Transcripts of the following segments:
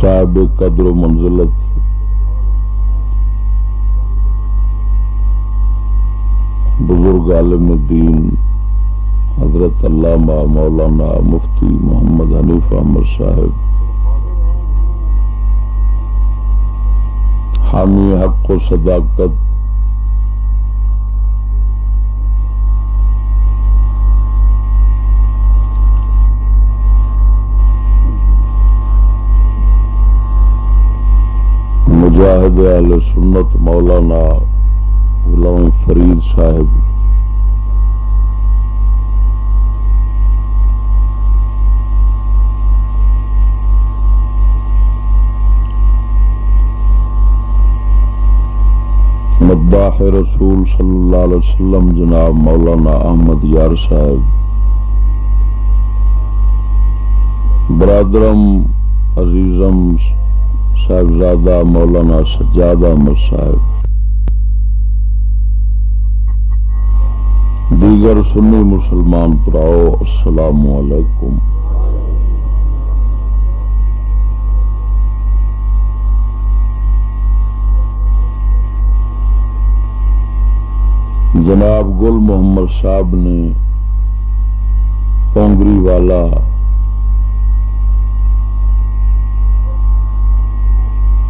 صاحب قدر و منزلت۔ بزرگ عالم الدین حضرت علامہ مولانا مفتی محمد حنیف احمد صاحب۔ حامی حق و صداقت مجاہد علیہ سنت مولانا غلام فرید صاحب۔ مداح رسول صلی اللہ علیہ وسلم جناب مولانا احمد یار صاحب۔ برادرم، عزیزم صاحبزادہ مولانا سجاد احمد صاحب۔ دیگر سنی مسلمان پراؤ، السلام علیکم۔ جناب گل محمد صاحب نے کونگری والا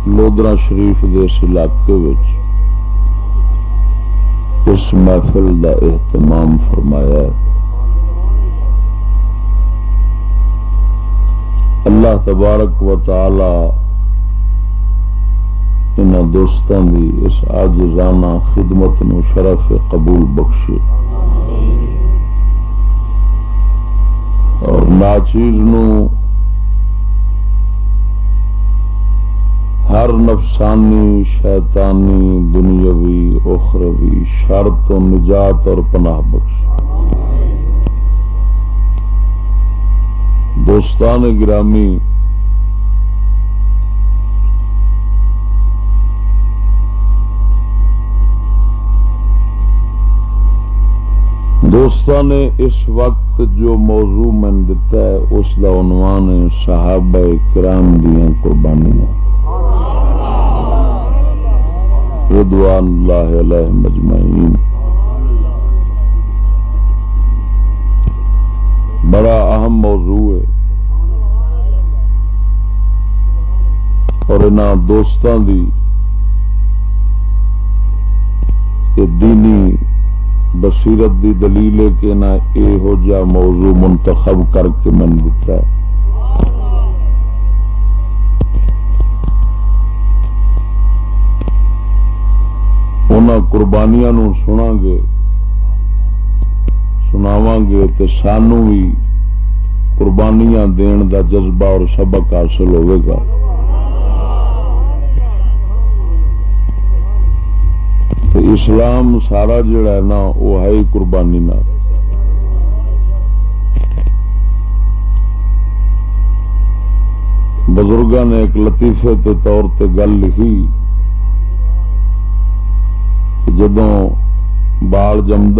لودرا شریف دے اس علاقے اس محفل دا اہتمام فرمایا اللہ تبارک و تعالی ان دوستوں کی اس آجزانہ خدمت نو شرف قبول بخشے اور ناچیز نو ہر نفسانی، شیطانی، دنیاوی، اخروی، شرط و نجات اور پناہ بخش۔ دوستان گرامی، دوستان نے اس وقت جو موضوع میں دتا ہے، اس کا عنوان ہے صحابہ کرام دیا قربانیاں۔ رضوان اللہ علیہ مجمعین۔ بڑا اہم موضوع ہے۔ اور ان دوستان دی دینی بصیرت دی دلیل ہے کہ نہ یہ جا موضوع منتخب کر کے من دیتا ہے۔ قربانیاں نو سنا گے سناو گے تو سانو بھی قربانیاں دین دا جذبہ اور سبق حاصل ہوئے گا۔ تو اسلام سارا جڑا ہے نا وہ ہے ہی قربانی نہ بزرگوں نے ایک لطیفے کے طور پہ گل لکھی۔ جدوں بال جمد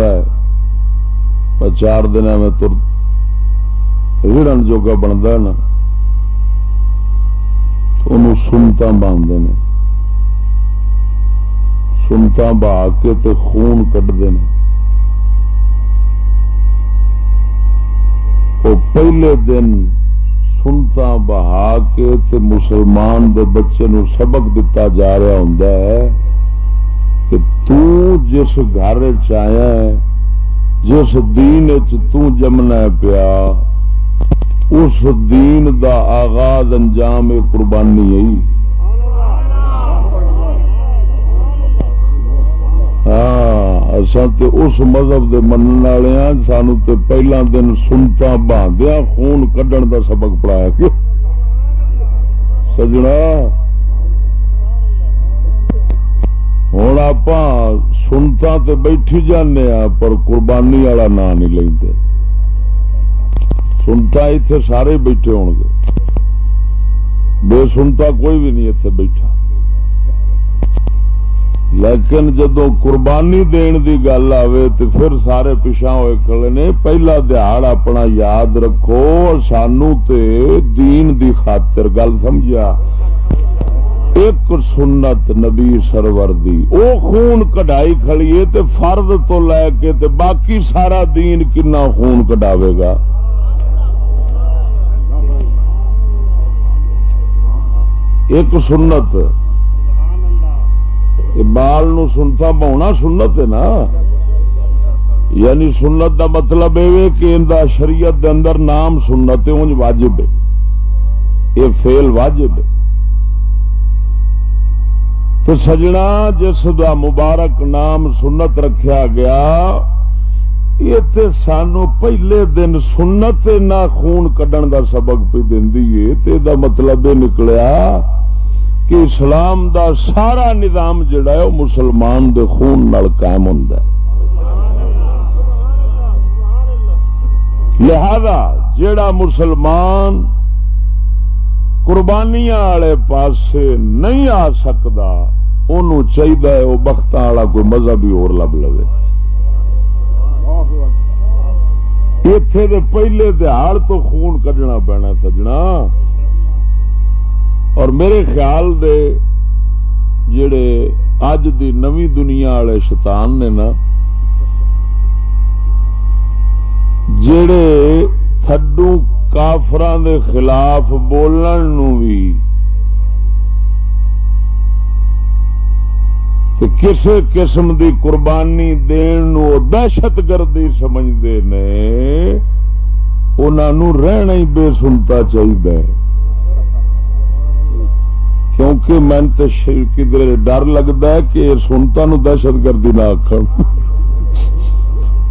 چار دن میں تر ہڑن جوگا بنتا نا ان سنتا باندھتے ہیں سنتا بہا کے تے خون کٹتے ہیں وہ پہلے دن سنتا بہا کے تے مسلمان دے بچے نو سبق دتا جا رہا ہوں کہ تو جس گھر چیا جس دین جمنا پیا اس دین دا آغاز انجام قربانی ہے۔ ہاں اس مذہب کے من والے ہاں، سانو تے پہلا دن سنتا باندیا خون کڈن دا سبق پڑھایا۔ سجنا ہوں آپ سنتا تو بیٹھی جانے پر قربانی والا نا نہیں لے سنتا اتے سارے بیٹھے ہو گے۔ بے سنتا کوئی بھی نہیں اتنے بیٹھا۔ لیکن جدو قربانی دین دی گل آئے تو پھر سارے پچھا ہوئے کھڑے نے، پہلا دہاڑ اپنا یاد رکھو سانو تے دین دی خاطر گل سمجھا۔ ایک سنت نبی سرور دی، او خون کڈائی کھڑیے تے فرد تو لے کے تے باقی سارا دین کنا خون کڈاوے گا؟ ایک سنت۔ بال نو سنتا بہنا سنت ہے نا؟ یعنی سنت دا مطلب یہ کہ ان دا شریعت دے اندر نام سنت انج واجب ہے۔ یہ فیل واجب ہے۔ تو سجنا جس دا مبارک نام سنت رکھیا گیا، یہ سانو پہلے دن سنت نہ خون کڈن دا سبق پہ دینی دا مطلب یہ نکلیا کہ اسلام دا سارا نظام جڑا ہے، وہ مسلمان دے خون نال قائم ہوں لہذا جڑا مسلمان قربانیاں والے پاسے نہیں آ سکتا ان چاہیے وہ بخت والا کوئی مذہب ہی اور لب لو اتے دے پہلے دہاڑ تو خون کڈنا پینا سجنا اور میرے خیال دے جڑے اج دی نوی دنیا والے شیطان نے نا، جڑے تھڈو کافران دے خلاف بولن نو بھی کسے قسم دی قربانی دین نو دہشت گردی سمجھتے نے انہوں رہنا ہی بے سنتا چاہیے کیونکہ میں کدھر ڈر لگتا ہے کہ سنتا نو دہشت گردی نہ آخر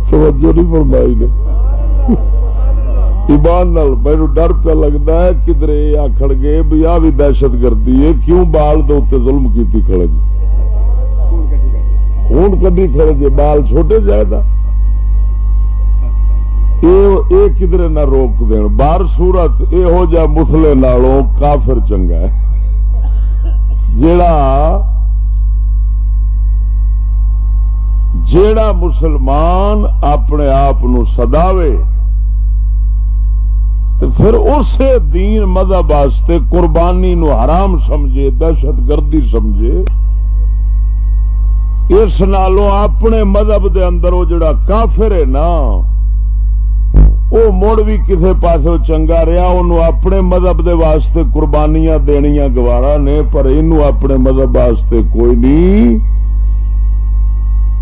توجہ نہیں فرمائی نے۔ ایمان نال میرے ڈر پہ لگتا ہے، کدھر یہ آخر گے بھی آ بھی دہشت گردی ہے، کیوں بال دے ظلم کی کھڑے جی؟ خون کدی کھڑے جی بال چھوٹے جائے گا یہ کدھر نہ روک دین۔ بار سورت یہو جہ مسلے نالوں کافر چنگا ہے۔ جڑا جیڑا مسلمان اپنے آپ سداوے پھر اسی دین مذہب واسطے قربانی نو حرام سمجھے، دہشت گردی سمجھے۔ اس نالوں اپنے مذہب دے اندر وہ جڑا کافر ہے نا، وہ مڑ بھی کسی پاس چنگا رہا ان اپنے مذہب دے واسطے قربانیاں دنیا گوارا نے، پر یہ اپنے مذہب واسطے کوئی نہیں۔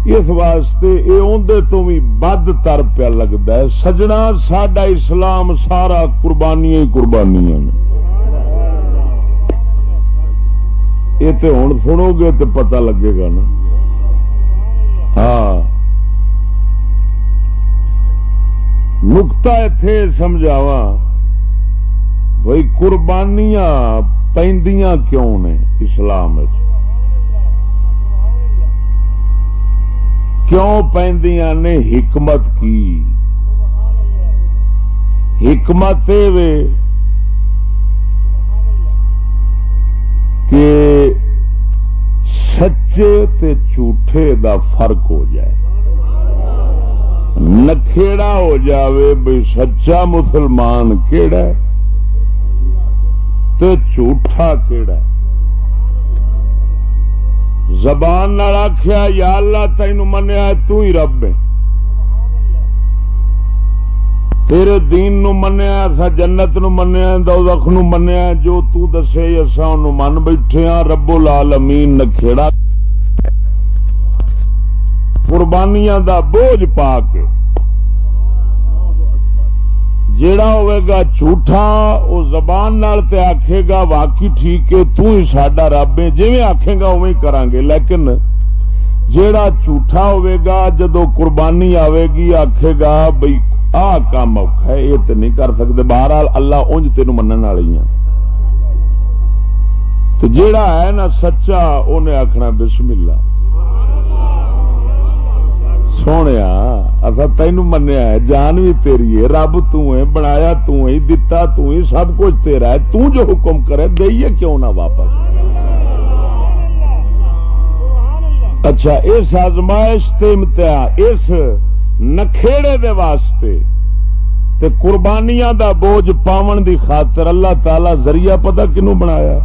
اس واسطے یہ اندر تو بھی بد تر پیا لگتا ہے۔ سجنا سڈا اسلام سارا قربانیاں ہی قربانیاں یہ تو ہوں سنو گے تو پتا لگے گا نا۔ ہاں۔ نکتا اتے سمجھاوا بھائی قربانیاں پہ کیوں نے اسلام کیوں پہ نے حکمت کی؟ حکمت کہ سچے تے جھوٹے دا فرق ہو جائے۔ نکھےڑا ہو جاوے بھائی سچا مسلمان کیڑا ہے تے جھوٹا کیڑا ہے۔ زبان آخیا یا اللہ تین منیا تو ہی رب ہے۔ تیرے دین نو منیا اصا جنت نو منیا دوزخ نو منیا جو تو دسے اصا ان من بیٹھے ہاں رب العالمین نکھیڑا قربانیاں دا بوجھ پا کے۔ جیڑا ہوئے گا جھوٹا وہ زبان نال تے آکھے گا واقعی ٹھیک ہے، تو ہی ساڈا رب ہے۔ جی آکھے گا اوی کران گے لیکن جیڑا جھوٹا ہوئے گا، جدو قربانی آئے گی، آکھے گا بھئی آ کام اوکھا ہے، یہ تے نہیں کر سکتے۔ بہرحال اللہ اونج تینوں منن والی ہیں تو جیڑا ہے نا سچا انہیں آخنا بسم اللہ۔ سونے اصا تین منیا ہے جان بھی تیری ہے رب تنایا دتا ہی سب کچھ تیرا ہے تو جو حکم کرے دئیے کیوں نہ واپس اچھا اس آزمائش تے امتحان اس نکھےڑے دے واسطے تے قربانیاں دا بوجھ پاون دی خاطر اللہ تعالی ذریعہ پتہ کنو بنایا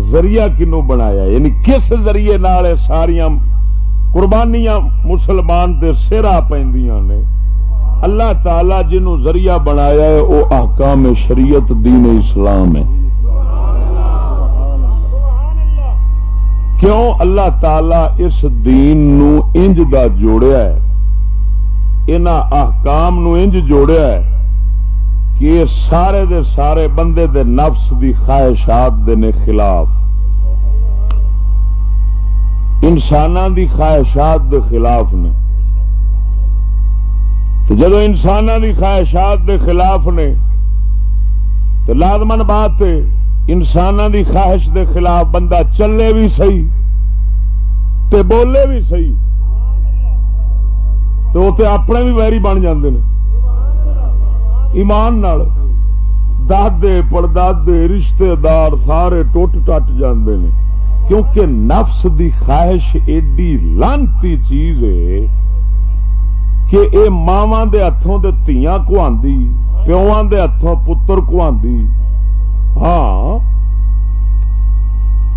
ذریعہ کنو بنایا یعنی کس ذریعے نال ساریا قربانیاں مسلمان دے سرا پہ نے؟ اللہ تعالی جنوں ذریعہ بنایا ہے، وہ احکام شریعت دین اسلام ہے۔ کیوں اللہ تعالی اس دین نو انج دا جوڑیا ہے؟ ان احکام نو انج جوڑیا ہے۔ کہ سارے دے سارے بندے دے نفس دی خواہشات دے نے خلاف۔ انسان دی خواہشات دے خلاف نے۔ جب انسان دی خواہشات دے خلاف نے، تو لازمن بات انسان دی خواہش دے خلاف بندہ چلے بھی صحیح تے بولے بھی صحیح۔ تو تے اپنے بھی ویری بن جاندے نے۔ ایمان نال دادے پڑدادے رشتے دار سارے ٹوٹ ٹٹ جاندے نے۔ کیونکہ نفس دی خواہش ایڈی لانتی چیز ہے کہ اے ماواں دے ہاتھوں دے تیاں کو آندی پیواں دے ہاتھوں پتر کو آندی ہاں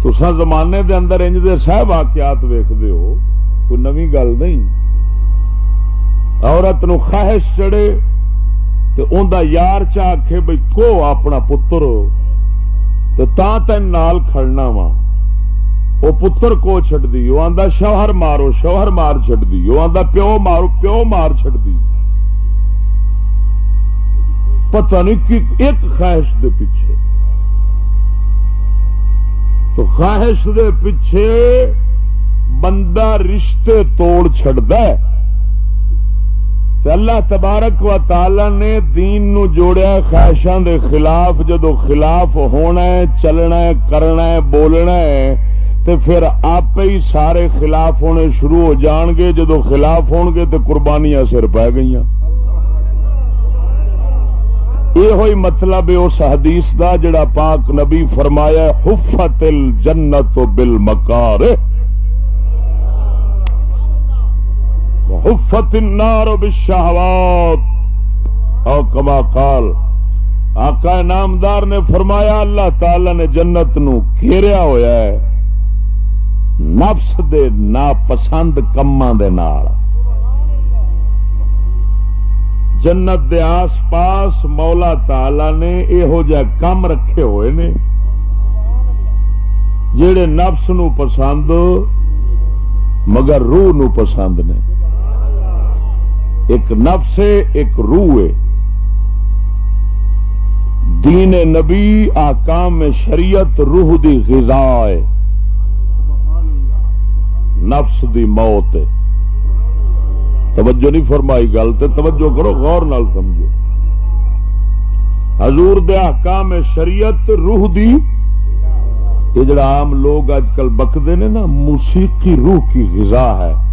تسا زمانے دے اندر انج دے سہ واقعات ویکھدے ہو، کوئی نوی گل نہیں۔ عورت نو خواہش چڑے تو یار چاہ کے بھئی کو اپنا پتر تو تین نال کھڑنا وا۔ وہ پتر کو چڈ دی وہ آدھا شوہر مارو شوہر مار چڈ دی وہ آدھا پیو مارو پیو مار چڈ دی پتہ نہیں کہ ایک خواہش دے پیچھے۔ تو خواہش دے پیچھے بندہ رشتے توڑ چڈ اللہ تبارک و تعالی نے دین نو جوڑیا خواہشاں دے خلاف جدو خلاف ہونا ہے، چلنا ہے، کرنا ہے، بولنا ہے، تے پھر آپ ہی سارے خلاف ہونے شروع ہو جان گے، جدو خلاف ہون گے تو قربانیاں سر پی گئی یہ ہوئی مطلب اس حدیث دا جڑا پاک نبی فرمایا حفت الجنت بالمکار حفت النار بالشہوات او کما قال، آقا نامدار نے فرمایا، اللہ تعالی نے جنت نو گھیریا ہویا ہے، نفس دے ناپسند کما جنت دے آس پاس مولا تالا نے یہو جہ کم رکھے ہوئے نے جڑے نفس نو پسند مگر روح نو پسند نے۔ ایک نفس ہے، ایک روح ہے۔ دین نبی، آکام شریعت، روح دی غذا ہے۔ نفس دی موت ہے۔ توجہ نہیں فرمائی گل تو توجہ کرو، غور نال سمجھو۔ حضور دے احکام شریعت، روح دی۔ یہ جڑا عام لوگ اج کل بکتے نے نا، موسیقی روح کی غذا ہے۔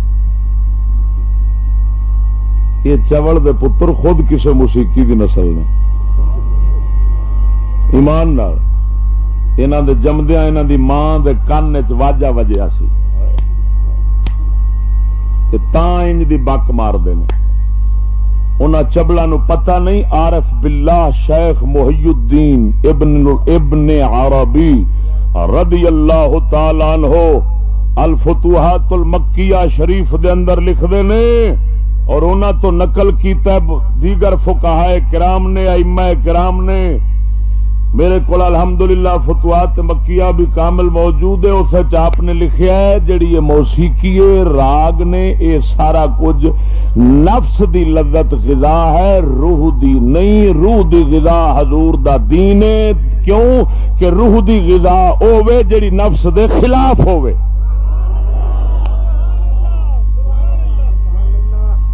یہ چوڑ دے پتر خود کسے موسیقی دی نسل نے۔ ایمان نال۔ انہوں دے جمدیا انہوں دی ماں دے کان چ واجا وجیا سی۔ انج دی بک مار چبلا نو پتہ نہیں، عارف باللہ شیخ محی الدین ابن ابن عربی رضی اللہ تعالی عنہ الفتوحات المکیہ شریف دے اندر لکھ دے نے۔ اور انہاں تو نقل کیتا دیگر فقہائے کرام نے، ائمہ کرام نے۔ میرے کو الحمدللہ فتوات مکیہ بھی کامل موجود ہے، اس آپ نے لکھیا ہے، جڑی یہ موسیقی راگ نے یہ سارا کچھ۔ نفس دی لذت غذا ہے، روح دی نہیں، روح دی غذا حضور دا دین ہے۔ کیوں؟ کہ روح دی غذا ہوے جڑی نفس دے خلاف ہوے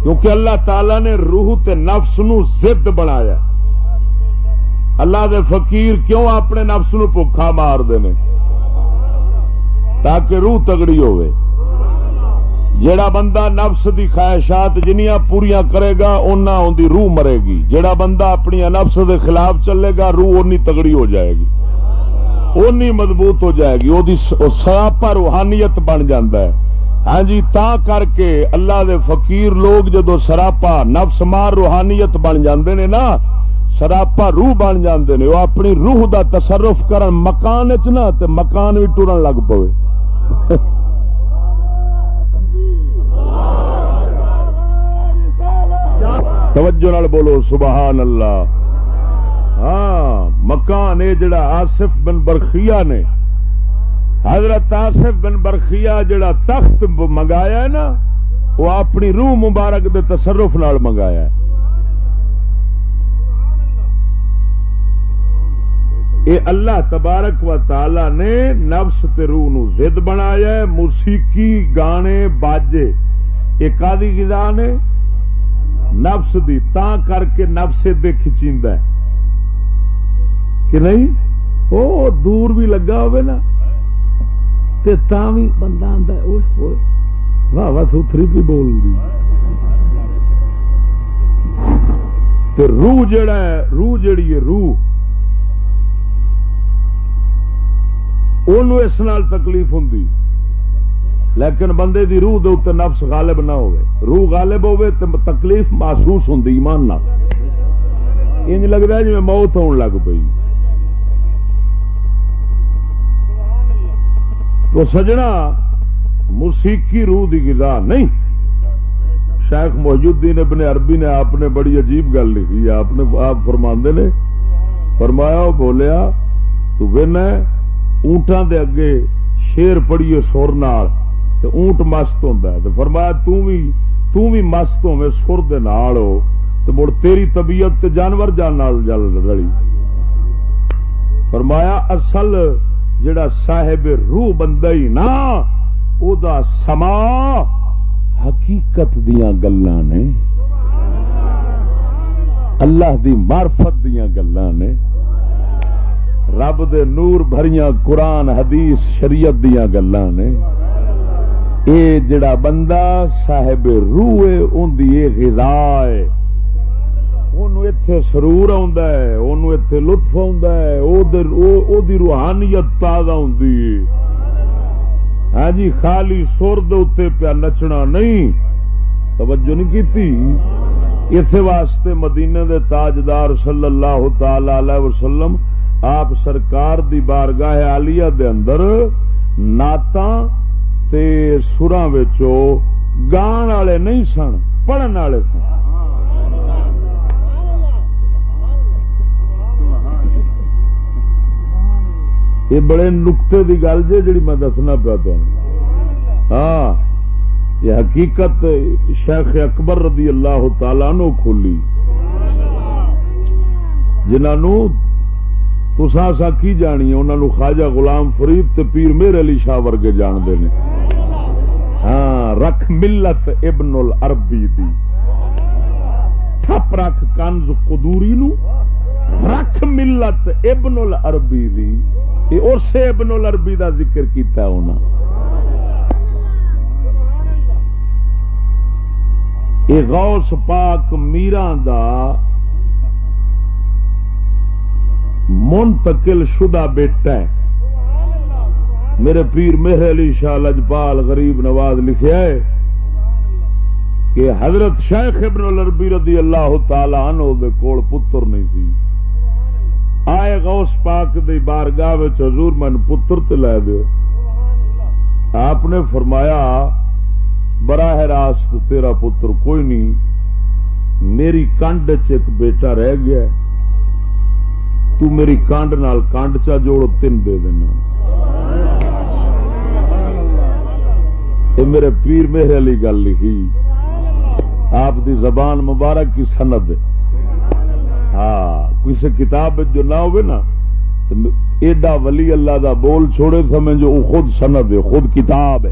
کیونکہ اللہ تعالی نے روح تے نفس نو زد بنایا۔ اللہ دے فقیر کیوں اپنے نفس نو بکھا مار دے تاکہ روح تگڑی ہوئے۔ جیڑا بندہ نفس دی خواہشات جنیاں پوریا کرے گا اُنہ ان دی روح مرے گی۔ جیڑا بندہ اپنی نفس دے خلاف چلے گا، روح اونی تگڑی ہو جائے گی۔ اونی مضبوط ہو جائے گی۔ وہ سراپا روحانیت بن جاندہ ہے۔ ہاں جی تا کر کے اللہ دے فقیر لوگ جدو سراپا نفس مار روحانیت بن جاندے نے نا، سراپا روح بن جاندے نے، وہ اپنی روح دا تصرف کرن مکان چ نہ تے مکان بھی ٹرن لگ پوے۔ توجہ نال بولو، سبحان اللہ۔ ہاں مکان اے جڑا آصف بن برخیا نے۔ حضرت آصف بن برخیا جڑا تخت منگایا ہے نا، وہ اپنی روح مبارک دے تصرف نال منگایا ہے۔ اے اللہ تبارک و تعالی نے نفس تے روح نو زد بنایا ہے، موسیقی، گانے، باجے۔ یہ کادی غذا نے نفس دی تا کر کے نفس دے کھچیندا ہے۔ کہ نہیں؟ او دور بھی لگا ہوئے نا۔ تے تا بھی بندہ آندا ہے اوئے اوئے واہ واہ ستھری بھی بول دی۔ تے روح جڑا ہے، روح جڑی ہے، روح۔ اس نال تکلیف ہوں لیکن بندے دی روح دے اتنے نفس غالب نہ ہوئے۔ روح غالب ہوئے تو تکلیف محسوس ہوں ایمان نہ انج لگتا ہے جی موت ہون لگ پئی۔ تو سجنا موسیقی روح دی غذا نہیں۔ شیخ محی الدین ابن عربی نے آپ نے بڑی عجیب گل لکھی، آپ نے آپ فرماندے نے، فرمایا بولیا، تو ون اونٹاں دے اگے شیر پڑیے سر نال تے اونٹ مست ہوندا ہے۔ تے فرمایا، تو بھی تو بھی مست ہوے سر دے نال ہو، تے مڑ تیری طبیعت تے جانور جان نال جل رلی فرمایا، اصل جڑا صاحب روح بندہ ہی نا، او دا سما حقیقت دیاں گلاں نے، اللہ دی معرفت دیاں گلاں نے، رب دے نور بھریاں قرآن، حدیث، شریعت دیا گلا نے۔ اے جڑا بندہ صاحب روح اندی غذا ہے۔ اتے سرور اتے لطف آ روحانیت تازہ ہوں ہاں جی خالی سر دے پیا نچنا نہیں۔ توجہ نہیں کی اسی واسطے مدینے دے تاجدار صلی اللہ تعالی علیہ وسلم، آپ سرکار دی بارگاہ آلیا دے اندر نعت سرا گان والے نہیں سن، پڑھن والے سن۔ یہ بڑے نقطے دی گل جے جڑی میں دسنا پیا تو ہاں یہ حقیقت شیخ اکبر رضی اللہ تعالی نو کھولی۔ جنہوں تسا سا کی جانی انہوں خواجہ غلام فرید تے پیر میرے علی شاہ ورگے جانتے ہیں ہاں رکھ ملت ابن العربی دی۔ تھپ رکھ کنز قدوری نو۔ رکھ ملت ابن العربی دی۔ یہ اسے ابن العربی دا ذکر کیتا ہونا۔ یہ غوث پاک میران دا منتقل شدہ بیٹا ہے۔ میرے پیر مہر علی شاہ لجپال غریب نواز لکھا ہے کہ حضرت شیخ ابن الربی رضی اللہ تعالی عنہ دے کول پتر نہیں تھی۔ آئے غوث پاک دی بارگاہ حضور من پتر لے دے آپ نے فرمایا، براہ راست تیرا پتر کوئی نہیں، میری کنڈ چ بیٹا رہ گیا تو میری کانڈ نال کانڈ چا جوڑ تین دے دینا۔ یہ میرے پیر میرے علی گل لکھی آپ دی زبان مبارک کی سند ہاں کسی کتاب جو نہ ہوئے نا ایڈا ولی اللہ دا بول چھوڑے سمجھو وہ خود سند ہے، خود کتاب ہے۔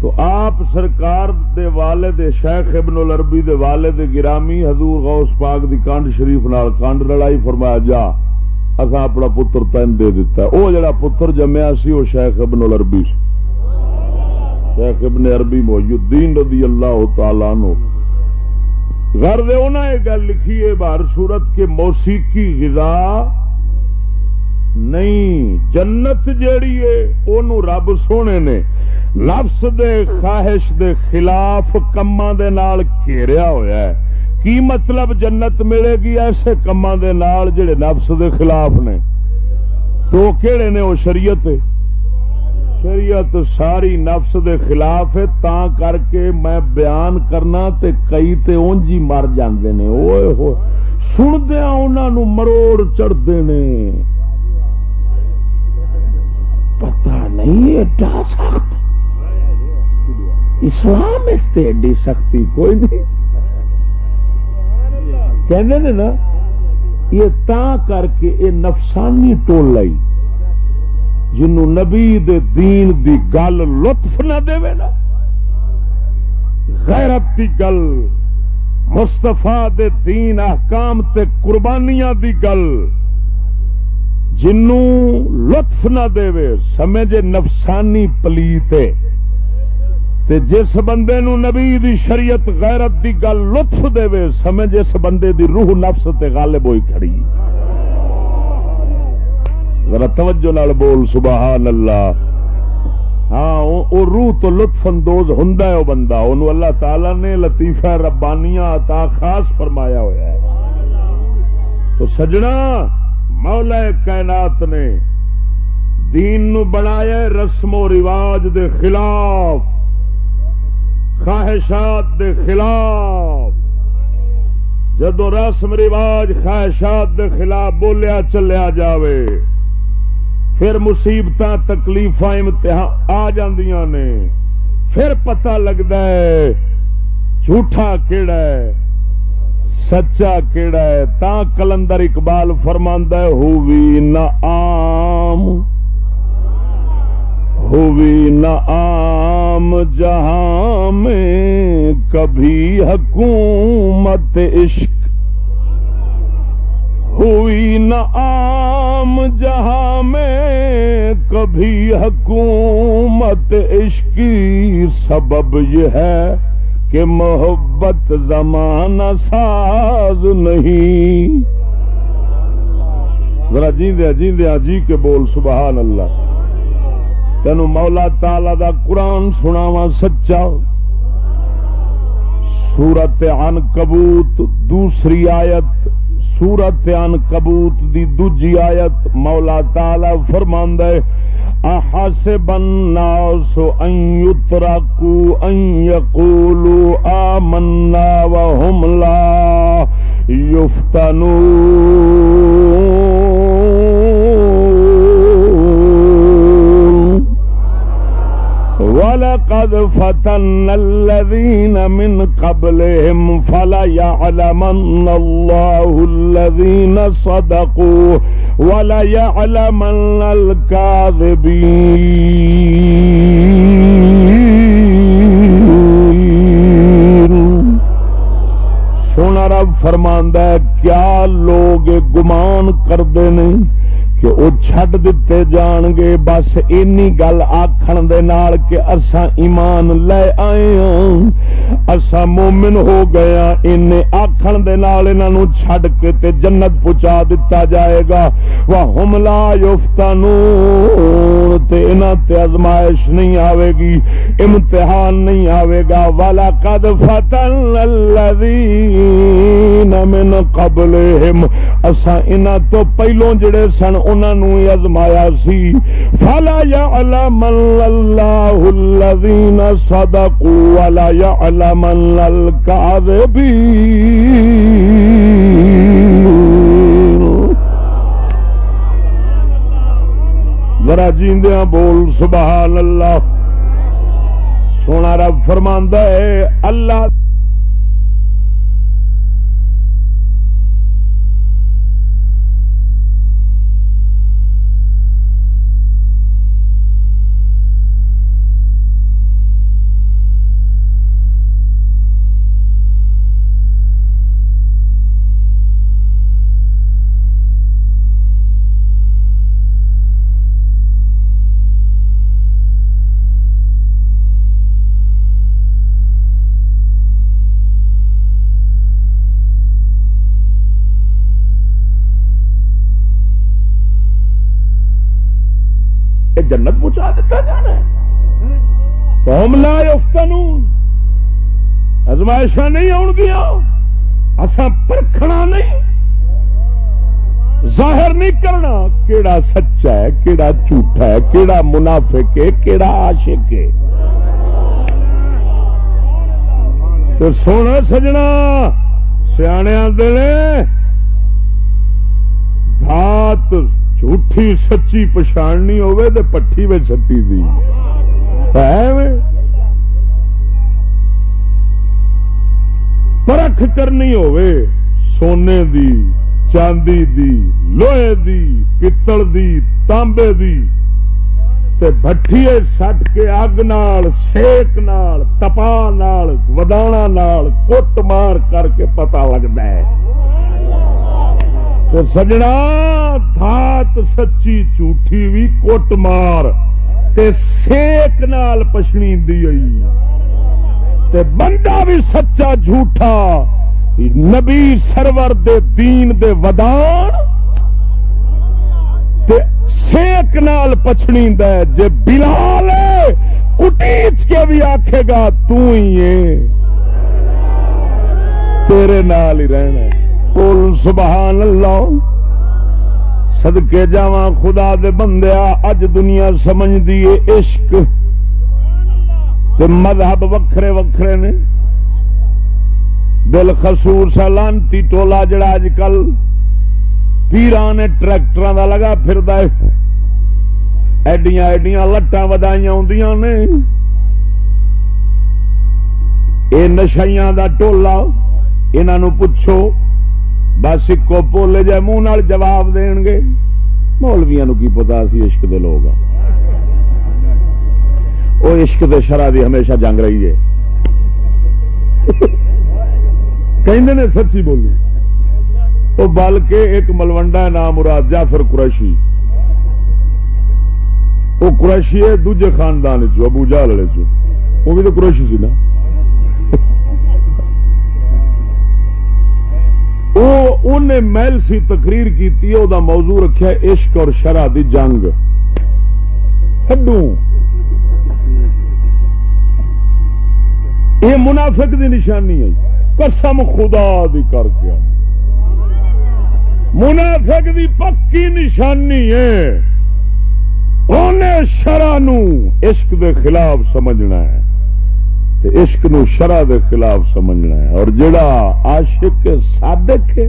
تو آپ سرکار دے والد شیخ ابن العربی دے والد گرامی حضور غوث پاک دی کانڈ شریف نال کانڈ لڑائی فرمایا، جا اصا اپنا پتر تین دے دیتا ہے۔ او جڑا پتر جمیا سی وہ شیخ ابن العربی سی۔ شیخ ابن عربی محی الدین رضی اللہ تعالی نو گھر انہیں یہ گل لکھی ہے بار صورت کے موسیقی غذا نہیں، جنت جیڑی ہے وہ رب سونے نے نفس دے، خواہش دے خلاف کما دے نال گھیریا ہویا ہے۔ کی مطلب جنت ملے گی ایسے کما جڑے نفس دے خلاف نے؟ تو کہڑے نے وہ شریعت؟ شریعت ساری نفس دے خلاف ہے تا کر کے میں بیان کرنا تے کئی تے اونجی مر جاندے نے۔ اوئے ہوئے سندیا انہوں مروڑ چڑھتے نے۔ پتا نہیں ایڈا سخت۔ اسلام اس سے ایڈی سختی کوئی نہیں۔ کہ نا، یہ تا کر کے یہ نفسانی ٹول لائی جنو نبی دے دین دی گل لطف نہ دے نا، غیرت دی گل مستفا دے دین احکام تے قربانیاں دی گل جنو لطف نہ دے سمجھے نفسانی پلیتے تے جس بندے نو نبی دی شریعت غیرت دی گل لطف دے سمجھ اس بندے دی روح نفس تے غالب ہوئی کھڑی۔ ذرا توجہ نال بول سبحان اللہ ہاں او روح تو لطف اندوز ہوں وہ بندہ۔ انہوں اللہ تعالی نے لطیفہ ربانیاں عطا خاص فرمایا ہوا ہے۔ تو سجنا، مولا کائنات نے دین نو بنایا رسم و رواج دے خلاف، خواہشات دے خلاف۔ جدو رسم رواج خواہشات دے خلاف بولیا، چلیا جاوے۔ پھر مصیبت تکلیف امتحان آ جاندیاں نے۔ پھر پتہ لگتا ہے، جھوٹا کیڑا ہے، سچا کیڑا ہے۔ تا کلندر اقبال فرماندہ ہووی نہ آم ہووی نہ آم جہاں میں کبھی حکومت عشق ہوئی نہ عام جہاں میں کبھی حکومت عشقی سبب یہ ہے کہ محبت زمانہ ساز نہیں۔ ذرا جیندیا جیندیا جی کے بول، سبحان اللہ۔ تینو مولا تالا دا قرآن سناوا سچا۔ سورت ان کبوت دوسری آیت۔ سورت ان کبوت دی دوجی آیت مولا تالا فرماند احسب الناس ان يتركوا ان يقولوا آمنا وهم لا يفتنون ولقد فتن الذين من قبلهم فلا يعلمن الله الذين صدقوا ولا يعلمن الكاذبين. سونا رب فرماندا ہے، کیا لوگ گمان کرتے نہیں کہ وہ چھڈ دیتے جان گے بس اینی گل آخر کہ اسا ایمان لے آئے ہاں۔ اسا مومن ہو گیا ان آخر چھڈ کے تے جنت پہنچا دتا جائے گا۔ وہ حملہ یوفتان تے ازمائش نہیں آئے گی، امتحان نہیں آئے گا۔ والا قد فتن الذین من قبلہم اسا انہ تو پہلوں جڑے سن انہوں ازمایا سی۔ فلا يعلم اللہ الذین صدقوا ولا يعلم الكاذبین ذرا جیندیاں بول سبحان اللہ۔ سونا رب فرماندہ ہے اللہ قوم لا افتا ازمائشاں نہیں آن گیا اسا پرکھنا نہیں۔ ظاہر نہیں کرنا کیڑا سچا ہے، کیڑا جھوٹا ہے، کیڑا منافق ہے، کیڑا عاشق ہے۔ تو سونا سجنا سیانے آتے نے دھات جھوٹھی سچی پچھاڑنی ہوے تو پٹھی میں چھٹی دی۔ پرکھ کرنی ہوے سونے دی چاندی دی لوہے دی پتل دی تانبے دی تے بٹھیے سٹ کے اگ نال سیک نال تپا نال ودانا نال کٹ مار کر کے پتا لگتا ہے تو سجنا دھات سچی جھوٹھی بھی کٹ مار تے سیک نال پچھنی دی تے بندہ بھی سچا جھوٹا نبی سرور دے دین دے ودان تے سیک نال پچھنی دے، جے بلال کٹیچ کے بھی آکھے گا، تو ہی ہے۔ تیرے نال ہی رہنا بول سبحان اللہ، صدقے جاواں خدا دے بندیا اج دنیا سمجھ دیے عشق۔ تے مذہب وکھرے وکھرے نے۔ بالخصوص سلانتی ٹولا جڑا اج کل پیران ٹریکٹر کا لگا پھر ایڈیاں ایڈیاں لٹاں ودائیاں آدیاں نے۔ یہ نشائیاں دا ٹولا انہوں پوچھو، بس ایک پولے جائے منہ جواب دین گے۔ مولویا کی پتا سی عشق دے لوگ ہاں۔ وہ عشق دے شرح دی ہمیشہ جنگ رہی ہے۔ نے سچی بولی۔ وہ بل کے ایک ملوڈا نام مراد جعفر قریشی۔ وہ قریشی ہے، دوجے خاندان چو ابو جال والے چو وہ بھی تو قریشی سی نا۔ انہیں محل سی تقریر کی موضوع رکھا عشق اور شرح دی جنگ۔ ہڈو یہ منافق دی نشانی ہے۔ قسم خدا دی کر کے۔ منافق دی پکی نشانی ہے۔ انہیں شرح عشق دے خلاف سمجھنا ہے۔ تے عشق نو شرح دے خلاف سمجھنا ہے۔ اور جڑا عاشق صادق ہے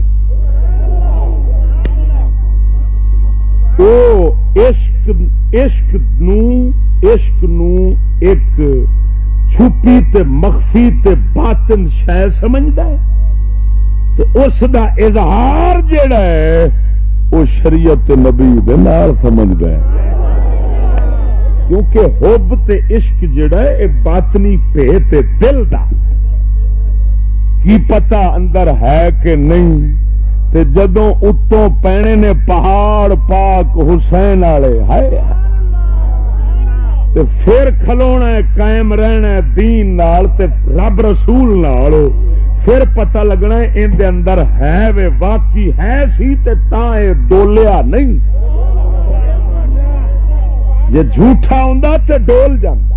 وہ عشق عشق نو عشق نو ایک چھپی تے مخفی تے باطن شہ سمجھتا ہے؟ اس دا اظہار جڑا ہے وہ شریعت نبی سمجھتا ہے۔ کیونکہ ہوب تے عشق جڑا ہے یہ باطنی پے تے دل دا۔ کی پتا اندر ہے کہ نہیں؟ تے جدوں اتوں پینے نے پہاڑ پاک حسین والے ہے تے پھر کھلونا ہے، قائم رہنا ہے، دین نال تے رب رسول نال۔ پھر پتہ لگنا ہے، ان دے اندر ہے وے، واقعی ہے سی تے تا اے ڈولیا نہیں۔ جے جھوٹا ہوں تے ڈول جاندہ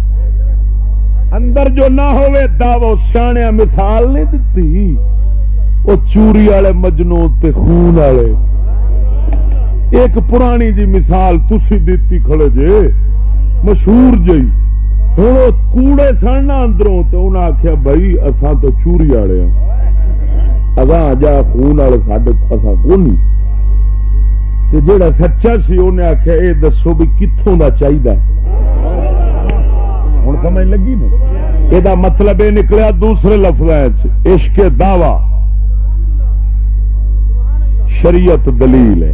اندر جو نہ ہوئے دعو سیاح مثال نہیں دیتی وہ چوری والے مجنو تے خون والے۔ ایک پرانی جی مثال تھی دیتی کھڑے جے۔ مشہور جی ہوں وہ کوڑے سڑنا اندروں تو انہیں آخیا بھائی اسان تو چوری والے ہاں۔ اگاں جا خون والے سڈے اصا کون جا سچا سی انہیں آخیا یہ دسو بھی کتوں کا چاہیے ہوں سمجھ لگی نا؟ یہ مطلب یہ نکلیا دوسرے لفظ عشق دعوی۔ شریعت دلیل ہے۔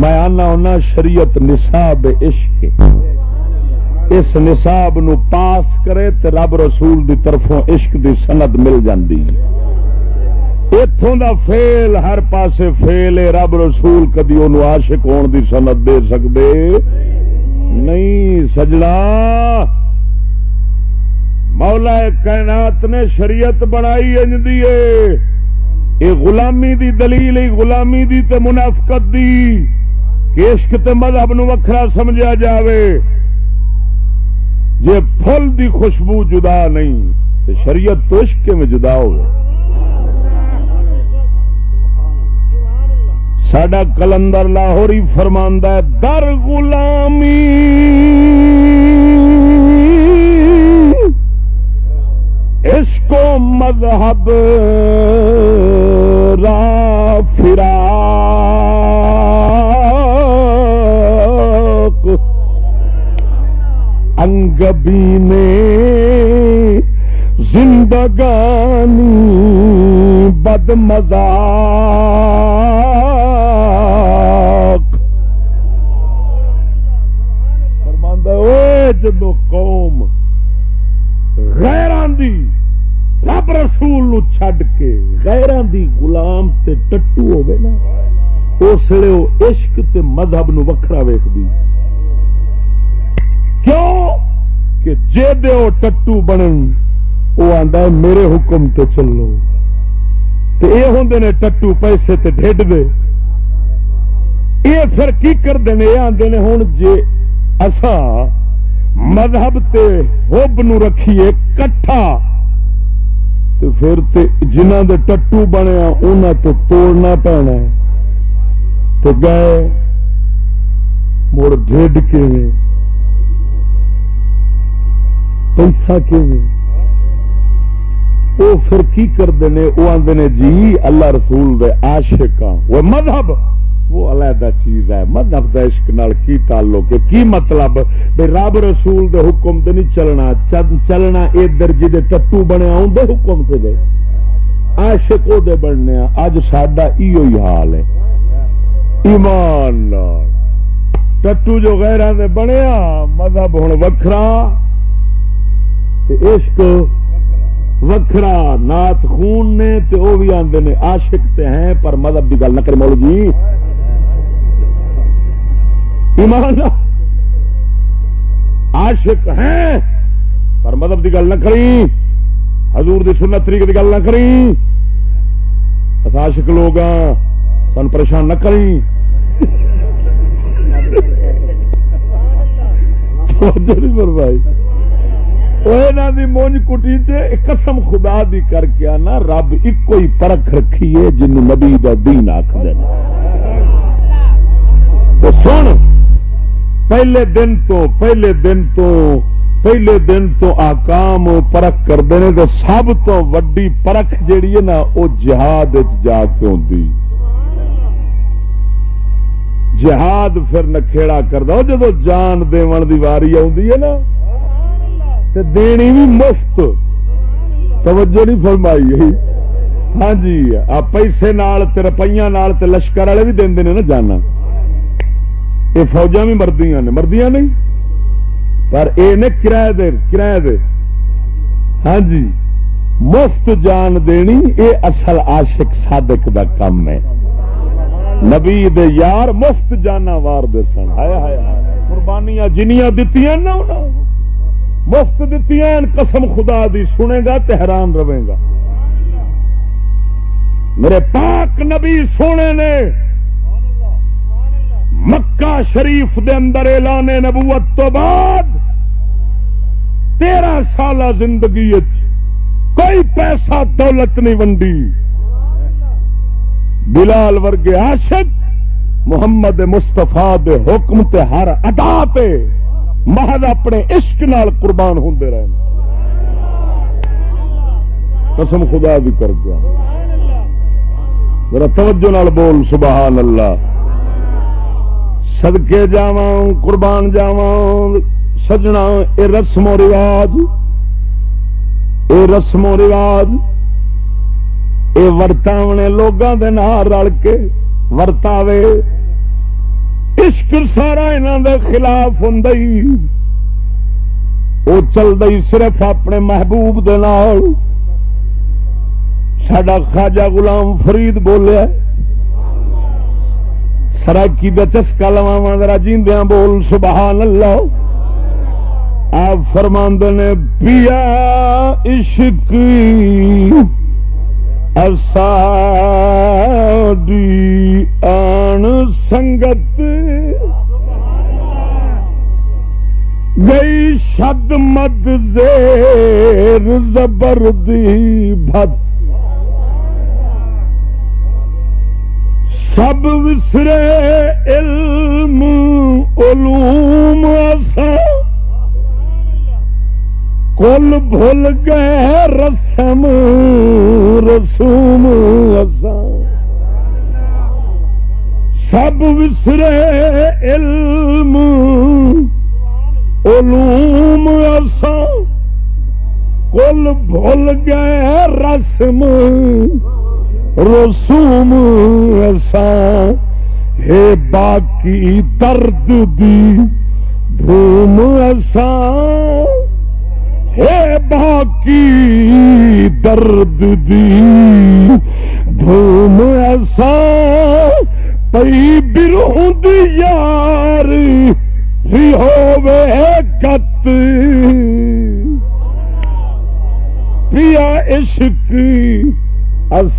میں آنا ہونا شریعت نصاب عشق اس نصاب نو پاس کرے تے رب رسول دی طرفوں عشق دی سند مل جاندی اتوں دا فیل ہر پاسے فیل ہے، رب رسول کدی ان عاشق ہون دی سند دے سکتے نہیں۔ سجنا مولا کائنات نے شریعت بنائی انج دی غلامی دی دلیل غلامی دی تے منافقت دی۔ عشق تے مذہب نو وکھرا سمجھا جاوے۔ جے پھل دی خوشبو جدا نہیں، تے شریعت تو عشق میں جدا ہو ساڈا کلندر لاہوری فرماندہ ہے، در غلامی اس کو مذہب را فرا انگبی نے زندگانی بد مذاق فرماندہ اوے جدو قوم، غیران دی، رب رسول نو چھڈ کے غیران دی غلام تے ٹٹو ہوگے نا اس لیے وہ عشق تے مذہب نو وکھرا ویخ دی کیوں کہ جے دے وہ ٹٹو بنن وہ آندا ہے میرے حکم تے چلو تے اے ہوندے نے ٹٹو پیسے تے ڈھڈ دے۔ یہ پھر کی کرتے ہیں یہ آتے نے ہوں جے اسا مذہب تے حب نو رکھیے کٹھا تو پھر تے جنہ دے ٹٹو بنیا ہاں، انہاں تو توڑنا پینا ہے۔ تو گئے، مڑ ڈھڈ کے پیسہ کیویں وہ پھر کی کرتے ہیں؟ وہ آتے نے جی اللہ رسول دے عاشق وہ مذہب، وہ علیحدہ چیز ہے۔ مذہب دا عشق نال کی تعلق ہے؟ کی مطلب؟ بے رب رسول دے حکم تے نہیں چلنا۔ چلنا ادھر جی دے ٹٹو بنے آن دے حکم تے دے۔ عاشق او دے بننے اج ساڈا ایو ہی حال ہے۔ ایمان نال۔ ٹٹو جو غیراں دے بنیا، مذہب ہن وکھرا تے عشق وکھرا نات خون نے تے او بھی آندے نے عاشق تے ہیں، پر مذہب دی گل نہ کرے مولوی جی۔ ایمان عاشق ہیں، پر مذہب کی گل نہ کری حضور دی سنت طریقے کی گل نہ کری عاشق لوگ سن پریشان نہ کری بھائی مونج کٹی قسم خدا دی کر کے آنا، رب ایک ہی پرکھ رکھیے جن نبی دا دین آخر تو سن، پہلے دن تو، پہلے دن تو، پہلے دن تو آکام پرکھ کرتے ہیں تو سب تو وڈی پرکھ جیڑی ہے نا، وہ جہاد جا کے ہوتی جہاد پھر نکھےڑا کرتا جب جان دون دی واری آئی ہے نا تو دینی بھی مفت۔ توجہ نہیں فرمائی ہاں جی آ پیسے نال تے روپیہ نال تے لشکر والے بھی دے نا جانا۔ یہ فوجا بھی مردیاں نے۔ مردیاں نہیں، پر یہ نے کرایہ دے کرایہ دے۔ ہاں جی مفت جان دینی یہ اصل عاشق صادق دا کام ہے۔ نبی دے یار مفت جانا وار دے سن۔ ہائے ہائے قربانیاں جنیاں دتیاں نا مفت دتیاں قسم خدا دی سنے گا تے حیران رہے گا۔ میرے پاک نبی سونے نے مکہ شریف دے اندر اعلان نبوت تو بعد تیرہ سال زندگی کوئی پیسہ دولت نہیں ونڈی۔ بلال ورگے عاشق، محمد مستفا دے حکم تے ہر ادا پہ محض اپنے عشق نال قربان ہوں رہے قسم خدا بھی کر گیا میرا توجہ نال بول، سبحان اللہ۔ سدکے جا قربان جاوا سجنا، اے رسم و رواج۔ اے رسم و رواج۔ یہ ورتاونے لوگوں کے نال رل کے ورتاوے۔ عشق سارا انہوں دے خلاف ہوں وہ چل رہی صرف اپنے محبوب دے نال۔ سڈا خواجہ غلام فرید بولیا سراکی کا چسکا لوا ذرا جیندیا بول، سبحان اللہ۔ آپ فرماند نے پیا عشق آن سنگت۔ گئی شد مد زیر زبردی بھت سب وسرے علم، علوم ایسا کل بھول گئے رسم، رسوم ایسا سب وسرے علم علوم ایسا کل بھول گئے رسم، رسوم ایسا ہے باقی درد دی دھوم ایسا ہے باقی درد دی دھوم ایسا پی بروں یار ہی ہوے گت پیا عشق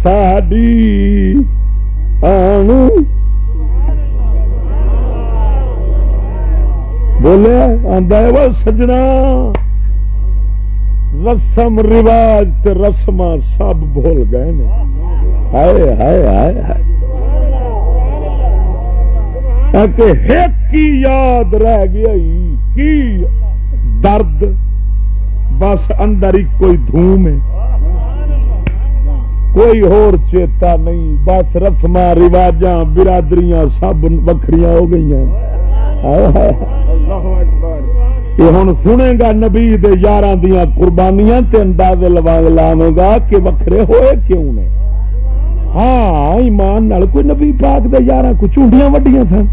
ساڈی آن بولے آدھا وہ سجنا۔ رسم، رواج تے رسم سب بھول گئے ہائے ہائے ہائے ہائے۔ کی یاد رہ گیا کی درد؟ بس اندر ہی کوئی دھوم ہے۔ کوئی ہور چیتا نہیں۔ بس رسم رواج برادریاں سب وکری ہو گئی یہ ہوں سنے گا نبی یار دیا قربانیاں تے اندازے لوگ لاوے گا کہ وکھرے ہوئے کیوں نے؟ ہاں ایمان نال کوئی نبی پاک دے یار کو چونڈیاں وڈیاں سن۔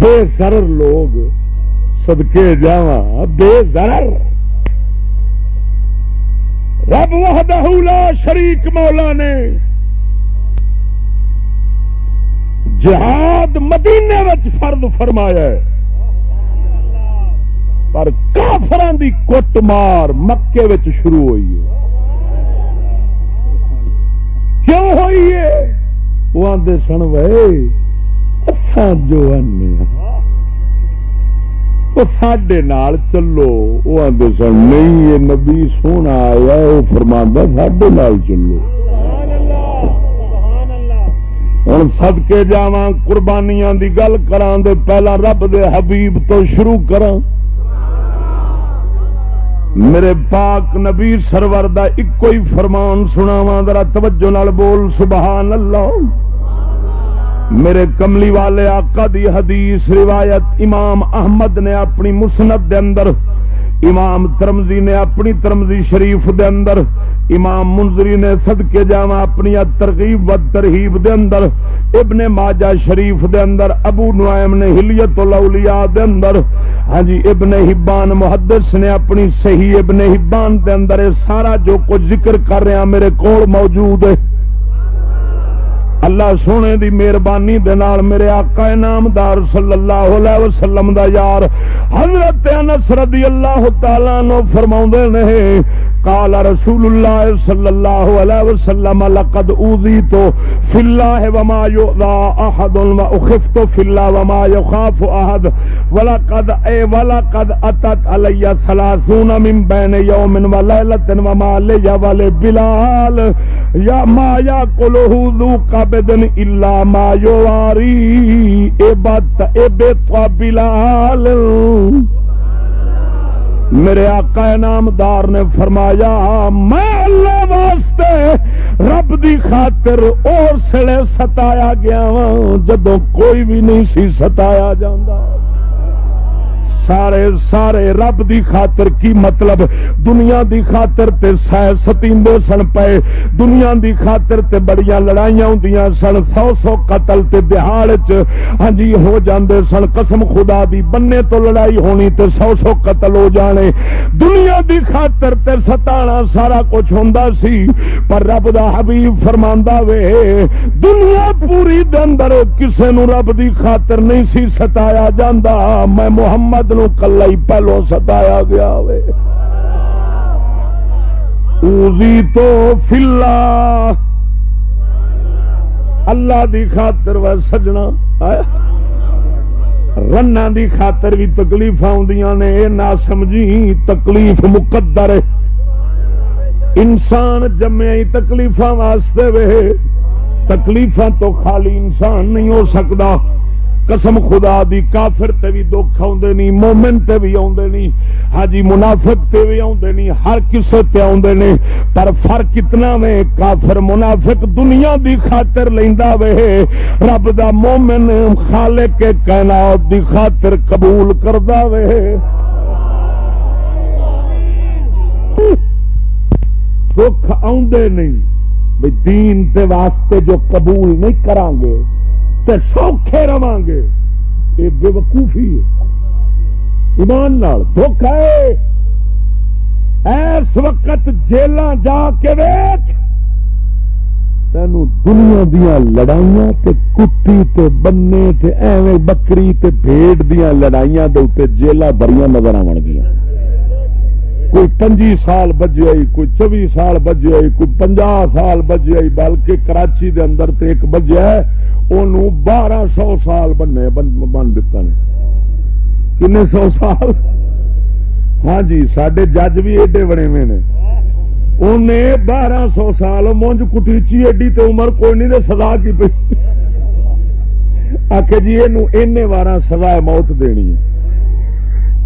بے سرر لوگ سدکے جا بے زرر رب وحدہ لا شریک مولا نے جہاد مدینے وچ فرد فرمایا ہے۔ پر کافران دی کٹ مار مکے وچ شروع ہوئی ہے۔ کیوں ہوئی ہے، وہ آدھے سن وے جو ہاں۔ وہ سڈے چلو، وہ آدھے سن نہیں، یہ نبی سونا آیا، وہ فرما سڈے نال چلو۔ ہوں سد کے جا قربانیاں دی گل کران پہلا رب دے حبیب تو شروع کرا میرے پاک نبی سرور دا ایک ہی فرمان سناوا ذرا توجہ نال بول، سبحان اللہ۔ میرے کملی والے آقا دی حدیث روایت امام احمد نے اپنی مسند دے اندر امام ترمزی نے اپنی ترمزی شریف دے اندر، امام منظری نے صدقے جاوا اپنی ترغیب و ترہیب دے اندر، ابن ماجہ شریف دے اندر، ابو نعیم نے ہلیت الاولیاء دے اندر ہاں جی ابن حبان محدث نے اپنی صحیح ابن حبان دے اندر سارا جو کچھ ذکر کر رہا میرے کول موجود ہے۔ اللہ سونے دی مہربانی میرے آقا نامدار صلی اللہ علیہ وسلم دا یار حضرت انس رضی اللہ تعالی نو فرما نے قال رسول الله صلى الله عليه وسلم، لقد اوذيت في الله وما يؤذى احد واخفت في الله وما يخاف احد، ولقد اي ولقد اتت علي 30 من بين يوم وليله وما لي ولي بلال يا ما ياكله ذو قبد الا ما يواري ابت ابت بلال۔ میرے آقا نامدار نے فرمایا، میں اللہ واسطے رب دی خاطر اور سڑے ستایا گیا ہاں، جدو کوئی بھی نہیں سی ستایا جاندہ سارے سارے رب دی خاطر کی مطلب؟ دنیا دی خاطر تے ستیندے سن پے دنیا دی خاطر تے بڑیاں لڑائیاں ہوندیاں سن۔ سو سو قتل تے دہاڑ چ ہاں جی ہو جاندے سن۔ قسم خدا دی، بننے تو لڑائی ہونی تے سو سو قتل ہو جانے۔ دنیا دی خاطر تے ستانا سارا کچھ ہوندا سی۔ پر رب دا حبیب فرماندا وے، دنیا پوری دے اندر کسے نو رب دی خاطر نہیں سی ستایا جاندا۔ میں محمد نو کلا ہی پہلو ستایا گیا اوزی تو فلا اللہ۔ دی خاطر و سجنا۔ رن دی خاطر بھی تکلیف آدی نے یہ نہ سمجھی تکلیف مقدر انسان جمع تکلیف واسطے وے۔ تکلیف تو خالی انسان نہیں ہو سکتا قسم خدا دی، کافر تے بھی دکھ آدھے نہیں مومن تے بھی آدھے نہیں ہاں جی منافق تے بھی آدھے نہیں ہر کسے تے آدھے نہیں پر فرق کتنا میں کافر منافق دنیا دی خاطر لینا وے، رب دا مومن خالق کے کائنات دی خاطر قبول کردا وے۔ دکھ آدھے نہیں دین دے واسطے جو قبول نہیں کران گے تے سوکھے رواں گے۔ یہ بے وقوفی ہے۔ ایمان نال دھوکھا ہے۔ اس وقت جیل جا کے ویچ تین دنیا دیا لڑائیاں تے کتی تے بننے تے ایویں بکری تے بھیڑ دیا لڑائیاں دے اتنے جیل بڑی نظر آن گیا کوئی پنجی سال بجے آئی، کوئی چوبی سال بجے آئی، کوئی پنجا سال بجے آئی، بلکہ کراچی دے اندر تے ایک بجے ہے بارہ سو سال بننے، بن دتا نے۔ کن سو سال؟ ہاں جی سڈے جج بھی ایڈے بنے ہوئے نے۔ انہیں بارہ سو سال مونج کٹیچی ایڈی تو عمر کوئی نہیں سزا کی پی آ جی یہ بارہ سزا موت دینی ہے۔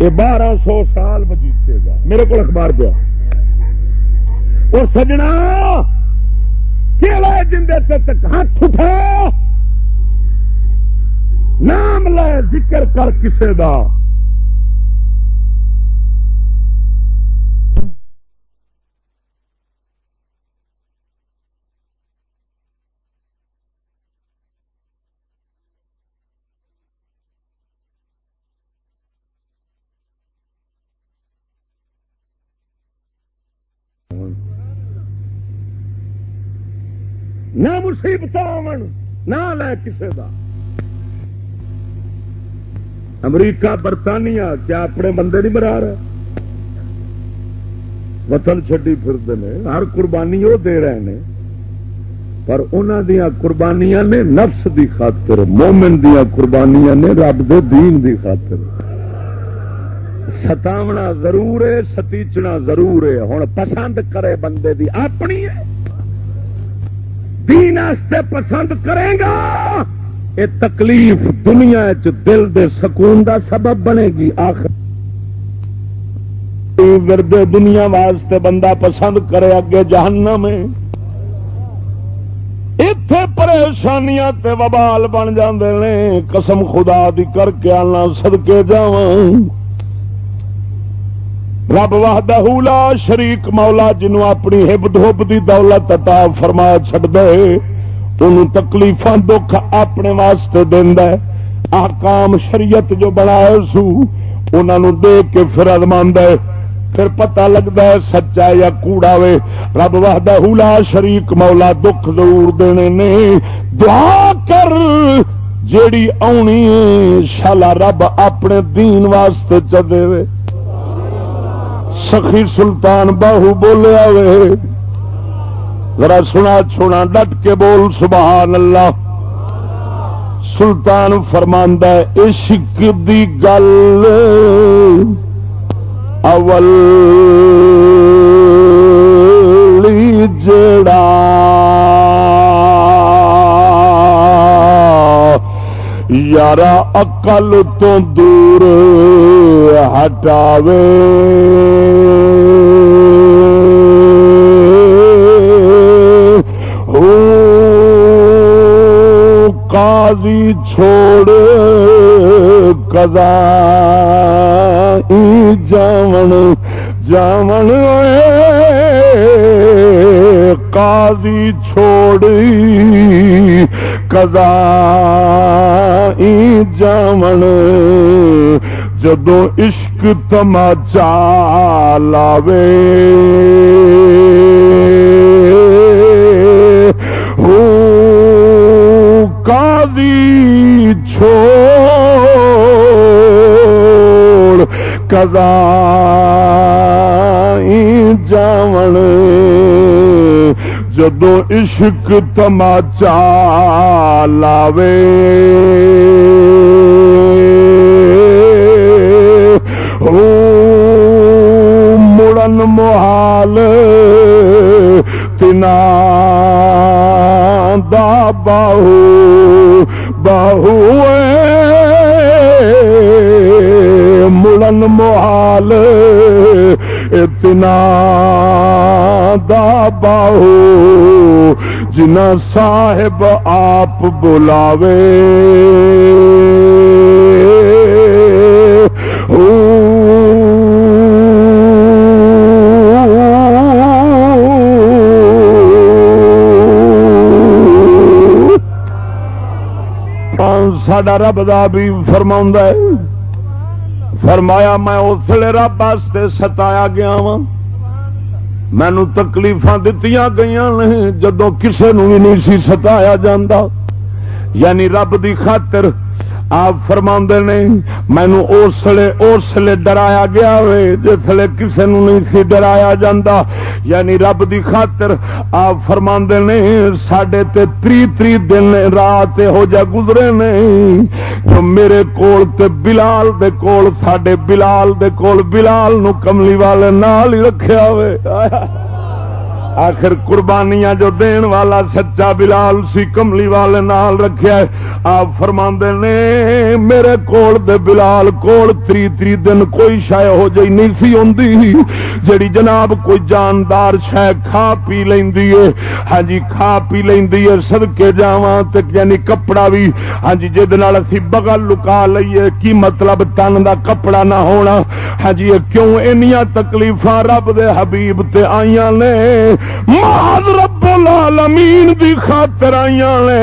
یہ بارہ سو سال بجیتے گا۔ میرے کو اخبار پیا اور سجنا جن تک ہاتھ اٹھا۔ نام لے، ذکر کر کسے دا۔ نہ مصیبت آن نہ لے کسے دا۔ امریکہ برطانیہ، کیا اپنے بندے نہیں مرا رہے؟ وطن چڈی پھرتے ہیں ہر قربانی وہ دے رہے ہیں پر انہوں دیا قربانیاں نے نفس دی خاطر، مومن دیا قربانیاں نے رب دے دین دی خاطر۔ ستاونا ضرور ہے، ستیچنا ضرور ہے۔ ہوں پسند کرے بندے دی، اپنی ہے۔ دین پسند کرے گا یہ تکلیف دنیا چ دل دے سکون دا سبب بنے گی، آخر ورد دنیا واسطے بندہ پسند کرے اگے جہنم میں۔ اتے پریشانیاں تے وبال بن جاندے نے، قسم خدا دی کر کے آنا سدکے جا رب وحدہ لا شریک مولا جنوں اپنی ہب دھوب دی دولت عطا فرما چھڈ دے ان تکلیف دکھ اپنے واسطے دینا آکام شریعت جو بنایا سو انہوں دیکھ کے پھر ادماند پھر پتا لگتا ہے سچا یا کوڑا وے۔ رب وحدہ حولا شریک مولا دکھ ضرور دینے نے۔ دعا کر جیڑی آنی شالا رب اپنے دین واسطے چدے وے۔ سخی سلطان باہو بولیا وے ذرا سنا چھوڑا ڈٹ کے بول، سبحان اللہ۔ سلطان فرماندہ عشق دی گل۔ اول جڑا یارا اقل تو دور ہٹاوے۔ قاضی چھوڑ کدا جامن جامن قاضی چھوڑی کدا جامن۔ جدو عشق تماچا لاوے۔ قاضی چھوڑ کدا جاون جدو عشق تماچا لاوے مڑن محال اتنا دا باہو باہو مڑن محال اتنا دا باہو جنا صاحب آپ بلاوے ساڈا رب دا بھی فرما فرمایا، میں اس لیے رب واسطے ستایا گیا وا مینو تکلیف دیتی گئی جدو کسے نو بھی نہیں سی ستایا جاندہ یعنی رب دی خاطر آپ فرما نے مینو اسلے اسلے ڈرایا گیا جسے کسی نہیں سی ڈرایا جا یعنی رب دی خاطر آپ فرما نے سڈے تری تری دن، رات ہو جا گزرے نہیں۔ جو میرے کول تے بلال دے کول سڈے بلال دے کول بلال نو کملی والے نال ہی رکھا ہوئے آخر قربانیاں جو دین والا سچا بلال سی کملی والے نال رکھیا آپ فرما نے، میرے کول دے بلال کول تری تری دن کوئی شاید ہو جی نہیں سی آ جڑی جناب کوئی جاندار شہ کھا پی لیندی ہے ہاں جی کھا پی لیندی ہے صدکے جاواں تے یعنی کپڑا بھی ہاں جی جے نال اسی بغل لکا لئیے کی مطلب تن دا کپڑا نہ ہونا؟ ہاں جی کیوں انیاں تکلیفاں رب دے حبیب تے آئیاں نے؟ محض رب العالمین دی خاطر آئیاں نے۔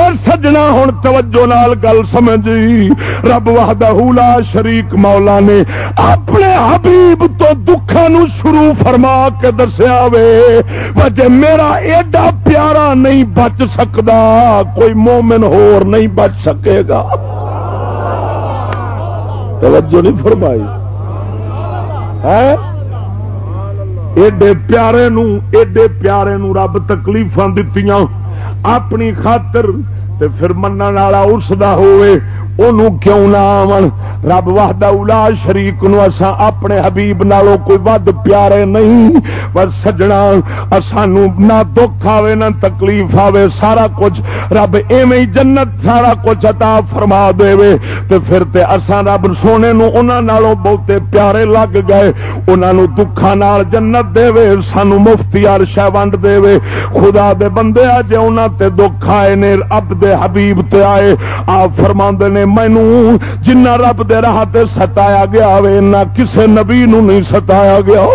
اور سجنا ہن توجہ نال گل سمجھی۔ رب وحدہ لا شریک مولا نے اپنے حبیب تو دکھا نو شروع فرما کے دسیا وے وجہ میرا ایڈا پیارا نہیں بچ سکتا کوئی مومن ہور نہیں بچ سکے گا۔ توجہ نہیں فرمائی۔ ہے؟ ایڈے پیارے نو، ایڈے پیارے نو رب تکلیف دیتی اپنی خاطر تے پھر من والا اس دا ہوئے کیوں نہ آن رب وحدہ اولا شریک نو اسا اپنے حبیب نالو کوئی ود پیارے نہیں پر سجنا سانو نہ دکھ آوے، نہ تکلیف آوے، سارا کچھ رب ایویں جنت سارا کچھ عطا فرما دے وے تے پھر تے اسا رب سونے نو انہاں نالوں بہتے پیارے لگ گئے۔ انہاں نو دکھاں نال جنت دے وے سانو مفتی عرش ونڈ دے وے خدا دے بندے اج انہاں تے دکھ آئے نے اب دے حبیب تے آئے، آپ فرماندے نے مینو جنہ رب دے راہ تے ستایا گیا وے نہ کسے نبی نو نہیں ستایا گیا۔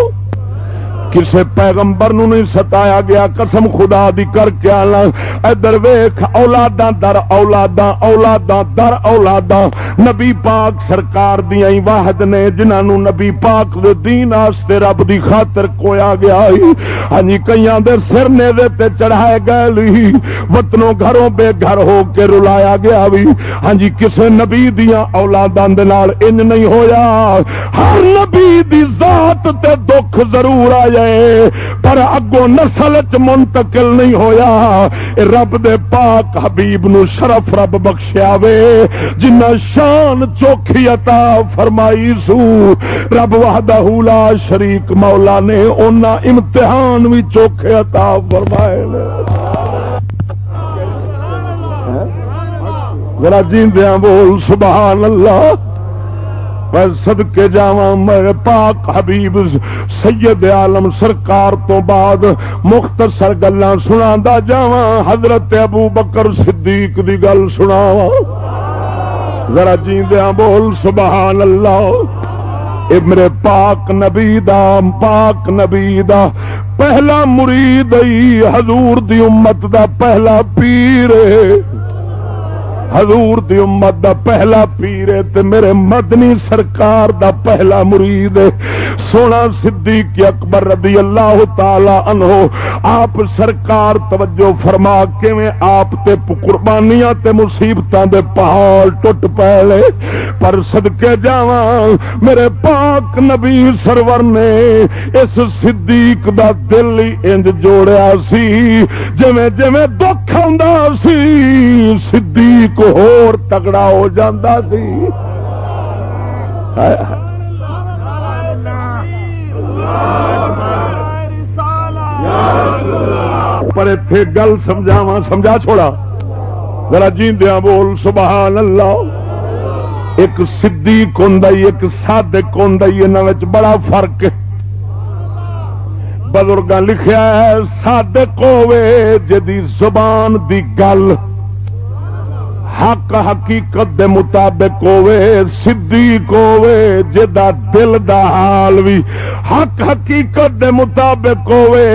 کسے پیغمبر نو نہیں ستایا گیا، قسم خدا دی کر کے آنا۔ ادھر ویخ اولادا در اولادا اولادا در اولادا نبی پاک سرکار دیا واحد نے جنہوں نبی پاک دے دین آستے رب دی خاطر کویا گیا ہاں جی کئی دے سر نے دے تے چڑھائے گئے لی وطنوں گھروں بے گھر ہو کے رلایا گیا بھی ہاں جی کسے نبی دیا اولاداں دے نال انج نہیں ہویا۔ ہر نبی دی ذات تے دکھ ضرور آ جائے پر اگو نسل چ منتقل نہیں ہویا۔ رب دے پاک حبیب نو شرف رب بخشیا وے۔ جنہ شان چوکھی عطا فرمائی سو، رب وحدہ لا شریک مولا نے اونا امتحان بھی چوکھے عطا فرمائے۔ ذرا جیندیاں بول، سبحان اللہ۔ سد کے جا میرے پاک حبیب سید عالم سرکار تو بعد مختصر گلا سنا جا حضرت ابو بکر صدیق دی گل سنا ذرا جیندیا بول، سبحان اللہ۔ اے میرے پاک نبی دا، پاک نبی دا۔ پہلا مرید حضور دی امت دا پہلا پیر حضور دی امت دا پہلا پیر تے میرے مدنی سرکار دا پہلا مرید سونا صدیق اکبر رضی اللہ تعالی عنہ، آپ سرکار توجہ فرما کے آپ تے قربانیاں تے مصیبتاں دے پہاڑ ٹوٹ پے پر صدقے جاواں، میرے پاک نبی سرور نے اس صدیق دا دل ہی انج جوڑیا سی۔ جویں جویں دکھ آندا سی، صدیق ہور تگڑا ہو جاتا سی۔ پر اتنے گل سمجھاوا سمجھا چھوڑا۔ ذرا جیندیا بول، سبحان اللہ۔ ایک صدیق ہوں ایک صادق ہوں ان بڑا فرق بزرگ لکھا ہے، صادق ہوے جدی زبان دی گل حق حقیقت دے مطابق ہوے صدیق ہوے جدا دل دا حال بھی حق حقیقت دے مطابق ہوے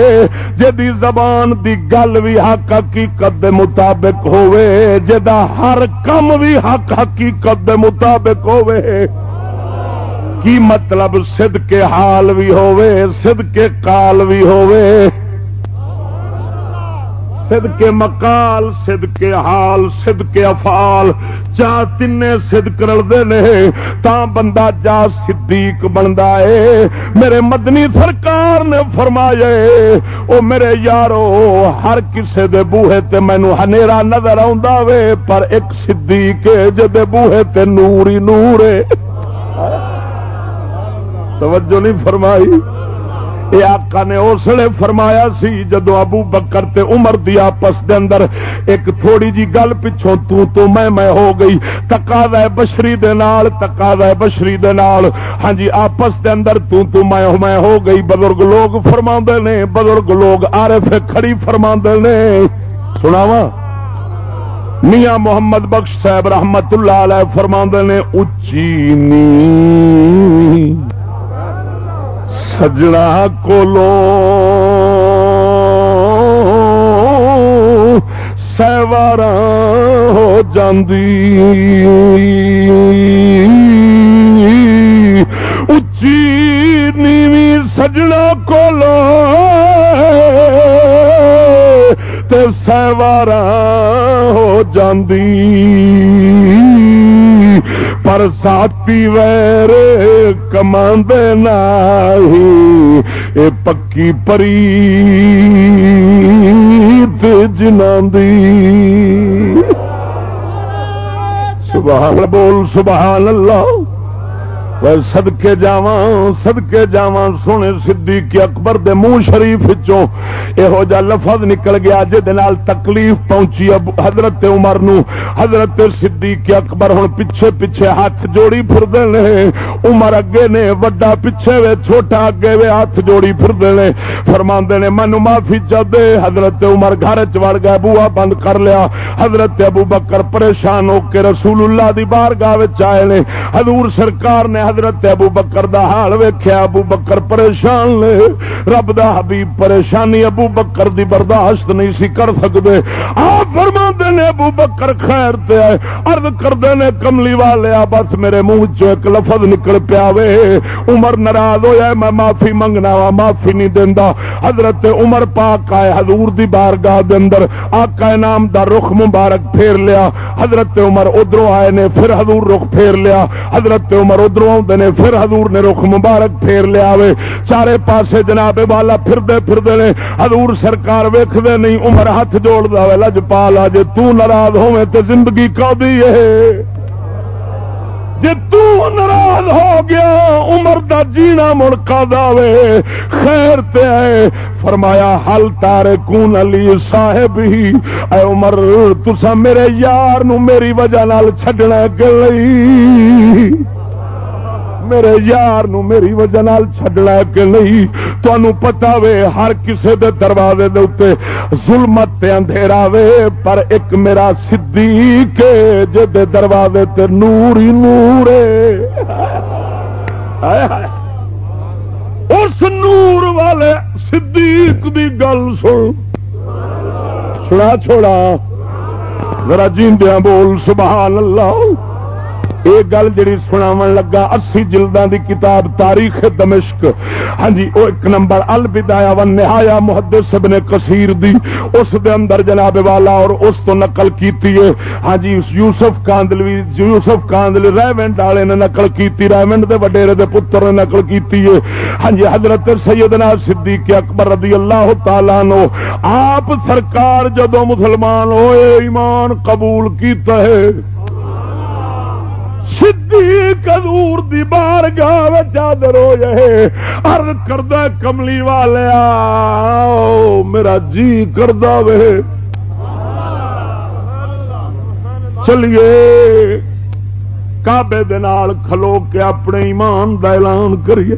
جدی زبان دی گل بھی حق حقیقت دے مطابق ہوے جدا ہر کم بھی حق حقیقت دے مطابق ہوے کی مطلب سد کے حال بھی ہوے سد کے کال بھی ہوے سد کے مکال سد کے حال سد کے افال چا تین سد کرتے ہیں تا بندہ جا صدیق بنتا ہے۔ میرے مدنی سرکار نے فرمایا او میرے یارو، ہر کسے دے بوہے تے مینو ہنیرا نظر آ پر ایک صدیق جدے بوہے تے نور ہی نور ہے۔ توجہ نہیں فرمائی۔ یہ آقا نے اس لیے فرمایا سی جدو ابو بکر تے عمر دی آپس دے اندر ایک تھوڑی جی گل پچھوں تو تو میں میں ہو گئی، تقاضا بشری دے نال، تقاضا بشری دے نال۔ ہاں جی آپس دے اندر تو تو میں میں ہو گئی۔ بزرگ لوگ فرما نے، بزرگ لوگ عارف کھڑی فرما نے۔ سناوا میاں محمد بخش صاحب رحمت اللہ علیہ فرما نے اچی نی سجنا کولو۔ سیوار ہو جاندی۔ اچی نیوی سجنا کولو۔ تے سیوار ہو جاندی۔ پر ساتھی ویر کماند نہیں اے پکی پری جنان دی۔ سبحان بول سبحان اللہ۔ سدکے جا سدکے جا سونے سدھی کے اکبر دے منہ شریف یہو جا لفظ نکل گیا جہد تکلیف پہنچی حضرت عمر نو۔ حضرت سدھی کے اکبر ہوں پیچھے پیچھے ہاتھ جوڑی پھرتے ہیں عمر اگے نے، وڈا پیچھے وے، چھوٹا اگے وے ہاتھ جوڑی پھرتے ہیں فرما نے من معافی چاہتے حضرت عمر گھر چڑ گیا بوا بند کر لیا۔ حضرت ابو بکر پریشان ہو کے رسول اللہ دی بار گاہ آئے نے۔ حضور سرکار نے حضرت ابو بکر دا حال ویخیا ابو بکر پریشان لے رب دا حبیب پریشانی ابو بکر دی برداشت نہیں سی کر سکتے آپ فرما نے ابو بکر خیر تے ارد کرتے نے، کملی والے بس میرے منہ چ ایک لفظ نکل پیا وے۔ عمر ناراض ہویا میں معافی منگنا وا، معافی نہیں دینا حضرت عمر پاک آئے، حضور دی بارگاہ دے اندر۔ آقا نام دا رخ مبارک پھیر لیا۔ حضرت عمر ادھر آئے نے، پھر حضور رخ پھیر لیا۔ حضرت عمر ادھر آتے نے پھر حضور نے رخ مبارک پھیر لیا وے چارے پاسے جناب والا پھردے پھردے نے حضور سرکار ویکھدے نہیں، عمر ہاتھ جوڑ دے لج پا لا جے تو ناراض ہوے تے زندگی کا دی ہے جی ناراض ہو گیا، عمر دا جینا مڑکا دے خیر تے آئے۔ فرمایا، حل تارے کون علی صاحب ہی۔ اے عمر تسا میرے یار نو میری وجہ نال چھڈنا کہ میرے یار نو میری وجہ نال چھڈنا کہ نہیں؟ تمہوں پتا وے ہر کسے دے دروازے دے اتنے ظلمت تے اندھیرا وے، پر ایک میرا صدیق جے دے دروازے تے نور ہی نور اس نور والے صدیق دی گل سن۔ سنا چھوڑا۔ ذرا جیندیاں بول، سبحان اللہ۔ یہ گل جڑی سناو لگا، اسی جلدان دی کتاب تاریخ دمشق۔ ہاں جی وہ ایک نمبر البدایا ون نہایا محدث ابن کثیر دی۔ اس دے اندر جناب والا اور اس تو نقل کیتی ہے۔ ہاں جی یوسف کاندلوی، یوسف کاندل ریونڈ والے نے نقل کیتی، ریونڈ دے وڈیرے دے پتر نے نقل کیتی ہے۔ ہاں جی حضرت سیدنا صدیق اکبر رضی اللہ تعالی نو آپ سرکار جدو مسلمان ہوئے، ایمان قبول کیتا ہے۔ کدور دی بار گاہ چادر ہو جائے ارد کردہ کملی والیا میرا جی کردہ وے۔ چلیے کابے دال کھلو کے اپنے ایمان کا اعلان کریے۔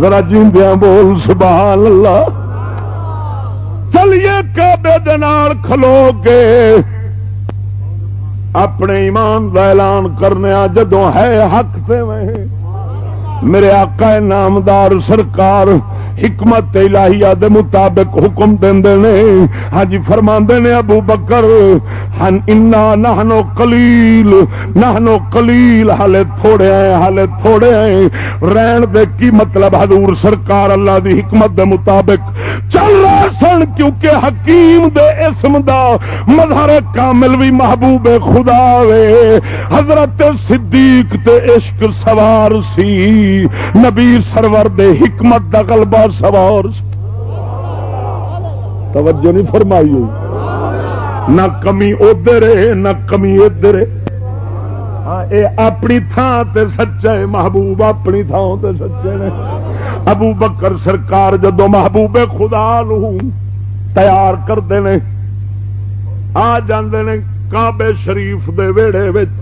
ذرا جیندیا بول، سبحان اللہ۔ چلیے کابے دال کھلو کے اپنے ایمان کا اعلان کرنے جدو ہے حق سے میرے آقا نامدار سرکار حکمت الہیہ دے مطابق حکم دے ہاں جی فرما نے ابو بکر، ہن انا نہنو کلیل نہنو کلیل ہالے تھوڑے آئے ہالے تھوڑے آئے رہن دے کی مطلب؟ حضور سرکار اللہ دی حکمت دے مطابق۔ چل رہا سن، کیونکہ حکیم دے اسم دا مظہر کامل بھی محبوب خدا وے۔ حضرت صدیق تے عشق سوار سی۔ نبی سرور دے حکمت دا غلبہ سوار۔ توجہ نہیں فرمائی ہوئی۔ نہ کمی ادھر نہ کمی ادھر ہاں، اپنی تھان تے سچے محبوب اپنی تھان تے سچے نے ابو بکر سرکار جدو محبوب خدا لو تیار کرتے ہیں آ جاندے نے کعبے شریف دے ویڑے وچ۔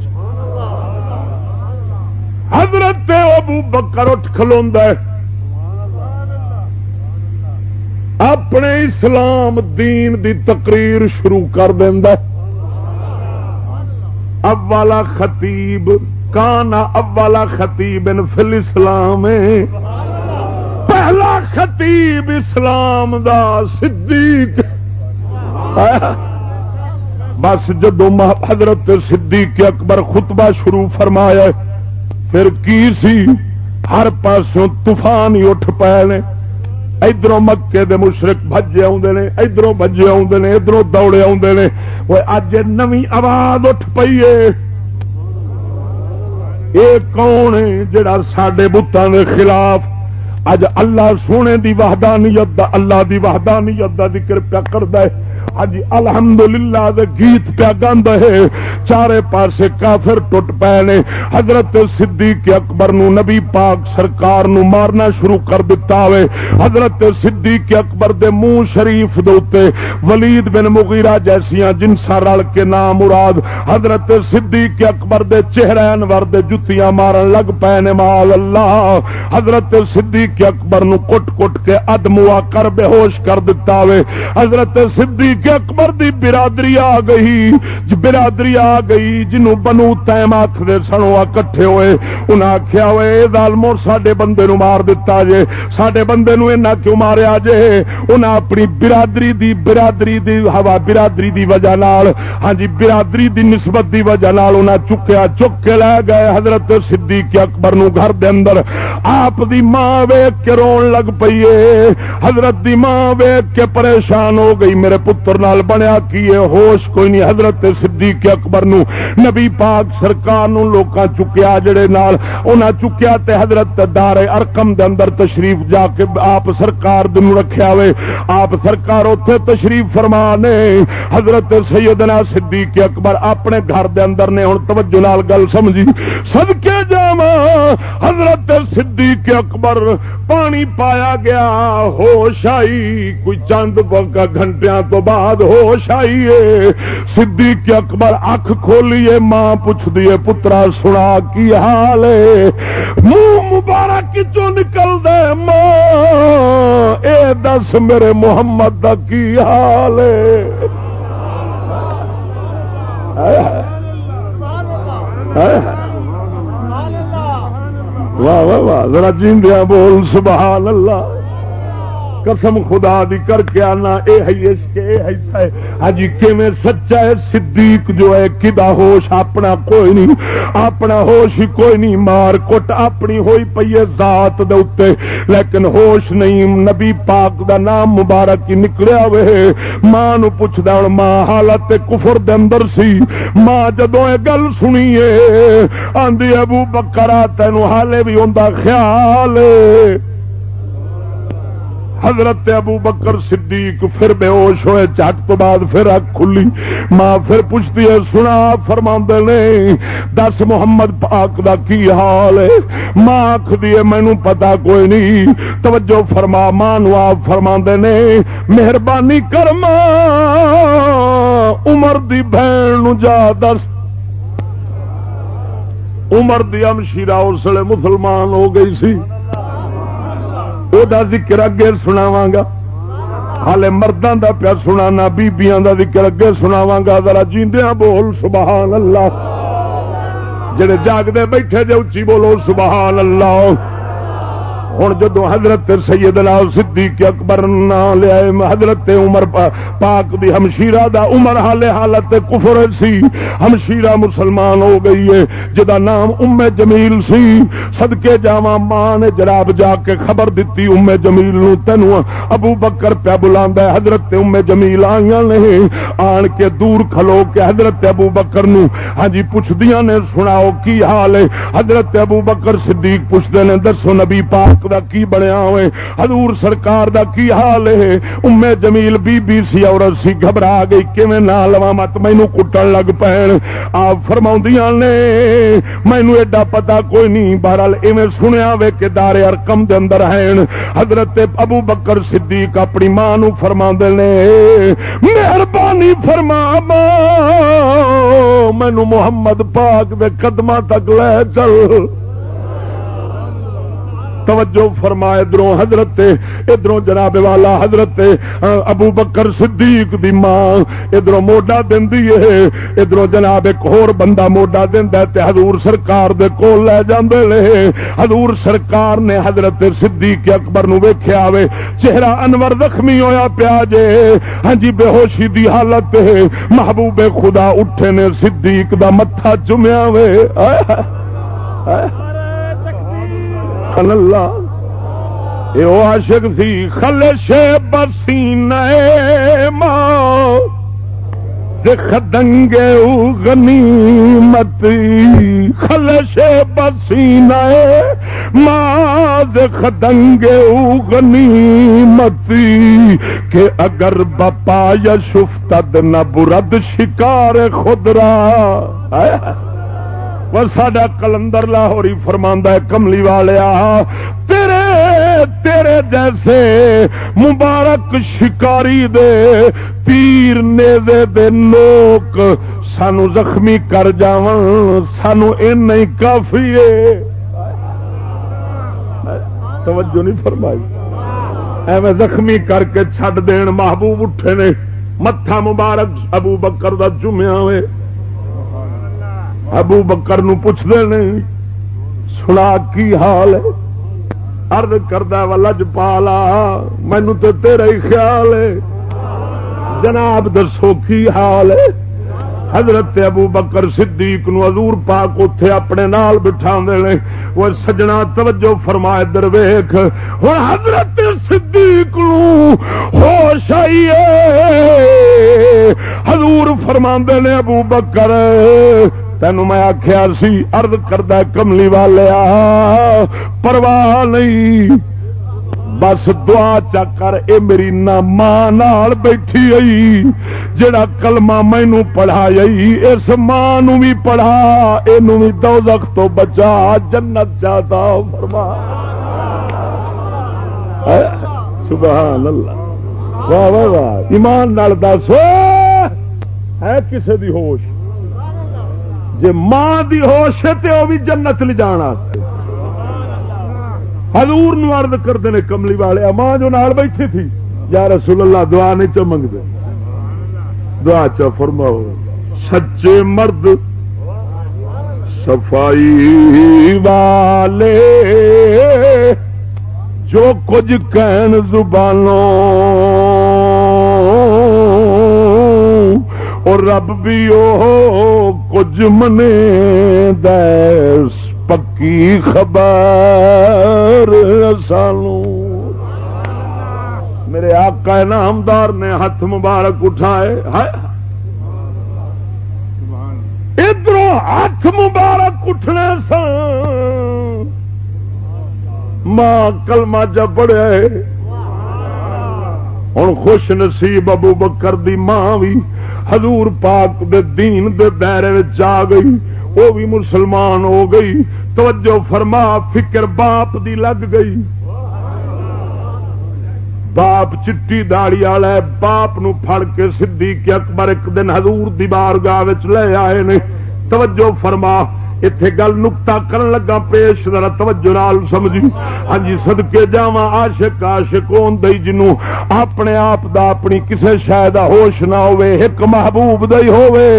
حضرت ابو بکر اٹھ کھلو اپنے اسلام دین دی تقریر شروع کر دینا اولا خطیب، کانا اولا خطیب فل اسلام پہلا خطیب اسلام دا صدیق۔ بس جدو حضرت صدیق اکبر خطبہ شروع فرمایا پھر کی سی؟ ہر پاسوں طوفان ہی اٹھ پائے ادھر مکے دے مشرق بجے آدھے ادھر بجے آدھے ادھر دوڑے آدھے وہ اج نو آواز اٹھ پی ہے۔ یہ کون ہے جڑا سڈے بتان کے خلاف اج اللہ سونے دی وحدانیت دا، اللہ دی وحدانیت دا ذکر پیا کرتا ہے؟ اج الحمدللہ دے گیت پیا گند ہے چارے پاسے کافر ٹوٹ پے نے۔ حضرت صدیق اکبر نو نبی پاک سرکار نو مارنا شروع کر دیتا ہوئے حضرت صدیق اکبر دے منہ شریف دے اوتے ولید بن مغیرہ جیسیاں جنساں رل کے نام مراد حضرت صدیق اکبر دے چہرے انور دے جتیاں مارن لگ پے نے، مال اللہ۔ حضرت صدیق اکبر نو کٹ کٹ کے ادموا کر بے ہوش کر دیتا ہوئے حضرت صدیق اکبر دی برادری آ گئی جی برادری آ گئی جنوں بنو تیم آخر سنو کٹھے ہوئے۔ انہیں آخیا ہوئے دالمور سڈے بندے نو مار دتا جے۔ سڈے بندے نو اینا کیوں ماریا جے؟ انہیں اپنی برادری دی برادری دی ہوا برادری دی وجہ نال۔ ہاں جی برادری دی نسبت دی وجہ نال انہیں چکیا، چک کے لے گئے حضرت صدیق اکبر نو گھر دے اندر۔ آپ دی ماں ویک کے رون لگ پیے حضرت دی ماں ویک کے پریشان ہو گئی، میرے پتر پتر نال بنیا کی ہے، ہوش کوئی نہیں، حضرت صدیق اکبر نو، نبی پاک سرکار نو لوکاں چکیا جڑے نال انہاں چکیا تے حضرت دار ارکم دے اندر تشریف جا کے آپ سرکار دن رکھیا ہوئے آپ سرکار اوتھے تشریف فرما نے۔ حضرت سیدنا صدیق اکبر اپنے گھر دے اندر نے ہن توجہ نال گل سمجھی۔ صدکے جاواں، حضرت صدیق اکبر پانی پایا گیا، ہوش آئی۔ کوئی چند گھنٹیاں تو بعد بعد ہوش آئیے۔ صدیق اکبر اکھ کھولیے، ماں پوچھ دیے پترا سنا کی حال ہے؟ منہ مبارک چو نکل دے ماں؟ اے دس میرے محمد دا کی حال ہے؟ واہ واہ واہ ذرا جیندیا بول، سبحان اللہ۔ قسم خدا دی کر کے آنا، اے ہے ہجی ہاں کیویں سچا ہے؟ صدیق جو ہے کدا ہوش اپنا کوئی نہیں، اپنا ہوش ہی کوئی نہیں۔ مار کٹ اپنی ہوئی پی ذات دے اتے۔ لیکن ہوش نہیں، نبی پاک دا نام مبارک ہی نکلیا وے۔ ماں نو پوچھدا ہن، ماں، حالت کفر دے اندر سی۔ ماں جدوں اے گل سنیے، آندی ابو بکر تینو حالے بھی ہوندا خیال ہے۔ حضرت ابو بکر صدیق پھر بے ہوش ہوئے چٹ تو بعد پھر اک کھلی۔ ماں پھر پوچھتی ہے، سنا فرما نے، دس محمد پاک دا کی حال ہے؟ ماں آخ دیے مینو پتا کوئی نہیں۔ توجہ فرما، ماں نو آپ فرما نے، مہربانی کرما عمر دی بہن جا دس۔ عمر دی امشیرا اس لیے مسلمان ہو گئی سی۔ وہ ذکر اگے سناوا گا ہالے مردوں کا پیا سنا بیبیاں کا ذکر اگے سناوا گا ذرا جیندیاں بول سبحان اللہ جڑے جاگتے بیٹھے جے اچھی بولو سبحان اللہ ہوں جدو حضرت سید لال صدیق اکبر نہ لیا حضرت عمر پاک دی ہمشیرہ دا عمر حال حالت کفر سی۔ ہمشیرہ مسلمان ہو گئی ہے، جدا نام ام جمیل سی۔ سدکے جاوا ماں نے جراب جا کے خبر دیتی ام جمیل نو تینو ابو بکر پیا بلا حضرت ام جمیل آئی نے۔ آن کے دور کھلو کے حضرت ابو بکر نو۔ ہاں جی پوچھدیا نے، سناؤ کی حال ہے؟ حضرت ابو بکر صدیق پوچھتے نے، دسو نبی پاک پاک دا کی بنیا ہوئے؟ حضور سرکار دا کی حال ہے؟ امے جمیل بی بی سی عورت سی گھبرا گئی، کیویں نہ لوا مت مینوں کٹن لگ پین؟ آپ فرماوندیاں نے، مینوں ایڈا پتا کوئی نہیں، بہرحال ایویں سنیا وے کہ دار ارکم دے اندر ہیں۔ حضرت ابو بکر صدیق اپنی ماں نو فرماندے نے، مہربانی فرما ماں مینوں محمد پاک دے قدماں تک لے چل۔ توجہ فرما ادھر حضرت ادھر جناب والا حضرت ابو بکر صدیق دی ماں ادھر موڈا دینی ہے ادھر جناب ایک ہور بندہ موڈا دینا حضور سرکار دے کول لے جاندے لے حضور سرکار نے حضرت صدیق اکبر نو ویکھیا وے، چہرہ انور زخمی ہویا پیا جے۔ ہاں جی بے ہوشی دی حالت ہے، محبوب خدا اٹھے نے صدیق دا متھا چومیا وے۔ آئے آئے سبحان اللہ یہ عاشق سی، خلش بسین ماں خدنگے غنی مت خلش بسین ماں خدنگے غنی متی کہ اگر بپا یا شفتد نہ برد شکار خود خدرا پر ساڈا کلندر لاہوری فرماندہ ہے، کملی والیا، تیرے تیرے جیسے مبارک شکاری دے تیر نیزے دے لوک سانو زخمی کر جا سانو این نہیں کافی ہے توجہ نہیں فرمائی۔ ایویں زخمی کر کے چھڈ دین، محبوب اٹھے نے، متھا مبارک ابو بکر دا جمعہ ہوئے ابو بکر پوچھتے نہیں سنا کی حال ہے؟ ارد کردہ لج پالا مینو تو تیرا ہی خیال ہے۔ جناب دسو کی حال ہے؟ حضرت ابو بکر صدیق نو حضور پاک اتے اپنے نال بٹھا دے وہ سجنا توجہ فرمائے، در ویخ ہوں حضرت صدیق نو ہوش آئیے حضور فرما نے، ابو بکر تینوں میں آخیا سی ارد کردہ کملی والے پرواہ نہیں۔ بس دعا چکر اے میری نہ ماں بیٹھی آئی، جڑا کلمہ مینو پڑھائی اس ماں بھی پڑھا یہ بھی دو تو بچا، جنت جاتا فرما۔ سبحان اللہ۔ واہ واہ واہ، ایمان نال دس۔ ہے کسے دی ہوش؟ جی ماں دی ہوش ہے تو وہ بھی جنت لے جان ہزور نرد کرتے ہیں کملی والے، ماں جو نال بیٹھی تھی، یا رسول اللہ، دعا نہیں چ منگتے دعا چ فرماؤ، سچے مرد، صفائی والے، جو کچھ کہن زبانوں، اور رب بھی او کچھ منے پکی خبر سانو۔ میرے آقا نامدار نے ہاتھ مبارک اٹھائے۔ ادھر ہاتھ مبارک اٹھنے سن ماں کلمہ جب پڑے ہوں خوش نصیب ابو بکر دی ماں بھی حضور پاک دے دین دے دائرے آ گئی، وہ بھی مسلمان ہو گئی۔ توجہ فرما، فکر باپ دی لگ گئی۔ باپ چٹی داڑی والا باپ نو پھڑ کے سدھی کے اکبر ایک دن حضور دی بارگاہ لے آئے نے۔ توجہ فرما۔ اتے گل نکتا کرن لگا پیش، ذرا توجہ نال سمجھی۔ ہاں جی سدکے جا آشک آشک ہوں جنوں؟ اپنے آپ دا اپنی کسے شاید ہوش نہ ہوے ایک محبوب دئی ہوے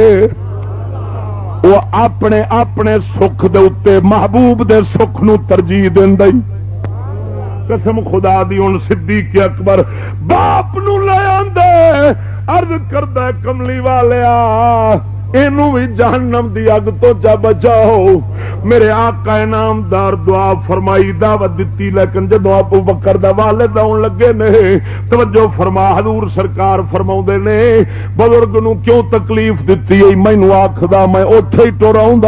وہ اپنے اپنے سکھ دے اتے محبوب دے سکھ نو ترجیح دین دئی۔ قسم خدا دی ہوں سی کے اکبر باپ نو لے آدھے ارد کرد کملی والیا۔ بھی جہنم دی اگ تو چا بچاؤ میرے آقا انعامدار دعا فرمائی دعوت دیتی لیکن جدو آپ بکر دا والد آن لگے نے توجہ فرما حضور سرکار فرما نے بزرگ نو کیوں تکلیف دیتی ہے مینو آخد میں اتے ہی ٹوراؤں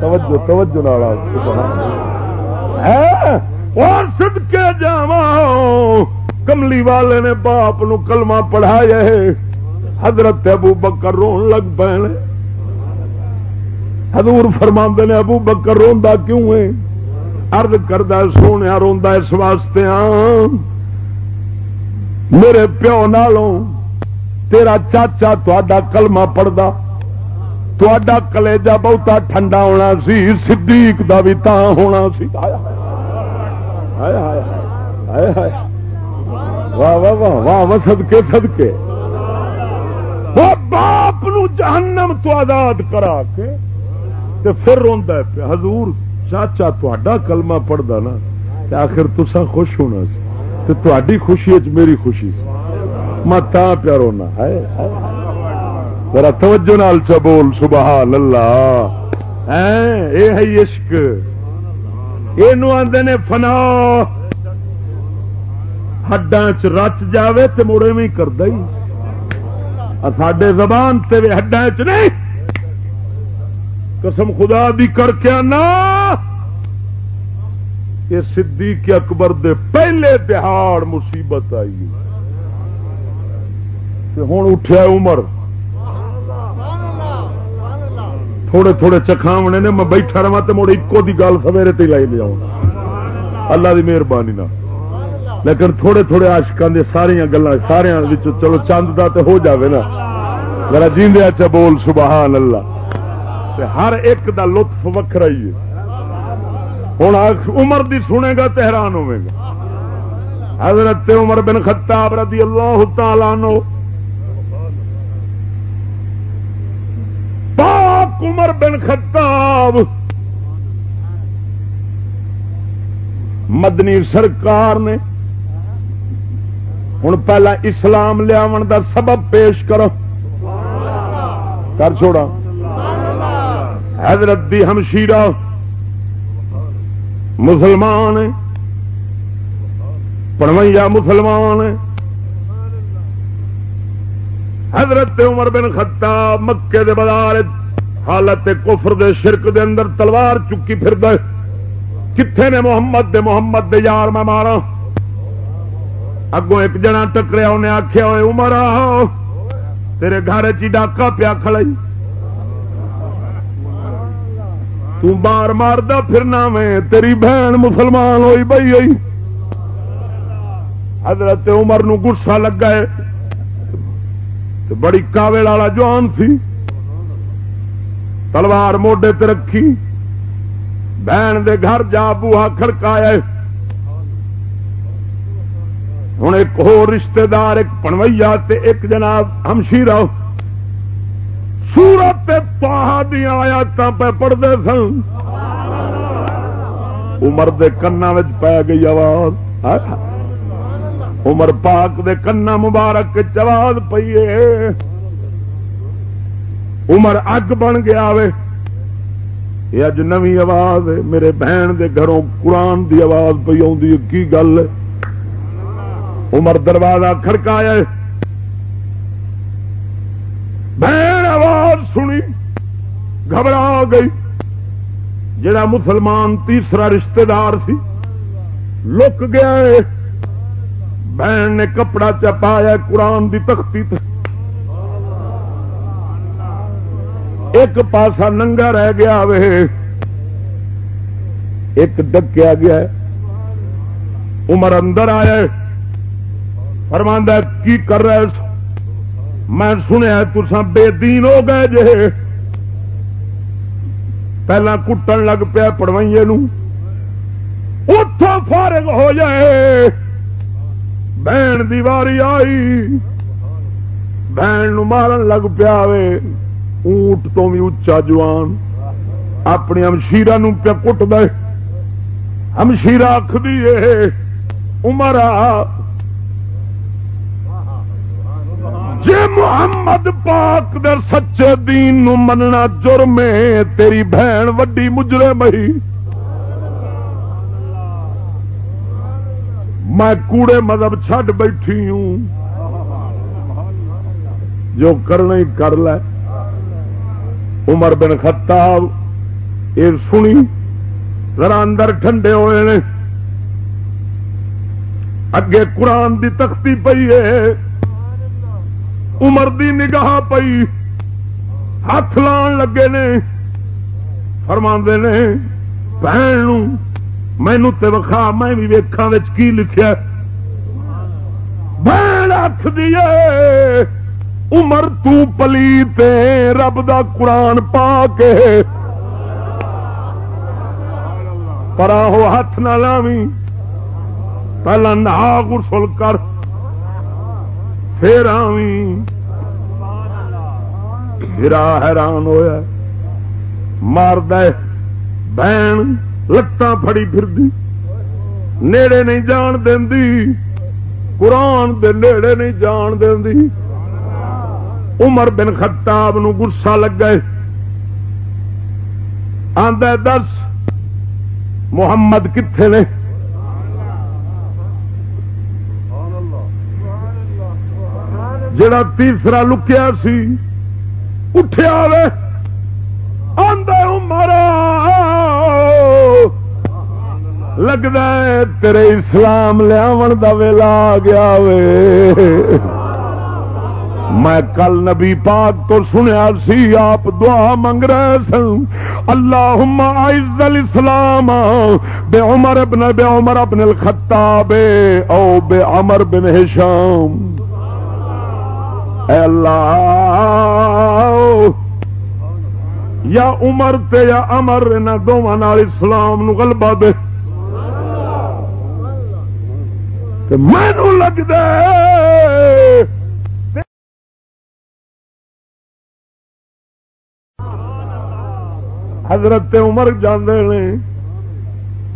توجہ توجہ اور سد کے جا کملی والے نے باپ نو کلمہ پڑھایا ہے۔ حضرت ابو بکر رون لگ پے حضور فرما نے ابو بکر روا کیوں ہے؟ ارد کردہ سونے روا اس واسطے ہاں۔ میرے پیو نالوں، تیرا چاچا تا کلمہ پڑھتا تا کلیجا بہتا ٹھنڈا ہونا سی، صدیق دا بھی تا ہونا سی۔ واہ واہ واہ واہ واہ سدکے سدکے باپ نو جہنم تو آزاد کرا کے تے پھر روندا پیا، حضور چاچا تا کلمہ پڑھتا نا تے آخر تسا خوش ہونا سی، تے خوشی میری خوشی سی۔ میں تا پیا رونا ہے ذرا توجہ نال چبول سبحان اللہ ہاں، اے ہے عشق۔ یہ آدھے نے فنا۔ ہڈا چ رچ جائے تو مڑے بھی کرد ساڈے زبان تے ہڈا چ نہیں۔ قسم خدا دی کر کے آنا یہ صدیق اکبر دے پہلے دہاڑ مصیبت آئی۔ ہوں اٹھیا عمر۔ تھوڑے تھوڑے چکھاونے نے، میں بیٹھا رہا تو مڑ ایکو دی گل سویرے تے لائی لیا اللہ دی مہربانی نہ لیکن تھوڑے تھوڑے آشکان دے ساریا گلا سارے چلو چند دا تے ہو جاوے نا۔ ذرا جیندے اچھا بول، سبحان اللہ۔ تے ہر ایک دا لطف وکھرا ہی ہے۔ ہوں عمر دی سنے گا تو حیران ہوے گا۔ حضرت عمر بن خطاب رضی اللہ تعالی عنہ۔ عمر بن خطاب۔ مدنی سرکار نے ہوں پہلا اسلام لیا دا سبب پیش کرو۔ کر چھوڑا۔ حضرت دی ہمشیرہ مسلمان پڑویا مسلمان حضرت عمر بن خطاب مکے دے بازار حالت کفر دے شرک دے اندر تلوار چکی پھر دے۔ کتنے نے محمد دے؟ محمد دے یار میں مارا اگوں ایک جنا ٹکریا، انہیں آخیا ہوئے عمر آ، تیرے گھر چی ڈاکا پیا کھڑائی۔ تو بار ماردا پھرنا میں تیری بہن مسلمان ہوئی بئی ہوئی۔ حضرت عمر نو گسا لگا ہے۔ بڑی کاوے والا جوان سی۔ تلوار موڈے تے رکھی۔ بہن دے گھر جا بوہا کھڑکایا ہوں ایک ہو رشتے دار، ایک پنویا تے ایک جناب ہمشیرا سورت پاہ دیا آیات پہ پڑھتے سن۔ عمر دے کنا پی گئی آواز۔ عمر پاک دے کنا مبارک چواز پیے عمر اگ بن گیا وے۔ یہ اج نو آواز میرے بہن دے گھروں قرآن دی آواز پی کی گل عمر دروازہ کھڑکایا بہن آواز سنی۔ گھبرا گئی۔ جڑا مسلمان تیسرا رشتہ دار سی۔ لک گیا بہن نے کپڑا چپایا قرآن دی تختی ایک پاسا ننگا رہ گیا وے۔ ایک ڈکیا گیا عمر اندر آیا فرماندہ کی کر رہے میں سنیا تسا بے دین ہو گئے جے۔ پہلا کٹن لگ پیا پڑوئیے اتوں فارغ ہو جائے۔ بہن دیواری آئی۔ بہن مارن لگ پیا اونٹ تو بھی اچا جوان۔ اپنی امشیرا پیا کٹ دے ہمشیرا آخری عمر جی محمد پاک دے سچے دین نو مننا جرم تیری بہن وڈی مجرے مہی میں کوڑے مذہب چھڈ بیٹھی ہوں۔ جو کرنا ہی کر لے۔ عمر بن خطاب یہ سنی، ذرا اندر ٹھنڈے ہوئے نے۔ اگے قرآن دی تختی پئی ہے۔ عمر دی نگاہ پئی ہاتھ لان لگے نے فرما نے بہن مینو تے وکھا میں بھی ویخا کی لکھیا بہن ہاتھ دیے عمر تو پلی تے رب دا قرآن پا کے پر ہو ہاتھ نہ لاوی پہلا نہا گسل کر پھر آوی ہرا حیران ہوا مارد بہن لتاں پڑی پھر نیڑے نہیں جان دی قرآن دے نیڑے نہیں جان دی عمر بن خطاب نو گسا لگ گئے آدھا دس، محمد کتنے نے؟ جڑا تیسرا لکیا سی، اٹھیا وے آدھا مارا۔ لگتا ہے، تیرے اسلام لیا ویلا آ گیا وے۔ میں کل نبی پاک تو سنیا سی، آپ دعا منگ رہے سن۔ اللہ عز الاسلام بے عمر ابن بے عمر ابن الخطاب، او بے عمر بن ہشام۔ اے اللہ، یا عمر تے یا امر ان دونوں اسلام نو غلبہ دے۔ مینو لگتا حضرت عمر جانے نے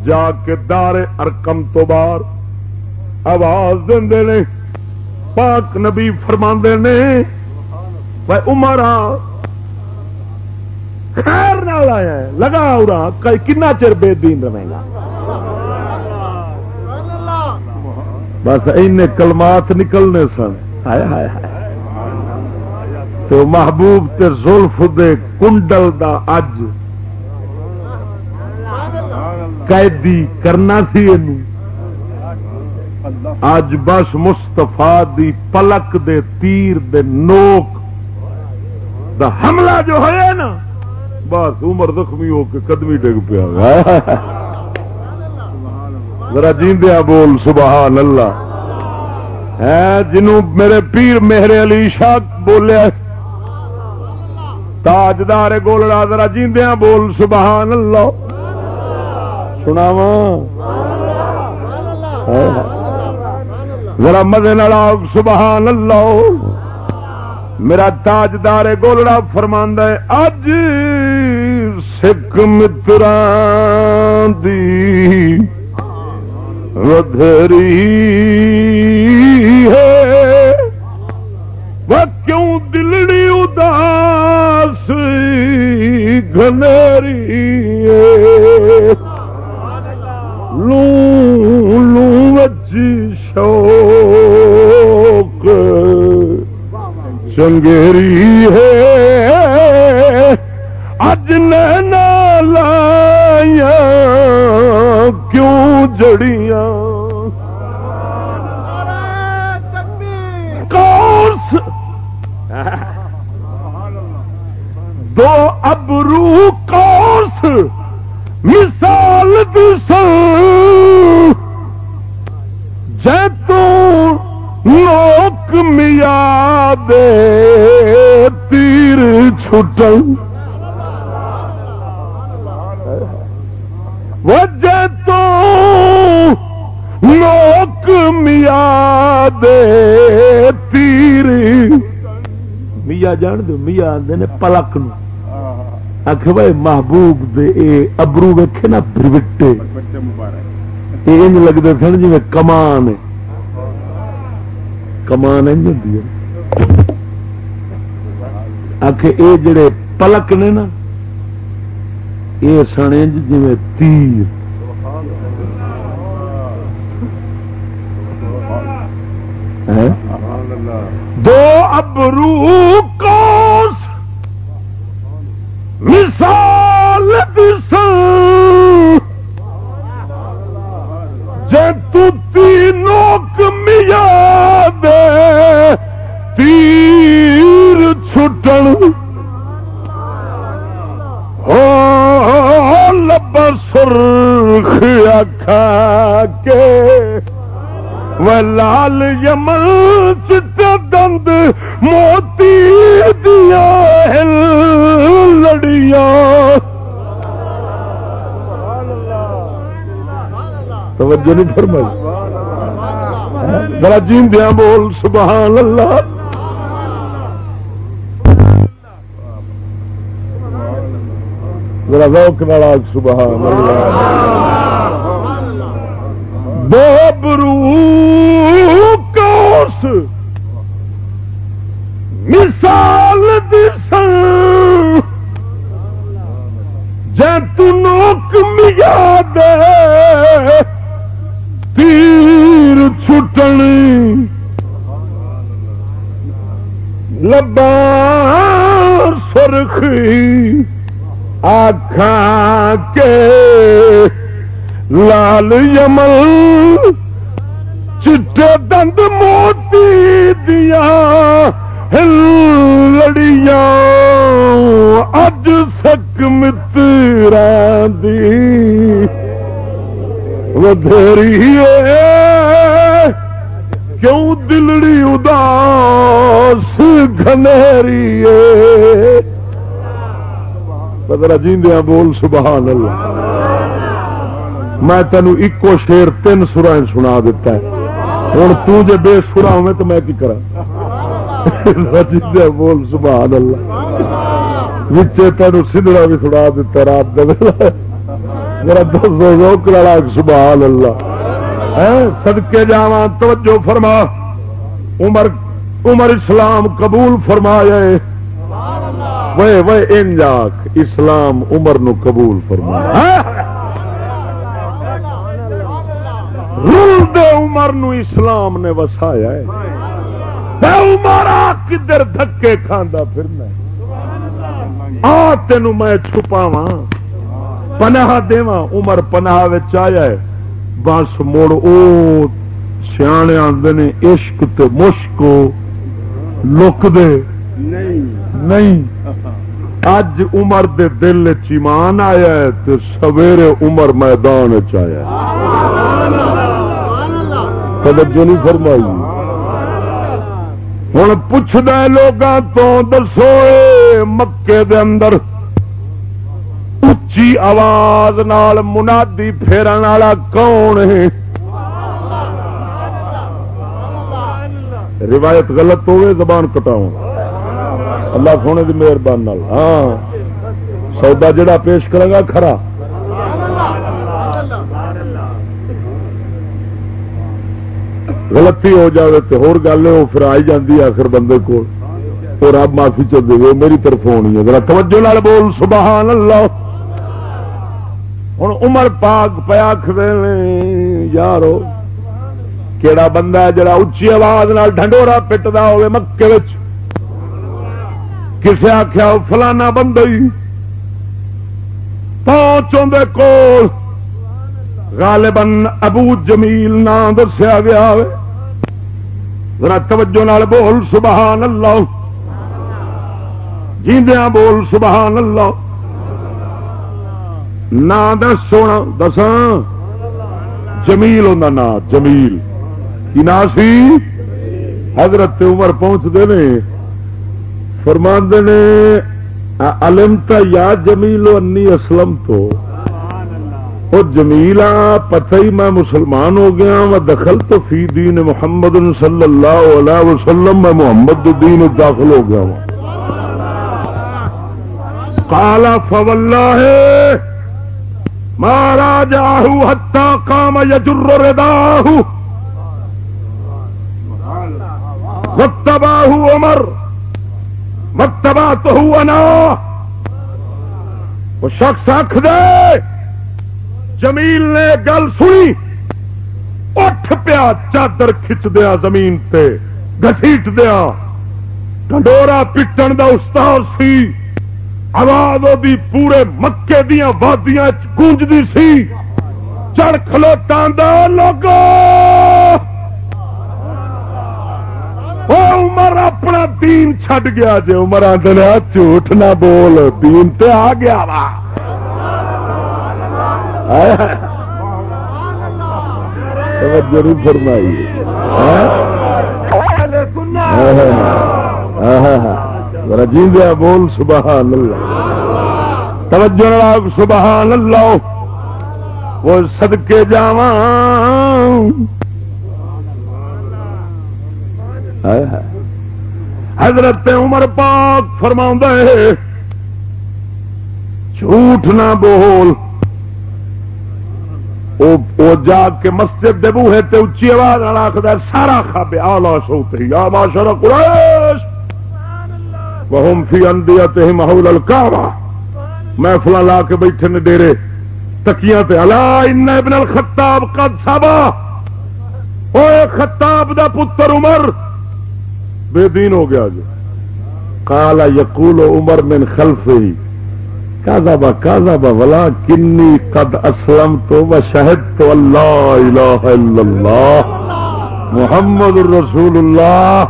جا کے دار ارکم تو باہر آواز دے نے۔ پاک نبی فرما نے عمر خیر نال آیا لگا ارا کنا چر بے دین رہے گا۔ بس این کلمات نکلنے سن۔ ہائے ہائے ہائے۔ تو محبوب تے زلف دے کنڈل دا اج قیدی کرنا سی اج بس مستفا دی پلک دے تیر دے نوک دا حملہ جو ہے نا بس عمر زخمی ہو کے قدمی ڈگ پیا۔ ذرا جیندیا بول سبحان اللہ۔ ہے جنوں میرے پیر میرے علی شاہ بولیا تاجدار گولڑا ذرا جیندیا بول سبحان اللہ۔ سناو ذرا مزے سبحان اللہ۔ میرا تاجدار گولڑا فرماند ہے اج سکھ متر ودری ہے۔ وہ کیوں دلڑی اداس گنری لوں لوں بچی شوق چنگیری ہے۔ اج لایا کیوں جڑیاں؟ کوس دو ابرو کوس مثال دس۔ لوک میا دے تیر چھٹن وجہ تو لوک میا دے تیر۔ میا جان دو میا آدھے پلک نو۔ آخ بھائی محبوب دے اے ابرو ویکھے نا بروٹے۔ یہ لگتے سن جی کمان کمان ہوں آخ یہ جڑے پلک نے نا یہ سن جی تیر۔ دو ابرو کوس مثال تینوک میا سرخ اکھا کے لال یمل چت دند موتی دیا لڑیا توجہ نہیں فرمائی۔ ذرا جین دیا بول، سبحان اللہ۔ ذرا روک نالا سبحان اللہ۔ بوبرو کوس مثال دس جنوک میا دے۔ تیر چھٹن لبا سرخی۔ آخان کے لال یمل، چٹے دند موتی دیا لڑیاں اج سک متر ودھیری کیوں دلڑی اداس گنری پتہ جیندیا بول سبحان اللہ۔ میں تینوں ایکو شیر تین سورا سنا دیتا ہے۔ ہوں تے بے سورا ہوے تو میں کی کرا بول سبحان اللہ بچے تینوں سدڑا بھی سنا دیتا رات میرا دسو کرا سبحان اللہ سدکے جا توجہ فرما۔ عمر عمر اسلام قبول فرمایا وہ وہ انجاک اسلام عمر نو قبول فرمایا۔ دے عمر نو اسلام نے وسایا عمر، آ کدھر دھکے کھانا پھرنا آ تین میں چھپاوا پناہ دوا عمر پناہ آیا ہے۔ بس مڑ او سیانے آتے نے، عشق تے مشک لک دے۔ نہیں۔ اج عمر دے دل چیمان آیا ہے تے سویرے عمر میدان چیا توجہ نہیں فرمائی۔ ہوں پوچھنا لوگوں تو، دسو مکے دے اندر اچھی آواز نال منادی پھیرن والا کون ہے؟ روایت غلط ہوئے، زبان کٹاؤ اللہ سونے کی مہربانی ہاں سودا جڑا پیش کرے گا، کھرا۔ غلطی ہو جائے تو ہور گل ہے وہ پھر آئی جاتی آخر بندے کو تو رب معافی چ دے میری طرف ہونی ہے۔ ذرا توجہ لال بول، سبحان اللہ۔ ہوں عمر پاک پیا کھڑے یارو، کیڑا بندہ ہے جڑا اچھی آواز نال ڈنڈورا پٹتا ہوے مکے کسے آخیا فلانا بندہ ہی۔ پہنچوں کول۔ غالباً ابو جمیل نام دسیا گیا ہوئے۔ ذرا توجہ نال بول سبحان اللہ جیندیا بول سبحان اللہ نا دس سونا، دساں۔ جمیل ہوں نا جمیل۔ کی نا سی؟ حضرت عمر پہنچتے نے۔ فرماندے نے علمتا یا جمیل انی اسلم تو وہ جمیلا پتہ ہی میں مسلمان ہو گیا میں دخل تو فی دین محمد صلی اللہ علیہ وسلم، میں محمد دین داخل ہو گیا ہوں۔ کالا فولہ ہے مہاراجا ہتا کام یجر رداہ متباہ عمر متبا تو انا۔ وہ شخص آخ دے۔ جمیل نے گل سنی، اٹھ پیا چادر کھچ دیا زمین تے گسیٹ دیا۔ ڈنڈورا پٹن دا استاد سی، آواز دی پورے مکے دیا وادیاں گونجدی سی۔ چڑھ کھلوتا لوگو۔ عمر اپنا دین چھڈ گیا جی عمر آدھے جھوٹ نہ بول، دین تے آ گیا وا۔ فرمائی۔ ہاں؟ ہاں، ہاں، رجیندیا بول سبحان اللہ توجہ سبحان اللہ وہ سدکے جا حضرت عمر پاک فرما جھوٹ نہ بول۔ او جا کے مسجد دے بوہے تے اچھی آواز آخر سارا خابے آلہ سوتے یا معاشر قریش! وہم فی اندیتہم حول الکعبہ۔ محفلہ لا کے بیٹھے نے ڈیرے تکیاں تے، الا ان ابن الخطاب قد سبا۔ او خطاب دا پتر عمر۔ بے دین ہو گیا جی۔ جو کالا یقول عمر من خلف کازا با کازا با ولا کنی قد اسلم تو و شہد تو اللہ الہ الا اللہ محمد رسول اللہ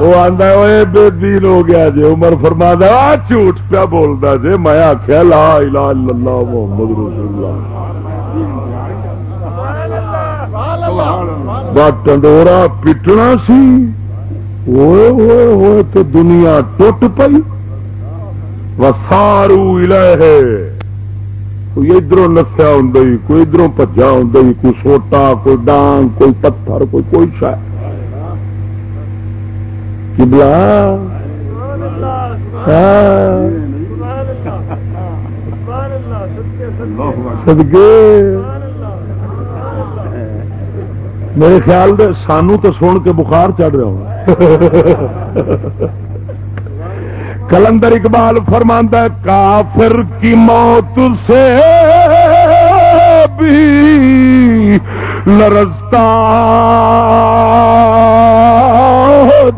وہ آدھا بے دین ہو گیا جی عمر فرما جھوٹ پیا بولتا جی میں آخیا لا الہ الا اللہ محمد رسول اللہ۔ ٹنڈورا پٹنا سی۔ ہوئے ہوئے ہوئے تو دنیا ٹوٹ پئی۔ وسارو ہے کوئی ادھر نسیا ہوں کوئی ادھر پجا ہوں کوئی سوٹا، کوئی ڈانگ، کوئی پتھر، کوئی کوئی شاید۔ کبلا ہاں۔ سدگے میرے خیال دے سانو تو سن کے بخار چڑھ رہا ہوں۔ کلندر اقبال فرماندہ کافر کی موت سے بھی لرزتا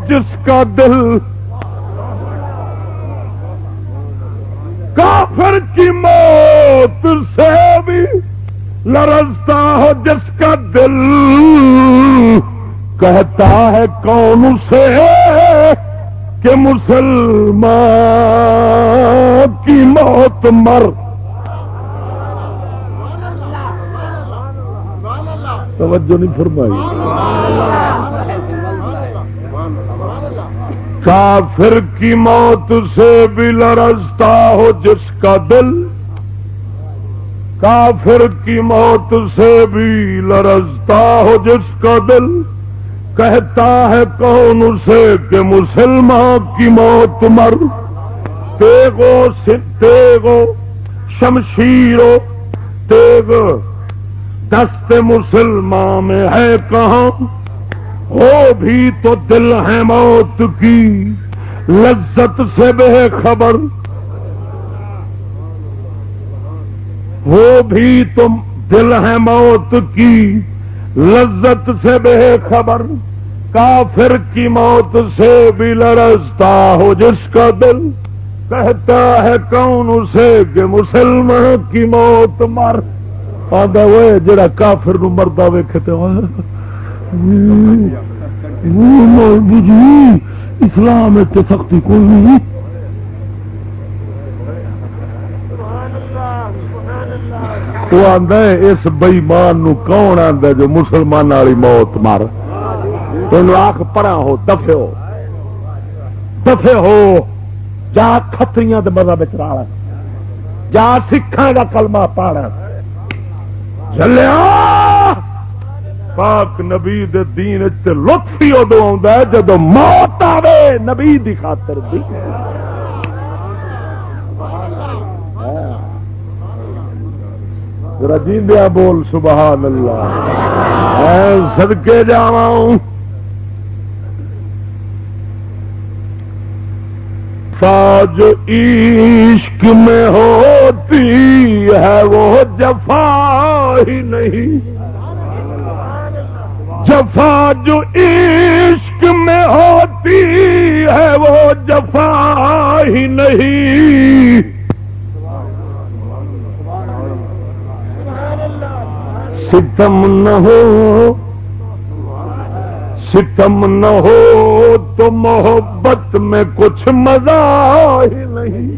جس کا دل کافر کی موت سے بھی لرزتا ہو جس کا دل کہتا ہے کون سے کہ مسلمان کی موت مر۔ توجہ نہیں فرمائی۔ کافر کی موت سے بھی لرزتا ہو جس کا دل۔ کافر کی موت سے بھی لرزتا ہو جس کا دل۔ کہتا ہے کون اسے کہ مسلمان کی موت مر؟ تیگو تیگو شمشیرو تیگ دست مسلمان میں ہے کہاں؟ ہو بھی تو دل ہے موت کی۔ لذت سے بے خبر۔ وہ بھی تم دل ہے موت کی۔ لذت سے بے خبر کافر کی موت سے بھی لرزتا ہو جس کا دل کہتا ہے کون اسے کہ مسلمان کی موت مر آدھا وہ جڑا کافر نو مردہ ویکھے اسلام سختی کوئی نہیں وہ آدھا اس بئیمان کون آدھا جو مسلمان والی موت مار؟ تین آخ پڑا ہو دفے ہو۔ دفے ہو، جا کتری مزہ بچا جا سکھان کا کلمہ پاڑا چلیا پاک نبی دے دین لطف ہی ادو آ جدو موت آوے، نبی دی خاطر دی رجیندیا بول، سبحان اللہ۔ سدکے جا فاج عشق میں ہوتی ہے، وہ جفا ہی نہیں۔ جفا جو عشق میں ہوتی ہے، وہ جفا ہی نہیں۔ ستم نہ ہو ستم نہ ہو تو محبت میں کچھ مزہ ہی نہیں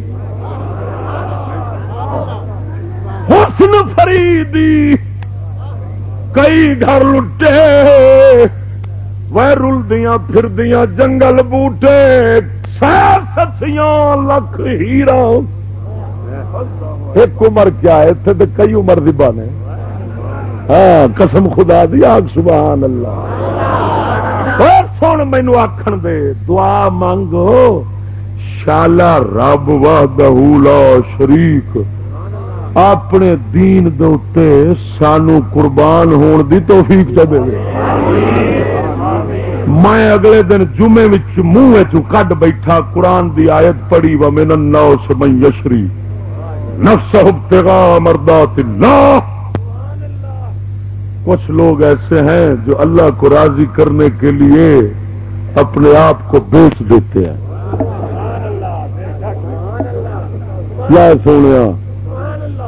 حسن فریدی کئی گھر لٹے وہ رلدیاں پھردیاں جنگل بوٹے سسیاں لکھ ہیرا ایک عمر کیا ہے اتنے تو کئی عمر دی بانے ہاں قسم خدا دی، آگ، سبحان اللہ۔ سن مینو آخر دے، دعا منگو شالا رب وا شریک۔ اپنے دین دے سانو قربان ہون دی توفیق چلے میں اگلے دن جمعے منہ کڈ بیٹھا، قرآن دی آیت پڑی و من نو سمئی یشری نفس مردات اللہ کچھ لوگ ایسے ہیں جو اللہ کو راضی کرنے کے لیے اپنے آپ کو بیچ دیتے ہیں۔ کیا سونے،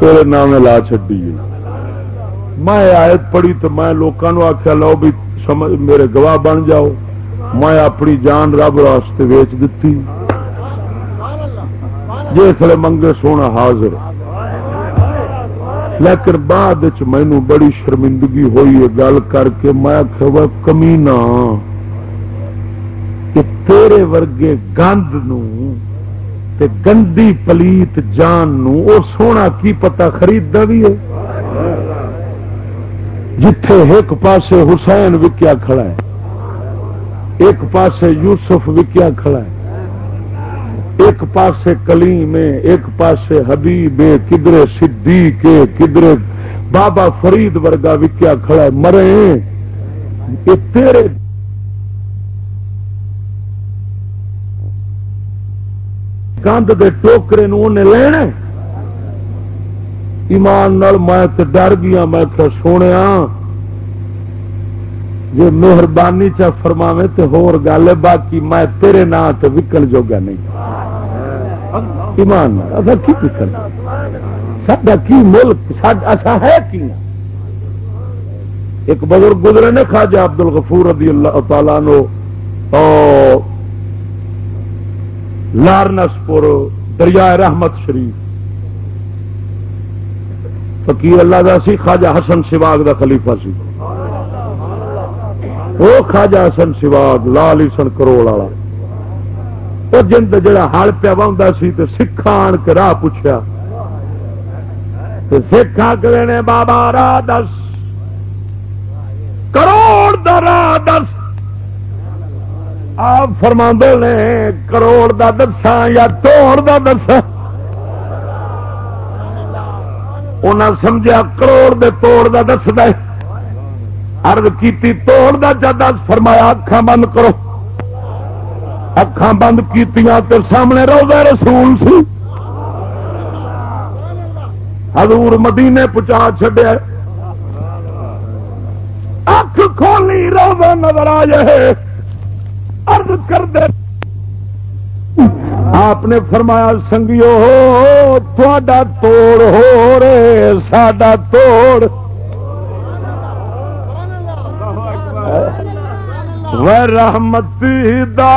تیرے نام لا چڈی میں آیت پڑھی تو میں لوگوں آخیا لو بھی میرے گواہ بن جاؤ۔ میں اپنی جان رب راستے ویچ دیتی جس منگے سونا حاضر۔ لیکن بعد مینو بڑی شرمندگی ہوئی ہے گل کر کے میں کمی نہ تیرے ورگے گند نو تے گندی پلیت جان نو او سونا کی پتا خرید بھی ہے؟ جتھے ایک پاسے حسین وکیا کھڑا ہے، ایک پاسے یوسف وکیا کھڑا ہے۔ ایک پاسے کلیم ایک پاسے حبیب کدھر صدیق کدھر بابا فرید ورگا وکیا کھڑا ہے۔ مرے یہ تیرے گند دے ٹوکرے لینا ایمان نال میں ڈر گیا، میں سونے جی مہربانی چا فرماوے تو ہور گل ہے، باقی میں تیرے نام سے وکن جوگا نہیں۔ ایمان کی سڈا کی ملک اصا ہے کی ایک بزرگ گزرے نے، خواجہ عبد الغفور رضی اللہ تعالی نو لارنس پور دریائے رحمت شریف۔ فقیر اللہ دا سی، خواجہ حسن سواگ دا خلیفہ سی۔ وہ خواجہ حسن سواگ لال سن کروڑ والا۔ وہ جند جڑا ہل پیا وا سی تو سکھا آن کے راہ پوچھا سکھ آگے نے بابا راہ دس۔ کروڑ دا راہ دس۔ آپ فرما نے، کروڑ دا دسا یا توڑ دا دسا انہیں سمجھا کروڑ دے توڑ دا دس دے۔ ارد کی توڑ دا جا دس فرمایا اکھا بند کرو۔ اکھان بند کی سامنے روزہ رسول سی۔ حضور مدینے پہنچا چڈیا اکھ کھولی، روزہ نظر آ جائے ارد کر دے آپ نے فرمایا، سنگیو تھوڑا توڑ، ہو رے، ساڈا توڑ۔ و رحمت دا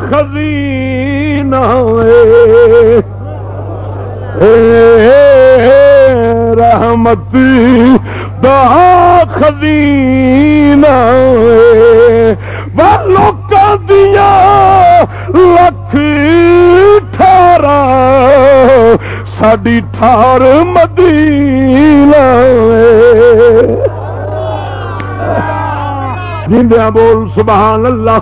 خزینہ رحمت دا خزینہ لوک دیا لکھ ٹھارا ساڈی ٹھار مدینہ جیندیا بول، سبحان اللہ۔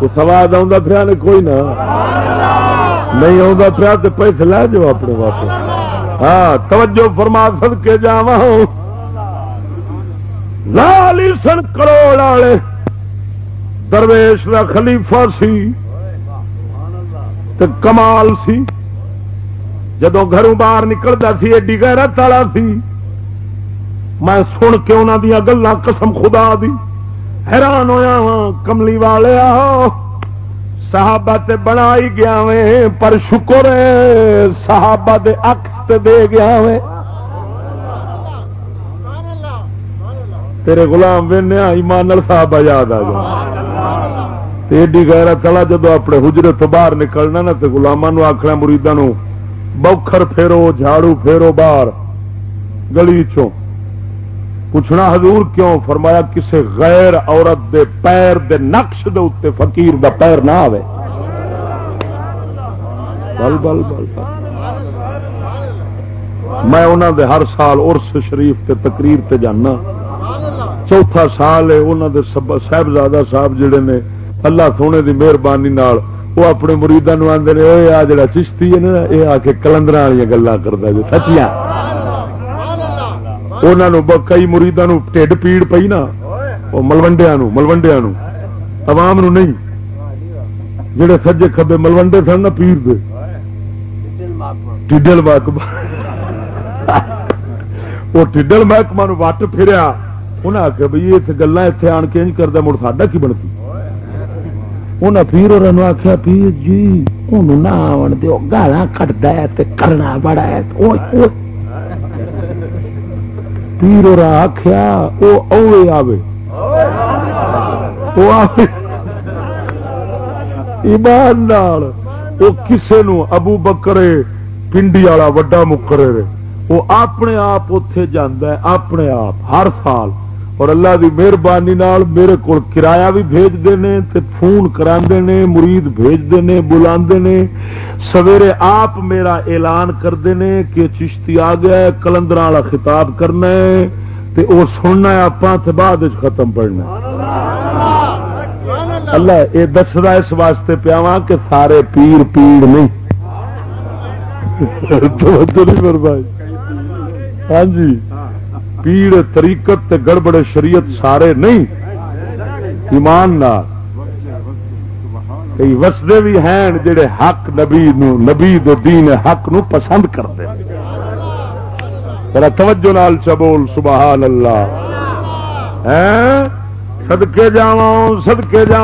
تو سواد آ پیا نے کوئی نہ۔ نہیں آتا پیا تو پیسے لے جاؤ اپنے واپس۔ ہاں توجہ فرما سد کے جا لال سن کروڑ والے۔ درویش کا خلیفہ سی۔ تے کمال سی۔ جدو گھروں باہر نکلتا سی، ایڈی گیرت والا سی۔ میں سن کے انہوں دیا گلا قسم خدا دی۔ حیران ہویا ہاں کملی والے صحابہ تے بنا ہی گیا وے، پر شکر صحابہ دے عکس تے دے گیا وے۔ تیرے غلام وینیا ایمان صحابہ یاد آ گیا۔ ایڈی گہرا چلا جدو اپنے حجرے تو باہر نکلنا نا تو گلاما آخنا مریداں بوکھر پھیرو، جھاڑو پھیرو باہر، گلی چوں۔ پوچھنا حضور کیوں؟ فرمایا کسے غیر عورت دے پیر دے نقش دے اتنے فقیر دا پیر نہ آئے بل بل بل میں انہوں دے ہر سال ارس شریف تے تقریر تے جانا۔ چوتھا سال ہے انہوں دے صاحبزادہ صاحب جڑے نے، اللہ سونے دی مہربانی وہ اپنے مریداں آدھے آ جڑا چشتی ہے نا یہ آ کے کلندر والی گلا کرتا جو سچیاں انہوں کئی مریداں ٹھڈ پیڑ پئی نا وہ ملوڈیا ملوڈیا عوام نو نہیں جڑے سجے کبے ملوڈے سن نا پیر دے ٹھڈل محکمہ وہ ٹھڈل محکمہ وٹ پھریا انہیں آخیا بھائی اتنے گلا اتنے آن کے کرتا مڑ ساڈا کی بنتی انہیں پیر اور آخیا پیر جی انہوں نہ آن دو گالا کٹتا ہے کرنا بڑا ہے پیر اور آخیا وہ اوے آوے۔ ایمان وہ کسے نو ابو بکرے پنڈی والا وڈا مکرے وہ اپنے آپ اتے جانا ہے، اپنے آپ، ہر سال۔ اور اللہ دی مہربانی میرے کو کرایہ بھی بھیجتے ہیں فون کرا مرید بھیجتے ہیں بلا سویرے آپ میرا اعلان کرتے ہیں کہ چشتی آ گیا ہے، کلندر والا خطاب کرنا ہے، تے وہ سننا ہے آپ بعد ختم پڑنا اللہ یہ دسنا اس واسطے پیا کہ سارے پیر پیڑ نہیں۔ ہاں جی پیڑ طریقت گڑبڑ شریعت سارے نہیں۔ ایمان کئی وسدے بھی ہیں جڑے حق نبی نو نبی دو دین حق نو پسند کرتے توجہ نال چبول سبحان اللہ۔ سدکے جا سدکے جا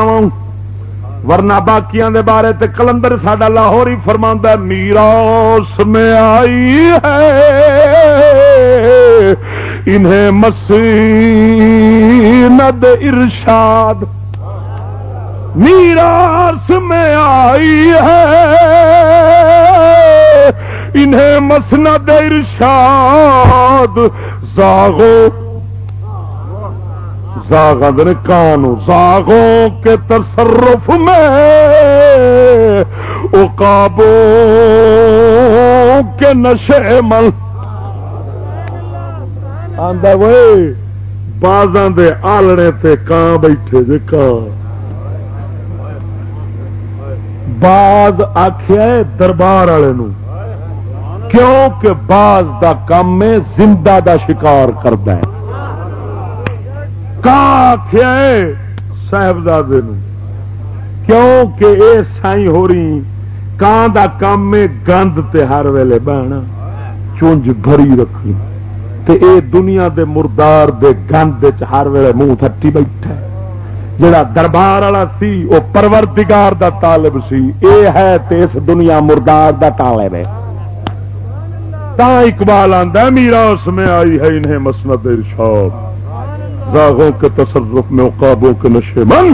ورنہ باقیاں دے بارے تے کلندر ساڈا لاہور ہی فرما میراث میں آئی ہے۔ انہیں مسیند ارشاد۔ میراث میں آئی ہے۔ انہیں مسند ارشاد، زاغو۔ زاغد کانو زاغوں کے تصرف میں اقابوں کے نشے مل بازاں دے آلنے تے کان بیٹھے جے کان باز آخیا دربار والے کیوں کہ باز دا کام زندہ دا شکار کرتا ہے۔ آخیا صاحبزادے کیوں کہ اے سائی ہو رہی کان دا کام گند تے ہر ویلے بہنا۔ چونج بھری رکھنی۔ تے اے دنیا دے مردار دے گند ہر ویلے منہ تھٹی بیٹھا جڑا دربار والا سی وہ پروردگار دا طالب سی۔ اے ہے تے اس دنیا مردار دا طالب ہے۔ تا اقبال آندا میرا اس میں آئی ہے انہیں مسند ارشاد۔ زاغوں کے تصرف میں عقابوں کے نشے من۔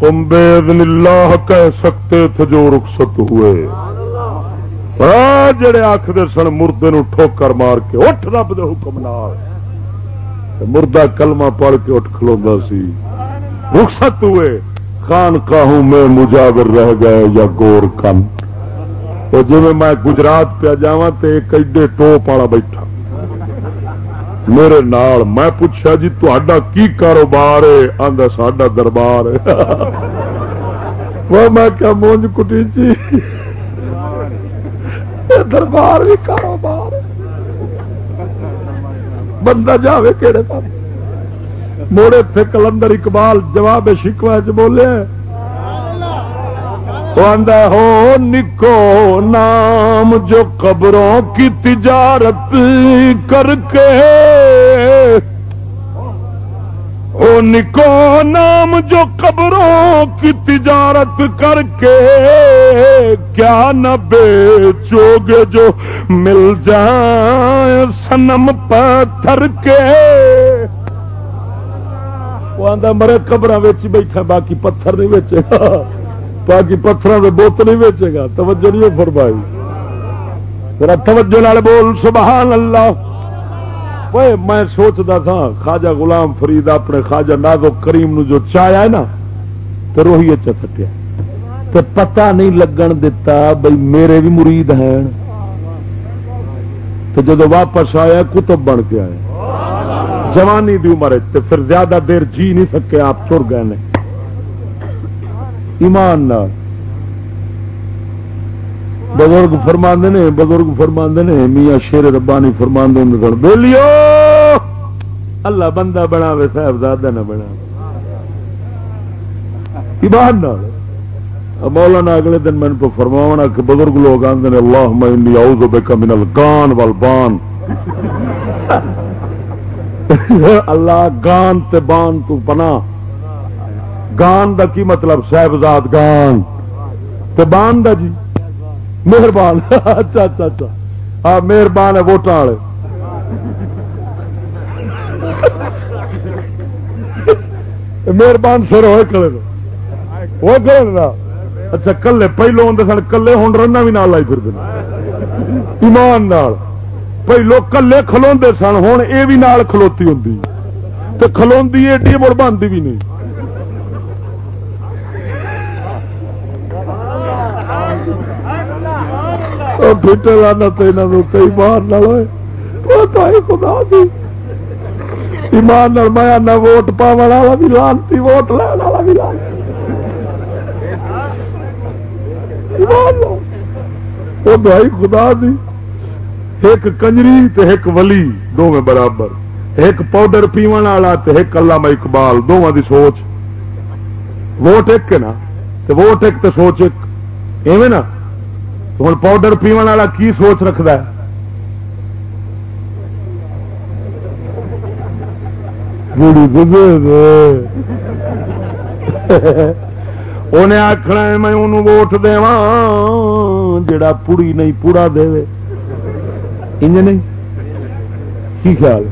تم بے اللہ کہہ سکتے تھے جو رخصت ہوئے۔ جڑے آخر سن، مردے ٹھوکر مار کے اٹھ رب دے حکم نال۔ مردہ کلمہ پڑھ کے اٹھ کھلوا سی۔ رخصت ہوئے۔ خان کاہوں میں مجاور رہ گئے یا گور کن تو جی میں گجرات پہ جا تو ایک ایڈے ٹوپ والا بیٹھا۔ میرے نال میں پوچھا جی تا کی کاروبار ہے؟ آدھا ساڈا دربار ہے۔ وہ میں کیا مونج کٹی جی؟ چی دربار بھی کاروبار ہے۔ بندہ جاوے کہڑے پاس موڑے تھے کلندر اقبال، جواب شکوا چ بولے۔ ہو نکو نام جو قبروں کی تجارت کر کے او نکو نام جو قبروں کی تجارت کر کے کیا نہ بیچو گے جو مل جائے سنم پتھر کے۔ وہ آدھا مرے قبر بیٹھا، باقی پتھر نہیں بیچے گا۔ باقی پتھر کے بوتل نہیں بیچے گا۔ توجہ نہیں فرمائی۔ میرا توجہ نال بول، سبحان اللہ۔ میں سوچتا تھا خواجہ غلام فرید اپنے خواجہ نازو کریم نو جو چایا ہے نا تو روہی چٹیا تو پتا نہیں لگن دتا بھائی میرے بھی مرید ہیں تو جب واپس آیا کتب بن کے آیا جوانی دی عمر تو پھر زیادہ دیر جی نہیں سکے آپ چر گئے نے ایمان بزرگ فرما نے، بزرگ فرما نے، میاں شیر ربانی فرما بولیو، اللہ بندہ بنا وے صاحبزادہ نہ بنا ایمان مولانا اگلے دن میں کو فرماونا کہ بزرگ لوگ آتے ہیں اللہ اعوذ بک من الگان والبان۔ اللہ گان تے بان تو بنا گان دا کی مطلب؟ صاحبزاد گان۔ تے بان دا جی؟ مہربان. اچھا اچھا اچھا. ہاں مہربان ہے ووٹان والے. مہربان سر ہوئے کلے وہ کلے اچھا کلے پہلو ہوں سن، کلے ہوں رنا بھی نال لائی پھر ایمان نال. پہلو کلے کھلو سن ہوں یہ بھی نال کھلوتی ہوں تو کھلو ایڈی مڑ بنتی بھی نہیں لانا کئی بار مار خدا دی ایمان میں نہ ووٹ پا والا بھی لانتی ووٹ لین والا بھی لان وہ دوائی خدا دی ایک کنجری تے ایک ولی دو میں برابر ایک پاؤڈر پیو والا تے ایک علامہ اقبال دونوں دی سوچ ووٹ ایک نا ووٹ ایک تے سوچ ایک ایویں نا ہوں پاؤڈر پیو والا کی سوچ رکھد انہیں آخنا میں انہوں ووٹ دا جڑا پوڑی نہیں پوڑا دے انج نہیں؟ کی خیال؟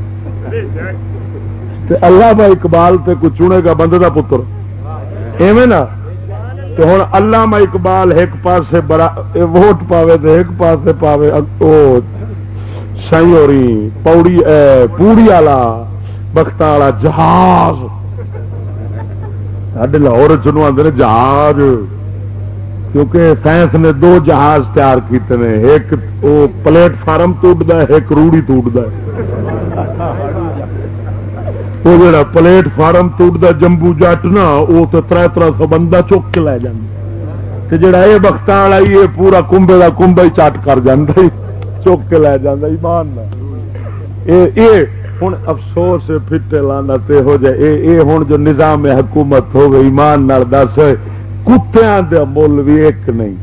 اللہ بھائی اقبال تے کچھ چنے گا بندے کا پتر۔ ایویں نا؟ تو ہوں اللہ اقبال ایک پاسے بڑا ووٹ پاوے تو ایک پاسے پاوے سائیوری پوڑی پوڑی والا بخت والا جہاز۔ سڈے لاہور چنو آتے جہاز۔ کیونکہ سائنس نے دو جہاز تیار کیتے ہیں ایک پلیٹ فارم ٹوٹتا ہے، ایک روڑی ٹوٹتا ہے۔ وہ جڑا پلیٹ فارم ٹوٹتا جمبو جٹ نا وہ تو تر تر سو بندہ چک کے لے جا جا یہ بخت والا یہ پورا کمبے کا کمبا ہی چٹ کر جا چک کے لے جانا ایمان ہوں افسوس فٹے لانا تے ہو جائے۔ یہ ہوں جو نظام حکومت ہو گئی ایمان دس کتیا دے مل بھی ایک نہیں۔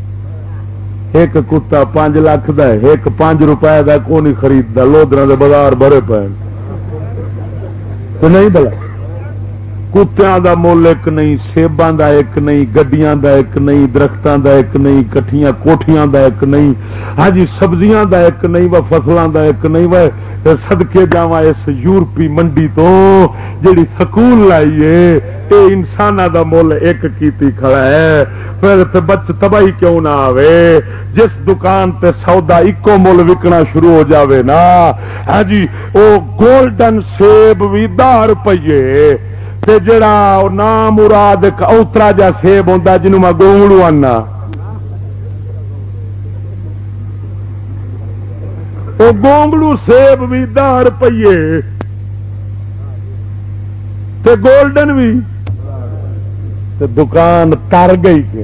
ایک کتا پانچ لاکھ دا ایک پانچ روپئے کا کون خریدتا لودرا دے بازار بھرے پے۔ تو نہیں بلا۔ کتیا دا مل ایک نہیں، سیباں دا ایک نہیں، گڈیاں دا ایک نہیں درختوں دا ایک نہیں، کٹھیاں، کوٹھیاں دا ایک نہیں۔ ہاں جی سبزیاں دا ایک نہیں، وہ فصلوں دا ایک نہیں۔ وہ سدکے جا اس یورپی منڈی تو جیڑی سکول لائیے یہ انسان دا مل ایک کیتی کھڑا ہے۔ پھر بچ تباہی کیوں نہ آوے؟ جس دکان تے سودا ایکو مل وکنا شروع ہو جاوے نا۔ ہاں جی وہ گولڈن سیب بھی دہ روپیے تے جڑا نام مراد اوترا جا سیب ہوتا جنوں میں گونگڑو آنا وہ گونگڑو سیب بھی دہ روپیے تے گولڈن بھی تے دکان تر گئی کے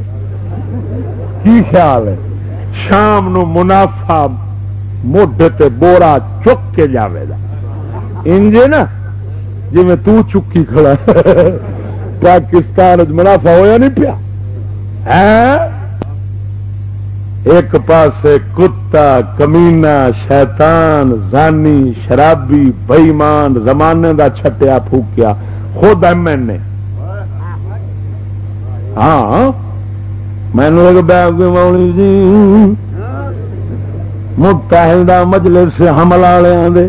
کی خیال ہے؟ شام نو منافع موڈے تے بورا چک کے جاوے گا۔ انجے نا جی میں تو چکی کھڑا پاکستان منافع ہویا نہیں پیا۔ ہاں؟ ایک پاس کتا کمینا شیطان، زانی، شرابی، بئیمان، زمانے دا چھٹیا پھوکیا۔ خود ایم این نے ہاں میں مونی جی متحدہ مجلس سے حمل والے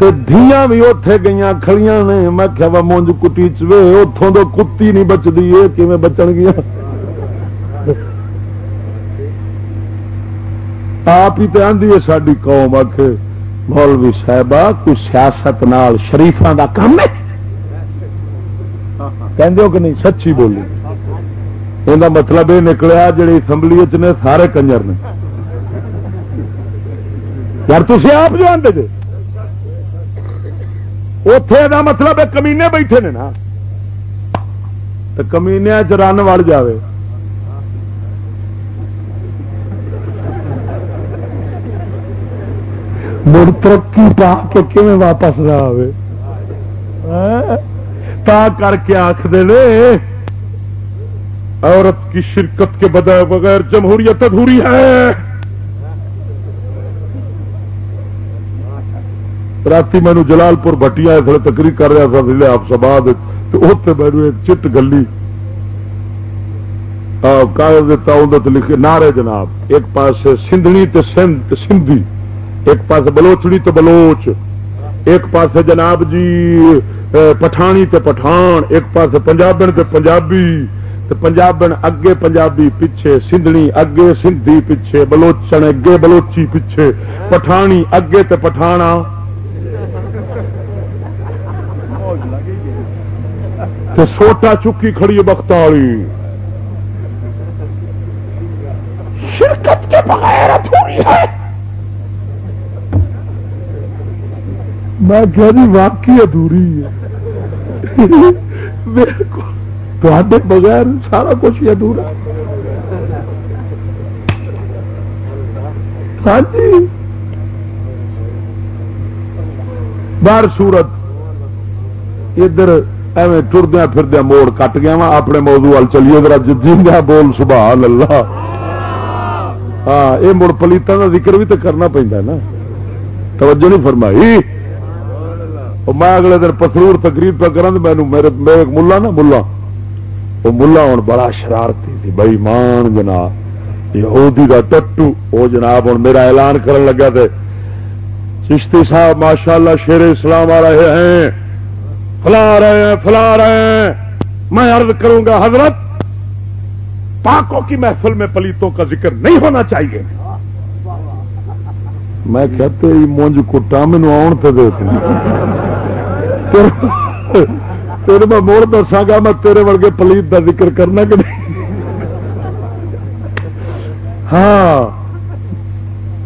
دیا بھی اتے گئی کھڑیاں نے۔ میں کیا وا مونج کٹی چوے اتوں تو کتی نہیں بچتی ہے کیون بچن گیا؟ آپ ہی تو آدھی ہے ساری قوم آخ مولوی صاحبہ، کوئی سیاست نال شریفان دا کام ہے؟ کہ نہیں، سچی بولی۔ یہ مطلب یہ نکلیا جی اسمبلی چ نے سارے کنجر نے یار تھی آپ جو آتے جی اتے کا مطلب ہے کمینے بیٹھے نے نا تو کمینیا چ رن وڑ جائے مڑ ترقی پا کے کھے واپس نہ آئے تا کر کے آخر عورت کی شرکت کے بغیر جمہوریت ادھوری ہے۔ رات مینو جلال پور بٹیا تھوڑے تقریر کر رہا تھا ضلع آپ سباد اتنے مینو ایک چٹ گلی۔ کاغذ دیتا ہوں لکھے، نعرے جناب۔ ایک پاس سندھنی تے سندھ سندھی۔ ایک پاس بلوچڑی تے بلوچ۔ ایک پاس جناب جی پٹھانی تے پٹھان۔ ایک پاس پنجابن تے پنجابی۔ پنجابن اگے پنجابی پیچھے سندھنی اگے سندھی پیچھے بلوچن اگے بلوچی پیچھے پٹھانی اگے تے پٹھانا تے سوٹا چکی کھڑی بخت والی شرکت کے بغیر ہے میں کہہ رہی واقعی ادھوری ہے تو بغیر سارا کچھ ہی ادھورا ہاں جی۔ بار سورت ادھر ایویں ٹردیا پھردیا موڑ کٹ گیا وا اپنے موضوع وال چلیے ذرا جا بول سبحان اللہ۔ ہاں یہ مڑ پلیتوں کا ذکر بھی تو کرنا پہنتا نا۔ توجہ نہیں فرمائی۔ میں اگلے دن پسرور تقریر پہ کرا میرے میرے ملا نا ملا۔ وہ ملا ہوں بڑا شرارتی تھی بئی مان جناب۔ یہودی کا ٹٹو۔ وہ جناب، ہوں میرا اعلان کرن لگا تھے چشتی صاحب، ماشاءاللہ شیر اسلام آ رہے ہیں۔ فلا رہے ہیں فلا رہے ہیں۔ میں عرض کروں گا، حضرت، پاکوں کی محفل میں پلیتوں کا ذکر نہیں ہونا چاہیے۔ میں کہتے ہی مونج کٹا مینو آن تو دیتے تیرے میں موڑ دسا گا میں تیرے ورگے پلیت کا ذکر کرنا کہ نہیں؟ ہاں۔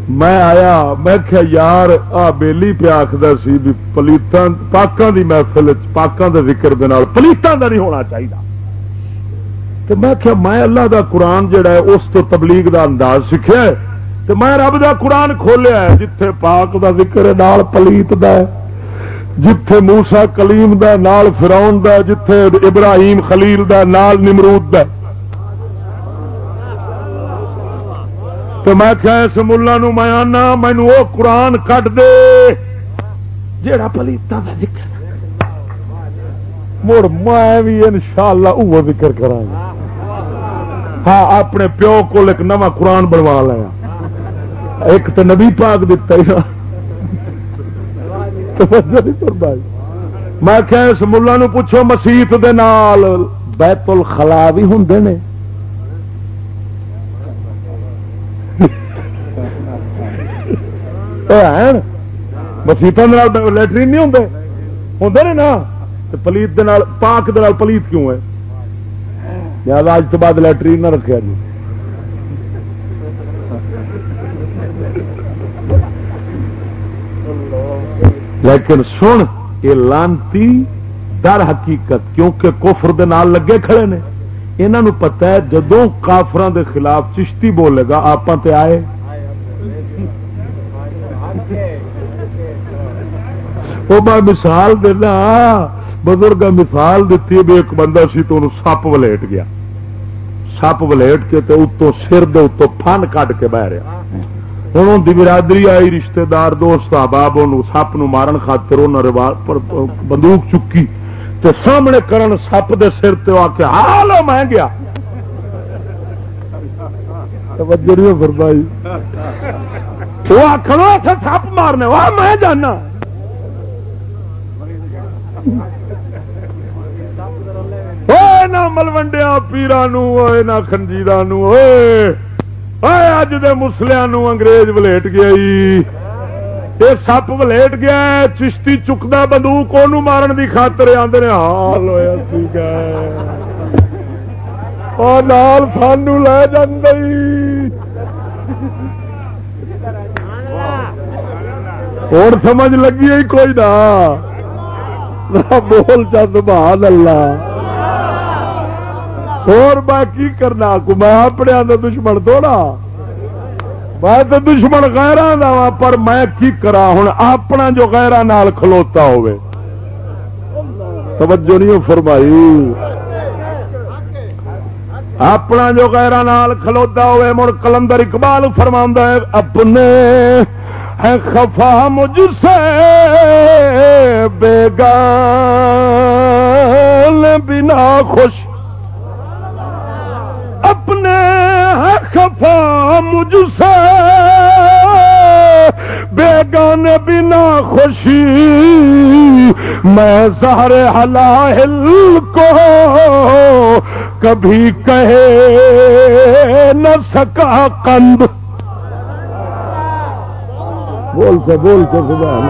میں آیا، میں کیا یار، آ بیلی پہ آخر سی بھی پلیتان پاکان دی محفل پاکان دے ذکر دے نال پلیتان دا نہیں ہونا چاہیے تو میں کیا میں اللہ دا قرآن جڑا ہے، اس تو تبلیغ دا انداز سیکھا ہے۔ تو میں رب دا قرآن کھولیا ہے، جتھے پاک دا ذکر ہے، نال پلیت دا ہے۔ جتھے موسا کلیم دا نال فراؤن دا جتھے ابراہیم خلیل دا نال نمرود دا تو میں کیا اس ملا میں آنا، مینو وہ قرآن کٹ دے۔ جڑا پلیتا کا ذکر۔ مڑ میں بھی ان شاء اللہ وہ ذکر کرا ہاں اپنے پیو کو ایک نواں قرآن بنوا لیا۔ ایک تو نبی پاک دتا ہی میں کہ اس ملا نو پوچھو مسیت دے نال بیت الخلا بھی ہوں نے۔ مسیطا لٹرین نہیں ہوں ہوں نا؟ پلیت پاک پلیت کیوں ہے؟ یاد اج تو بعد لٹرین نہ رکھا جی۔ لیکن سن یہ لانتی در حقیقت کیونکہ کوفر دے نال لگے کھڑے نے۔ انہوں پتا ہے جدو کافران دے خلاف چشتی بولے گا آپ تے آئے۔ وہ میں مثال دینا، بزرگ مثال دیتی بھی ایک بندہ سی تو سپ ولیٹ گیا۔ سپ ولیٹ کے تے اتوں سر دے اتوں فن کٹ کے بہ رہا۔ ہوں ان کی برادری آئی رشتہ دار دوست، احباب سپ مارن خاطر بندوق چکی۔ تے سامنے کرن سپ دے سر تے آ کے حال میں گیا وہ آخر سپ مارنے وہ میں جانا۔ ملوڈیا پیران خنجیر اج دے مسلیا انگریز ولیٹ گیا یہ سپ ولیٹ گیا چشتی چکتا بندوق مارن کی خاطر آدھے حال ہوا ٹھیک ہے سانو لے جی ہوں سمجھ لگی کوئی نہ بول چند بہاد اللہ اور باقی کرنا کو؟ میں اپنے دشمن توڑا میں تو دشمن گہرا دا پر میں کی کرا ہوں اپنا جو گہرا نال کھلوتا ہوئے. توجہ نہیں فرمائی. اپنا جو گہرا نال کھلوتا ہوئے، مڑ کلندر اقبال فرما ہے، اپنے ہے خفا مجھ سے بیگان بنا خوش اپنے ہے خفا مجھ سے بیگان بنا خوشی، میں زہر حلاحل کو کبھی کہے نہ سکا کند بول سے بول سے، سبحان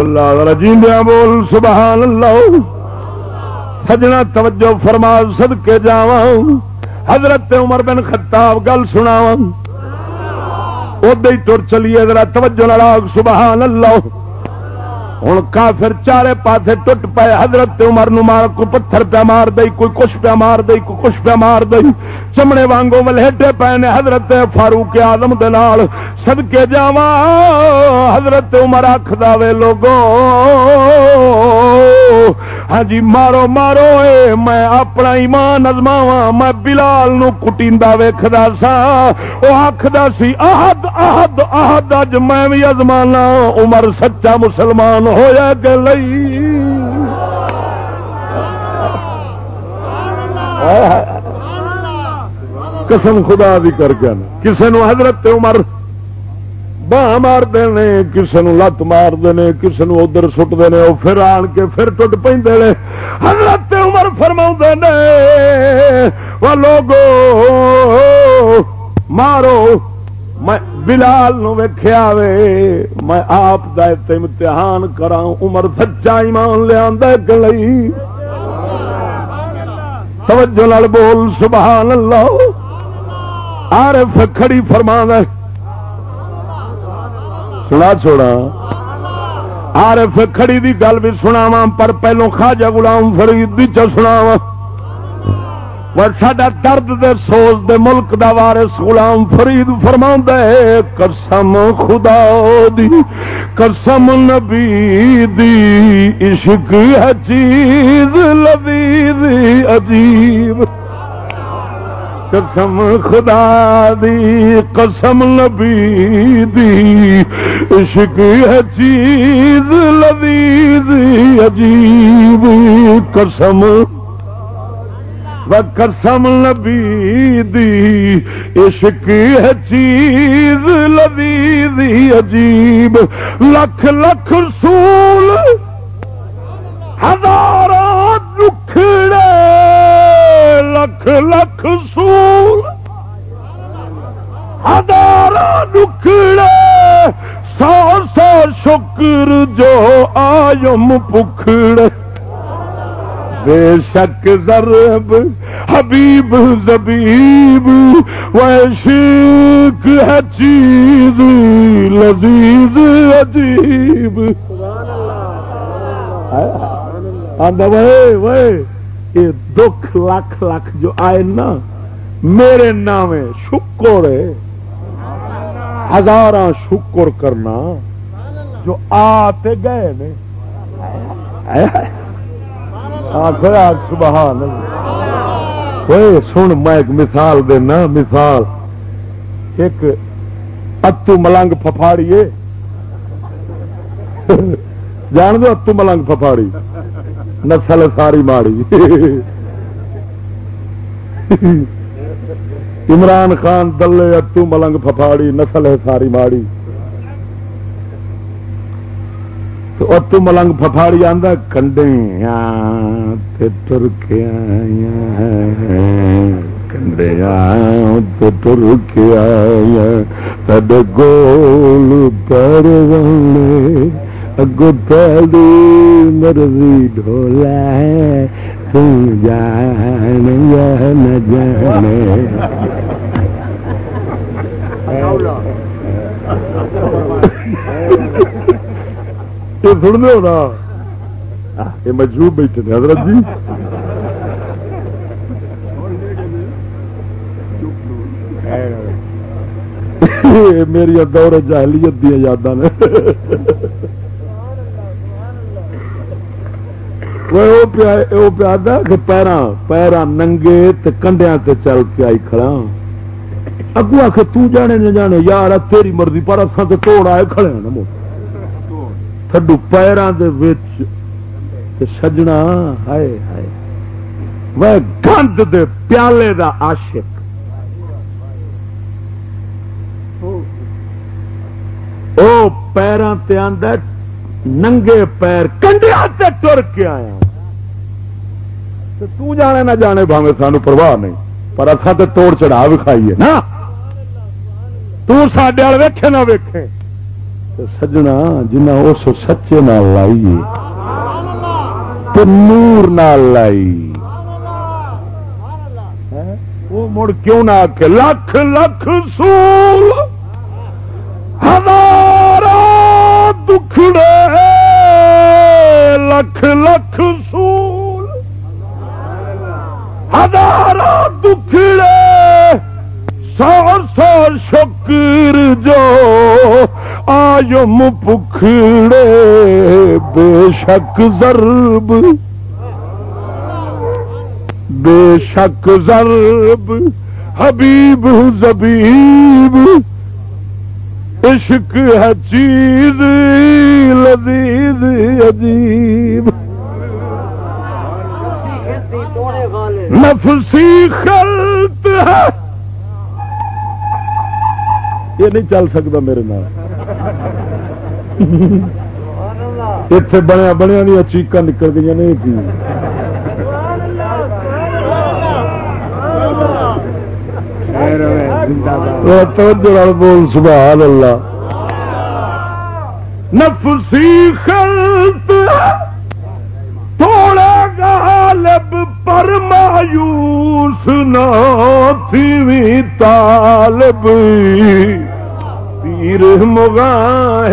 اللہ۔ رجیندیا بول، سبحان اللہ۔ سجنا توجہ فرما سد کے جا حضرت عمر بن خطاب گل سنا ادے تر چلیے، ذرا توجہ لاگ سبحان اللہ ہوں کافر چارے پاسے ٹوٹ پائے، حضرت عمر نو مار کو پتھر پہ مار دئی، کوئی کچھ پہ مار دئی، کوئی کچھ پہ مار دئی۔ چمڑے وانگوں ملہٹے پے نے حضرت فاروق آدم دلال سد کے جا حضرت عمر آخ دے لوگوں ہاں جی مارو مارو اے میں اپنا ایمان ازماوا میں بلال نو کٹیندا ویکھدا سا او آکھدا سی احد احد احد اج میں بھی ازمانا عمر سچا مسلمان ہویا کہ لئی قسم خدا دی کر کے کسے نو حضرت عمر باہ مار دینے کسی نو لت مار دینے کسی نو ادھر سٹ دینے وہ پھر آن کے پھر ٹوٹ پہ حضرت عمر فرما نے وہ لوگو مارو میں بلال نو ویخیا وے میں آپ دا امتحان کرا عمر سچا ایمان لیا گئی توجہ لال بول سبحان اللہ عارف کھڑی فرما ہے سنا چھوڑا۔ آر کھڑی دی گل بھی سنا پر پہلو خاجا گلام فرید چ سنا ساڈا درد دے سوز دے ملک دا وارس غلام فرید فرما ہے کرسم خدا دی کرسم نبی دی، عشق ہے چیز لذیذ، عجیب۔ قسم خدا دی، قسم نبی دی، عشق ہے چیز لذیذ، عجیب قسم۔ قسم نبی دی، عشق ہے چیز لذیذ، عجیب۔ لکھ لکھ سول ہزار دکھڑے لکھ لکھ سور ہزار دکھڑے سو سو شکر جو آیم پکھڑے۔ بے شک ضرب حبیب زبیب ویشک ہے چیز لذیذ عجیب۔ یہ دکھ لاکھ لاکھ جو آئے نا، میرے نام شکر ہزار شکر کرنا جو آتے گئے نے۔ سبحان سن میں ایک مثال دینا، مثال۔ ایک اتو ملنگ ففاڑیے جان دو اتو ملنگ ففاڑی نسل ساری ماڑی. عمران خان دلے اتو ملنگ ففاڑی نسل ہے ساری ماڑی. تو اتو ملنگ ففاڑی آدھا کنڈے تر کے آیا کنڈے تر کے آیا گول پر اگو تیری مرضی ڈھولا ہے تم جان یا نہ جانے۔ یہ سن دو نا۔ یہ مجبور بیٹھے تھے، حضرت جی۔ میری دور جہلیت دیا یاداں نے۔ پیا پیرا پیرا ننگے کنڈیا چل کے آئی کھڑا اگو آ کے تانے نہ جانے یار تیری مرضی پر اصل تو توڑ آئے کھڑے نا تھڈو پیروں کے سجنا ہائے ہائے وہ گند دے پیالے دا عاشق او پیروں تے آندا ننگے پیر کنڈیا سے ٹر کے آیا۔ تو جانے نہ جانے بھاوے سانو پرواہ نہیں پر اصا تو توڑ چڑھا وکھائیے نا وال ویکھے نہ ویکھے۔ سجنا جنا اس سچے نال لائیے۔ تو نور نال لائی وہ مڑ کیوں نہ آ کے لکھ لکھ سول ہزار دکھڑے لکھ لکھ سول ہزار دکھڑے سو سو شکر جو آیم پکھڑے بے شک ضرب بے شک ضرب حبیب زبیب عشق ہے چیز لذیذ عجیب۔ نفسی خلط ہے۔ یہ نہیں چل سکتا میرے نام اتے بنیا بنیا نہیں چیقا نکل گئی بول، سبحان اللہ۔ نفسی خلط تھوڑا غالب پر مایوس نہ تھی طالب۔ پیر مغاہ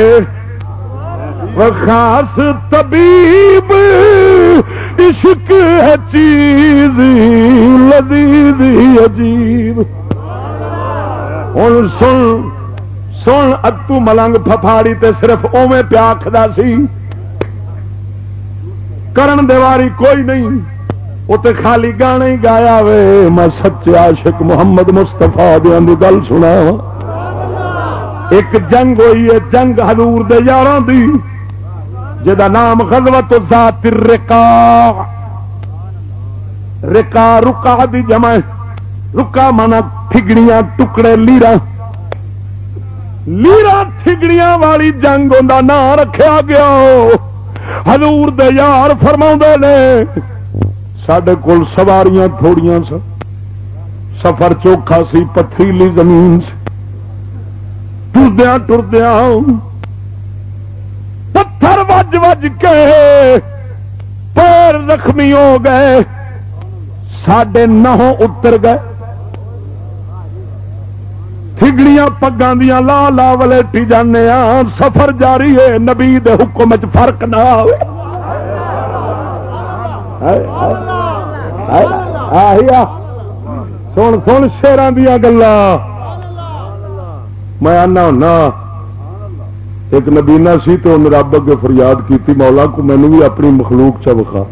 خاص طبیب، عشق ہے چیز لذیذ عجیب۔ ہوں سن سن اتو ملنگ ففاڑی تے صرف اوے پیا سی۔ کرن دیواری کوئی نہیں وہ خالی گانے ہی گایا وے۔ میں سچے عاشق محمد مستفا دیا گل سنا ایک جنگ ہوئی ہے، جنگ حضور دے یار دی جا نام غزوت ذات رکا رکا رکا دی جمع رکا مانا ٹھگڑیاں ٹکڑے لیرا لیرا ٹھگڑیاں والی جنگ نام رکھا گیا حضور دے یار فرما نے سڈے کول سواریاں تھوڑیاں سن سفر چوکھا سی پتھریلی زمین سے ٹردیا ٹردیا پتھر وج وج کے پیر زخمی ہو گئے ساڈے نہ اتر گئے تھگڑیاں پگاں دیا لا لا ولیٹی جانے سفر جاری ہے، نبی دے حکم چ فرق نہ آئے سن سن شیران دیا گلا میں آنا ہونا، ایک نبینا سی تو انہیں رب اگے فریاد کی مولا کو مینو بھی اپنی مخلوق چبخا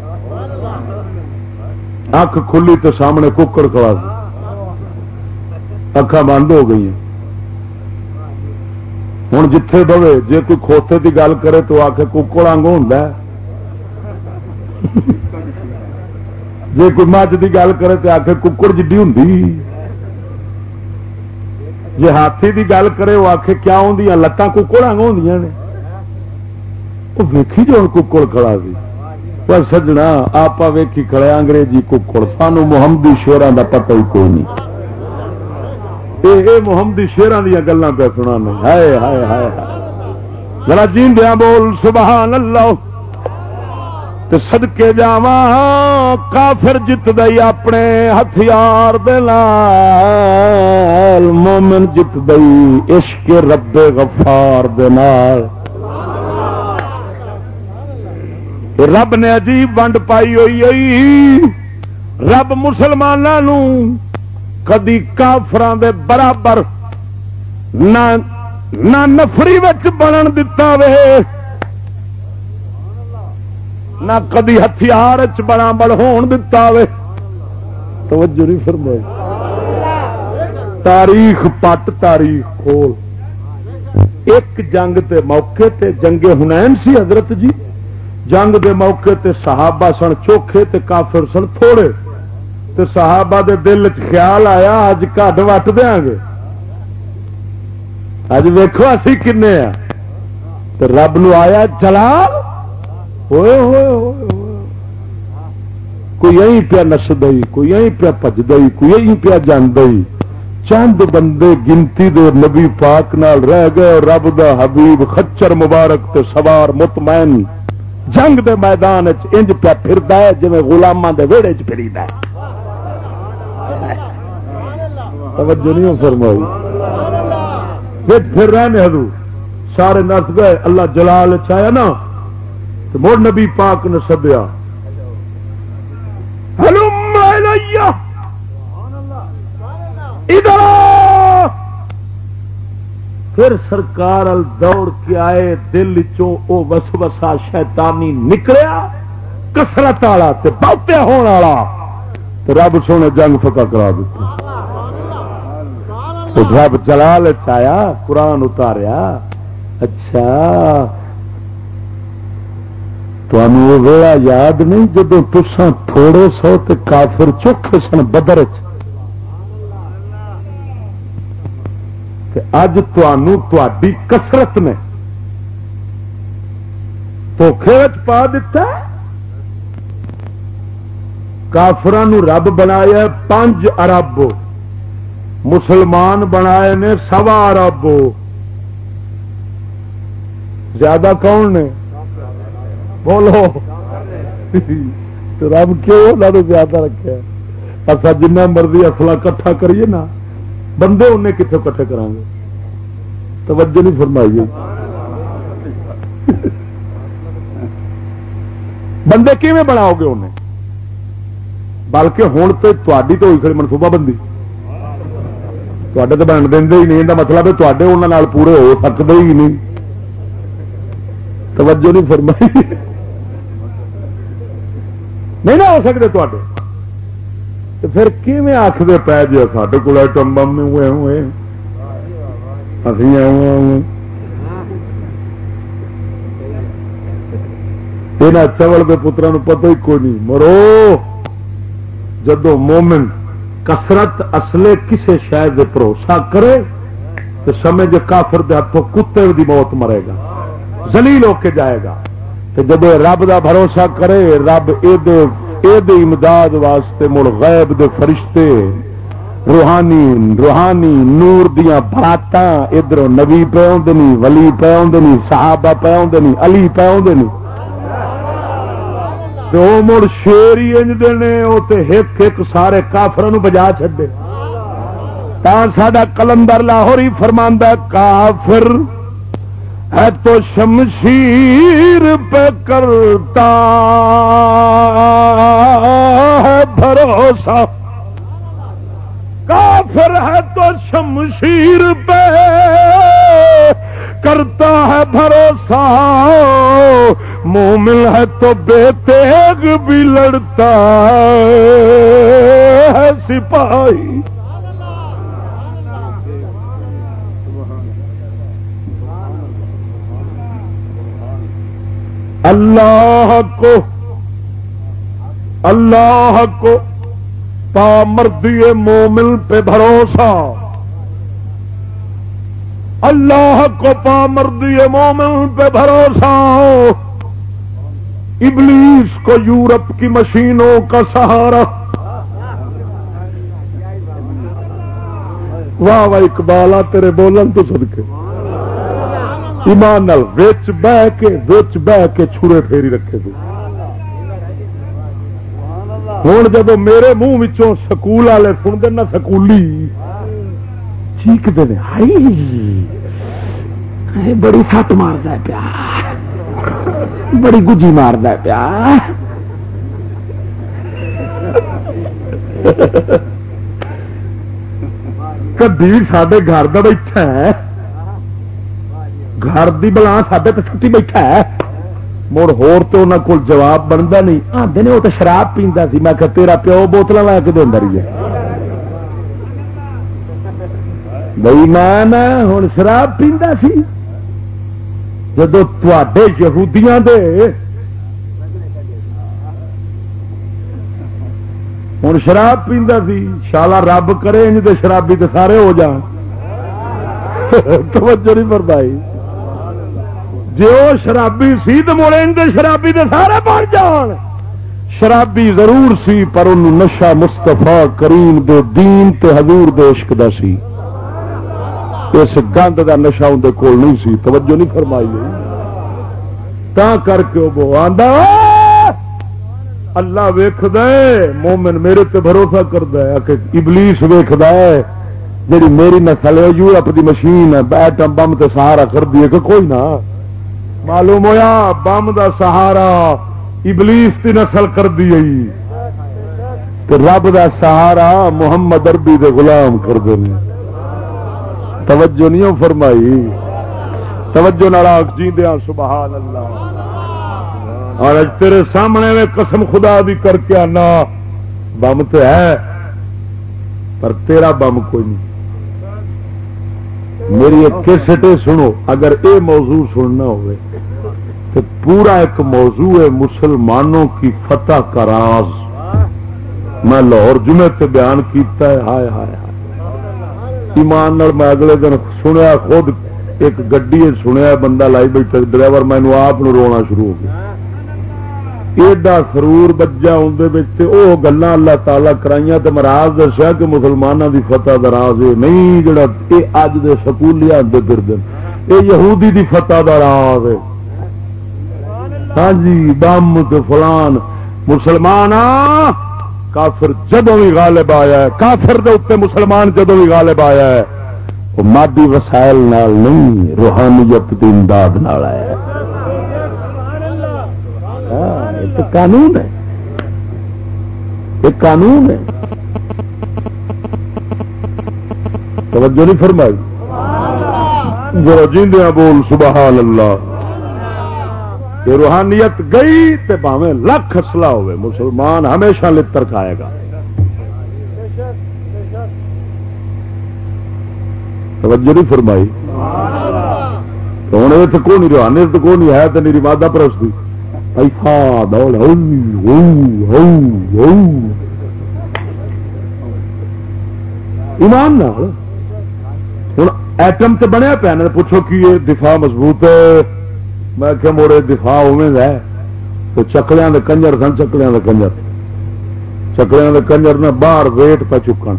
اکھ کھلی تو سامنے ککڑ کھڑا اکھا بند ہو گئی ہوں جتھے بوے، جے کوئی کھوتے کی گل کرے تو آ کے ککڑ آنگ ہوں جی کوئی مجھ کی گل کرے تو آ کے ککڑ جی ہوں جی ہاتھی کی گل کرے وہ آخ کیا ہوں لتان ککڑ آگ ہوں نے۔ وہ ویکھی جو ہوں ککڑ کھڑا سی۔ پر سجنا آپ ویکھی کھڑے، انگریزی ککڑ سانو محمدی شیران کا پتہ ہی کوئی نہیں۔ یہ محمدی شیران دیا گلان پہ سنا ہائے ہائے ہائے ذرا جیندیا بول، سبحان اللہ۔ تو سدکے جا کافر جت دئی اپنے ہتھیار مومن جت دئی عشق رب غفار رب نے عجیب ونڈ پائی ہوئی ہوئی رب مسلمانوں کدی کافران دے برابر نہ نفری بنن دتا وے۔ نہ کدی ہتھیار بڑا بڑ ہون دتا وے۔ توجہ نہیں فرمائی۔ تاریخ پٹ تاریخ کھول۔ ایک جنگ تے موقع تے جنگ ہنین سی حضرت جی۔ جنگ دے موقع تے صحابہ سن چوکھے تے کافر سن تھوڑے۔ تے صحابہ دے دل چ خیال آیا اج کڈ وٹ دیا گے؟ اج ویکو اسی کنے آ رب نو آیا، جلال، ہوئے ہوئے ہوئے کوئی یہی پیا نسد کوئی یہی پیا پجد کوئی یہی پیا جاند چند بندے گنتی دے نبی پاک نال رہ گئے رب دا حبیب خچر مبارک تے سوار مطمئن۔ جنگ دے میدان انج پیا پھردا ہے، جویں غلاماں دے ویڑے چ پھریدا ہے۔ توجہ نہیں فرمائی۔ پھر پھر رہنے حضور، سارے نس گئے، اللہ جلال چایا نا، تو مڑ نبی پاک نے سدیا۔ ادھر پھر سرکار ال دوڑ کے آئے، دل چو وس وسا شیطانی نکلیا کسرت والا بہتیا ہونے والا۔ رب سونے جنگ فتح کرا دیتا۔ رب جلال چایا، قرآن اتاریا۔ اچھا۔ ویلا یاد نہیں جب تسان تھوڑے سو تے کافر چوکھے سن بدر اج تھی کسرت نے دھوکھے پا دیتا کافران رب بنایا پانچ ارب مسلمان بنائے نے سوا ارب زیادہ کون نے؟ بولو۔ رب کیوں زیادہ رکھا اصا جنہ مرضی اصلا کٹھا کریے نا، بندے انہیں کتوں کٹھے کریں گے توجہ نہیں فرمائیے بندے کیون بناؤ گے انہیں؟ بلکہ ہوں تو تاری تو ہوئی کھڑی منصوبہ بندی۔ تے تو بن دیں ہی نہیں یہ مطلب تے انہوں پورے ہو سکتے ہی نہیں توجہ نہیں فرمائی نہیں نہ ہو سکتے تے پھر کیویں آخر پی جی سارے کو ایٹم بم ہوئے ہوئے یہاں چوڑ کے پترا پتہ ہی کوئی نہیں مرو جدو مومن کسرت اصلے کسے شاید بھروسہ کرے تو سمجھ کافر دے ہاتھوں کتے دی موت مرے گا زلیل ہو کے جائے گا۔ جب رب دا بھروسہ کرے رب یہ امداد واسطے مڑ غیب دے فرشتے روحانی روحانی نور دیا برات ادھر نبی پہ آدھے ولی پہ آدھے صحابہ پہ آدھے علی پہ آدھے مڑ شیر ہی انجتے نے وہ ایک ایک سارے کافر بجا چڈے ساڈا کلندر لاہور ہی فرماندہ کافر ہے تو شمشیر پہ کرتا ہے بھروسہ۔ کافر ہے تو شمشیر پہ کرتا ہے بھروسہ۔ مومن ہے تو بے تیگ بھی لڑتا ہے سپاہی۔ اللہ کو اللہ کو پامردی مومن پہ بھروسہ۔ اللہ کو پامردی مومن پہ بھروسہ۔ ابلیس کو یورپ کی مشینوں کا سہارا۔ واہ واہ اقبالا تیرے بولن تو سد کے ایمان وچ بہ کے وچ بہ کے چھرے پھیری رکھے تو۔ ہوں جب میرے منہ سکول والے سنتے نا سکولی۔ چیختے بڑی سٹ مارتا پیا۔ بڑی گجی مارد پیا۔ کدی سڈے گھر کا بیٹھا ہے۔ گھر کی بلا سڈے تو چھٹی بیٹھا ہے۔ مڑ ہور تو انہوں کو جواب بنتا نہیں۔ آتے نے وہ تو شراب پینتا سی۔ میں کہ تیرا پیو بوتل لا کے دینا رہی ہے۔ بھائی میں ہوں شراب پینتا سی۔ جدو تے یہودیاں دے۔ ہوں شراب پیندا سی، شالا رب کرے، انج دے شرابی تے سارے ہو جان۔ توجہ نہیں فرمائی۔ جی وہ شرابی سی تو مڑے ان شرابی تے سارے بن جان۔ شرابی ضرور سی، پر ان نشا مستفا کریم دے دین تے حضور دے عشق دا سی۔ اس گند کا نشا اندر کول نہیں سی، توجہ نہیں فرمائی تا کر کے وہ آدھا اللہ ویخ مومن میرے تے بھروسہ کرد کہ ابلیس ویخد جی میری نسل ہے یورپ کی مشین ہے ایٹم بم تے سہارا کر دیے کہ کوئی نہ۔ معلوم ہویا، بم دا سہارا ابلیس کی نسل کر دی رب دا سہارا محمد اربی دے غلام کر دیں توجہ نہیں فرمائی۔ توجہ ناراض جی دیا ہاں، سبحان اللہ اور اج تیرے سامنے میں قسم خدا بھی کر کے آنا، بم تو ہے، پر تیرا بم کوئی نہیں۔ میری ایک کیسٹ سنو، اگر اے موضوع سننا ہوئے، تو پورا ایک موضوع ہے مسلمانوں کی فتح کا راز۔ میں لاہور جمعے سے بیان کیتا ہے، ہائے ہائے۔ ایمان میں اگلے دن سنیا خود ایک گڈی سنیا بندہ لائی بیٹھا ڈرائیور مینو آپ رونا شروع ہو گیا۔ ایڈا سرور بجا اندر وہ گلا اللہ تعالی کرائی تو مراج دسیا کہ مسلمانوں کی فتح دراز نہیں جڑا یہ اج دے سکولی آتے پھر یہ یہودی دی فتح دراز ہے۔ ہاں جی بم فلان۔ مسلمان کافر جدو بھی غالب آیا ہے کافر دے اتنے مسلمان جدو بھی غالب آیا ہے وہ مادی وسائل نال نہیں روحانیت کی امداد نال آیا ہاں، قانون ہے۔ ایک قانون ہے۔ توجہ نہیں فرمائی۔ جو جیندیاں بول سبحان اللہ۔ کہ روحانیت گئی تے بھاویں لکھ اصلا ہوئے، مسلمان ہمیشہ لطر کھائے گا۔ توجہ نہیں فرمائی۔ ہوں یہ تو کو نہیں روحانی تو کو نہیں ہے تو میری مادہ پرستی ایسا دوڑ ایمان ہوں ایٹم تو بنیا پیا پوچھو کی دفاع مضبوط ہے؟ میں کہ موڑے دفاع اویں ہے تو چکلیاں دے کنجر سن، چکلیاں دے کنجر۔ چکلیاں دے کنجر نے باہر ویٹ پہ چکن۔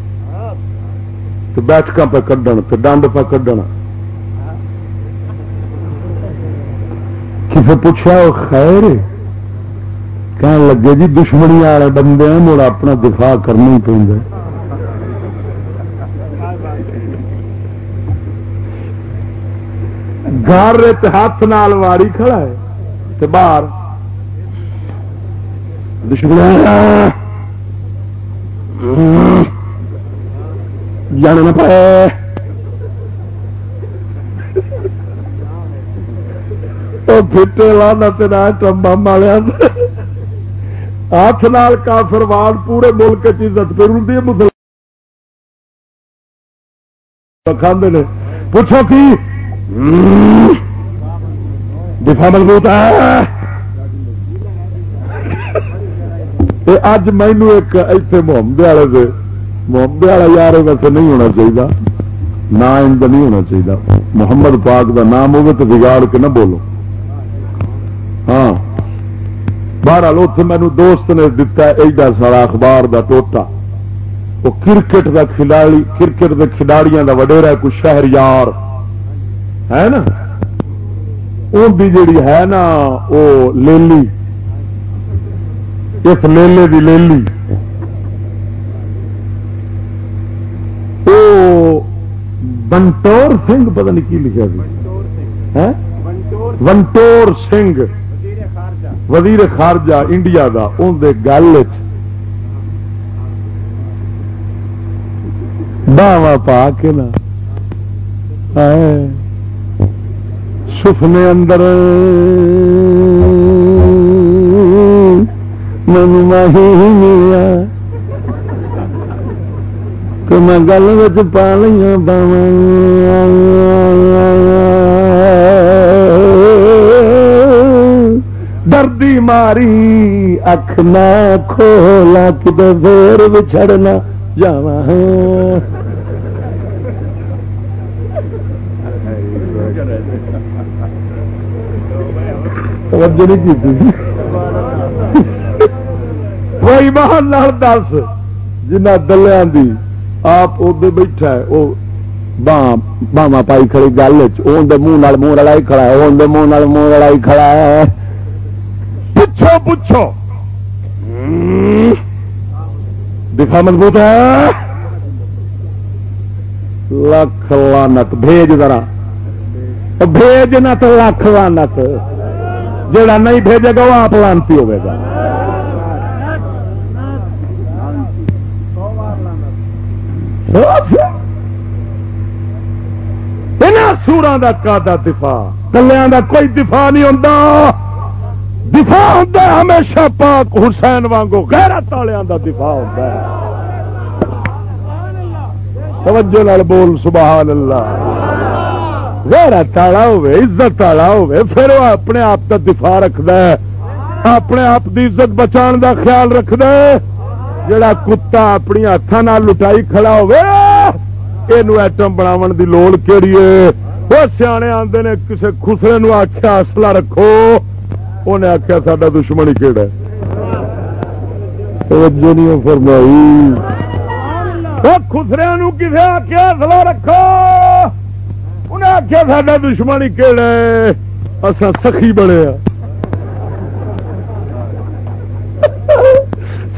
تو بیٹھک پہ کڈن، تو ڈنڈ پہ کڈن۔ کسی پوچھا وہ خیر؟ کہنے لگے جی دشمنی والے بندے مڑ اپنا دفاع کرنا ہی پہ گھر ہاتھ نال واری کھڑا ہے تے باہر۔ دشمن جانے نہ پائے پھٹے لانا تیرا ٹمبا مالیا ہاتھ نال کافر وال پورے ملک عزت پہ رلتی ہے، مسلمان۔ کھانے پوچھو کی؟ دفاع مضبوط ہے۔ اج مینو ایک اتنے محمد والے سے محمد والا یار ویسے نہیں ہونا چاہیے نہ ان کا نہیں ہونا چاہیے محمد پاک کا نام ہوگا تو بگاڑ کے نہ بولو۔ ہاں۔ بہرحال اتنے مینو دوست نے دتا ایڈا سارا اخبار دا ٹوٹا۔ وہ کرکٹ دا کھلاڑی کرکٹ کے کھلاڑیاں دا وڈیرا کچھ شہر یار ہے نا؟ ان کی جیڑی ہے نا وہ لیلی۔ اس لیلے دی لیلی۔ وہ بنٹور سنگھ، پتہ نہیں کی لکھا سی۔ ونٹور سنگھ۔ وزیر خارجہ انڈیا کا اندر گل باوا پا کے نا۔ سفنے اندر من ماہی ملا تو میں گل بچ پا لیا پاوا دردی ماری، اکھ نہ کھولا، کدے زور بچھڑنا جاوا توجہ نہیں کی وہی مان دس، جنہ دلیا دی آپ ادھر بیٹھا ہے، وہ باوا پائی کھڑی گل منہ منہ لڑائی کھڑا ہے اندر منہ منہ لڑائی کھڑا ہے۔ پوچھو پوچھو۔ دفاع مضبوط ہے؟ لکھ لانت بھیج ذرا۔ بھیج نہ تو لکھ لانت جڑا نہیں بھیجے گا وہ آپ لانتی ہوگا سورا کا دفاع کلیا کا کوئی دفاع نہیں ہوتا دفاع ہوتا ہمیشہ پاک حسین وانگو غیرت والوں کا دفاع ہوتا ہے توجہ لال بول سبحان اللہ غیرت والا ہوے عزت والا ہوے پھر وہ اپنے آپ کا دفاع رکھد اپنے آپ کی عزت بچان دا خیال رکھد جڑا کتا اپنی ہاتھوں لٹائی کھڑا ہوے ایٹم بناو دی لوڑ کہڑی ہے؟ وہ سیانے آتے نے کسی خسرے نو آخیا اصلا رکھو۔ انہیں آخیا سا دشمن ہی کہڑا توجہ نہیں فرمائی۔ خسرے کسی آخیا اصلا رکھو۔ انہیں آخیا سا دشمن ہی کہڑا اصا سخی بڑے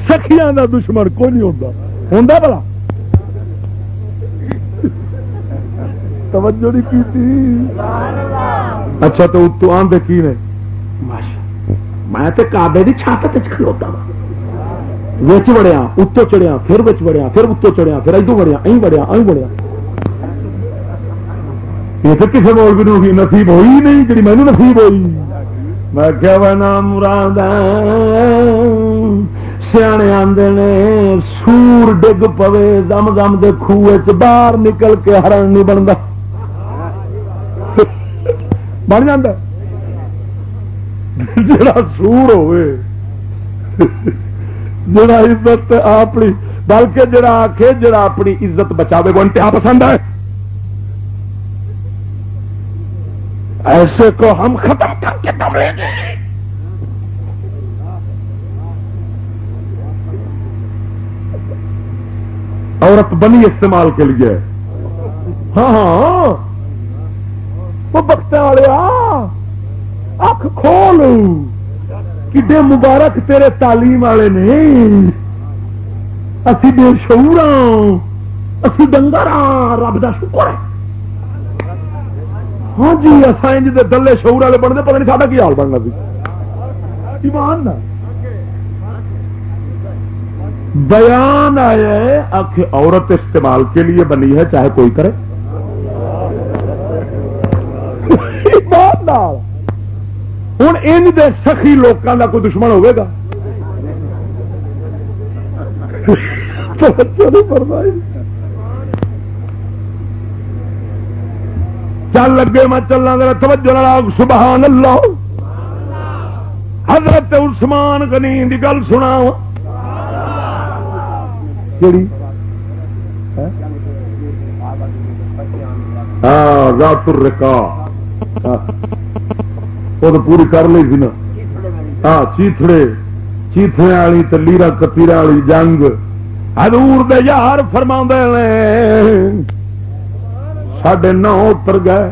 سخیا کا دشمن کوئی نہیں ہوتا ہوں بلا توجہ نہیں کی اچھا تو اتو آدھے کی نے؟ میں تو کابے کی چھت کھلوتا وچ بڑیا اتو چڑیا پھر بچ بڑیا پھر اتو چڑیا پھر ادو بڑیا اہ بڑیا اہ بڑیا یہ تو کسی مولوی نو بھی نصیب ہوئی نہیں جی مینو نصیب ہوئی۔ میں کیا بنا مراد سیانے آدھے نے سور ڈگ پوے، دم دم دے خوہ باہر نکل کے ہرن نہیں بنتا بن جا جڑا سور ہوئے، جڑا عزت اپنی، بلکہ جڑا آخ جڑا اپنی عزت بچا کو انتہا پسند ہے۔ ایسے کو ہم ختم کر کے دم لیں گے عورت بنی استعمال کے لیے۔ ہاں ہاں, ہاں۔ وہ بخت والے ہاں۔ اکھ کھول۔ کڈے مبارک تیرے تعلیم والے نے۔ اسی بے شعور اسی ڈنگر رب کا شکر ہے۔ ہاں جی اصل دے دلے شعور والے بنتے، پتہ نہیں سا کی حال بننا سی۔ ایمان نہ۔ بیان آیا ہے آخ عورت استعمال کے لیے بنی ہے، چاہے کوئی کرے۔ ہوں ان دے سخی لوگوں کا کوئی دشمن ہوئے گا؟ چل لگے میں چلنا میرا توجہ سبحان اللہ۔ حضرت عثمان غنی کی گل سنا ہاں رات رکا۔ ہاں۔ وہ تو پوری کر لی سی نا۔ ہاں چیتڑے چیتڑے والی تو لیرا کتیرا والی جنگ۔ ہدور دے یار فرما ساڈے نو اتر گئے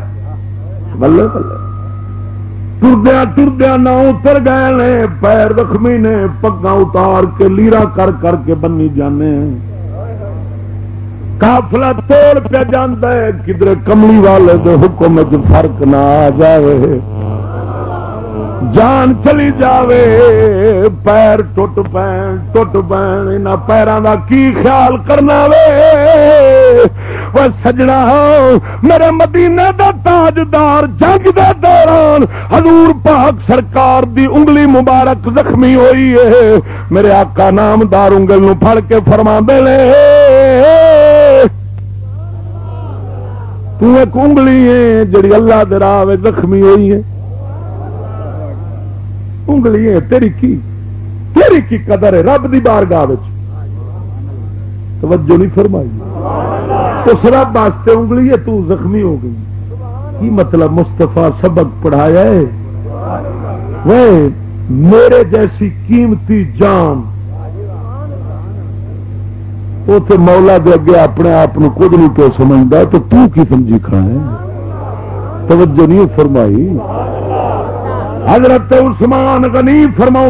بلے بلے تردیا تردیا نو اتر گئے نے پیر زخمی نے پگا اتار کے لیرا کر کر کے بنی جانے کافلا توڑ پہ جانا ہے کدھر کملی والے دے حکم چ فرق نہ آ جائے جان چلی جاوے پیر ٹوٹ پین ٹوٹ پین ان پیروں کا کی خیال کرنا وے وہ سجنا میرے مدینے دا تاجدار جنگ دے دوران حضور پاک سرکار دی انگلی مبارک زخمی ہوئی ہے۔ میرے آقا نامدار انگل نو پھڑ کے فرما دے تو ایک انگلی ہے جڑی اللہ دے راہ زخمی ہوئی ہے۔ انگلی ہے تیری کی؟ تیری کی قدر ہے رب دی بارگاہ توجہ نہیں فرمائی۔ اس رب واسطے انگلی ہے، تو زخمی ہو گئی۔ کی مطلب؟ مستفا سبق پڑھایا ہے۔ وہ میرے جیسی قیمتی جان۔ اتے مولا دے اگے اپنے آپ کچھ نہیں پہ سمجھتا، تو تو کی سمجھی کھڑا ہے؟ توجہ نہیں فرمائی۔ حضرت عثمان غنی فرما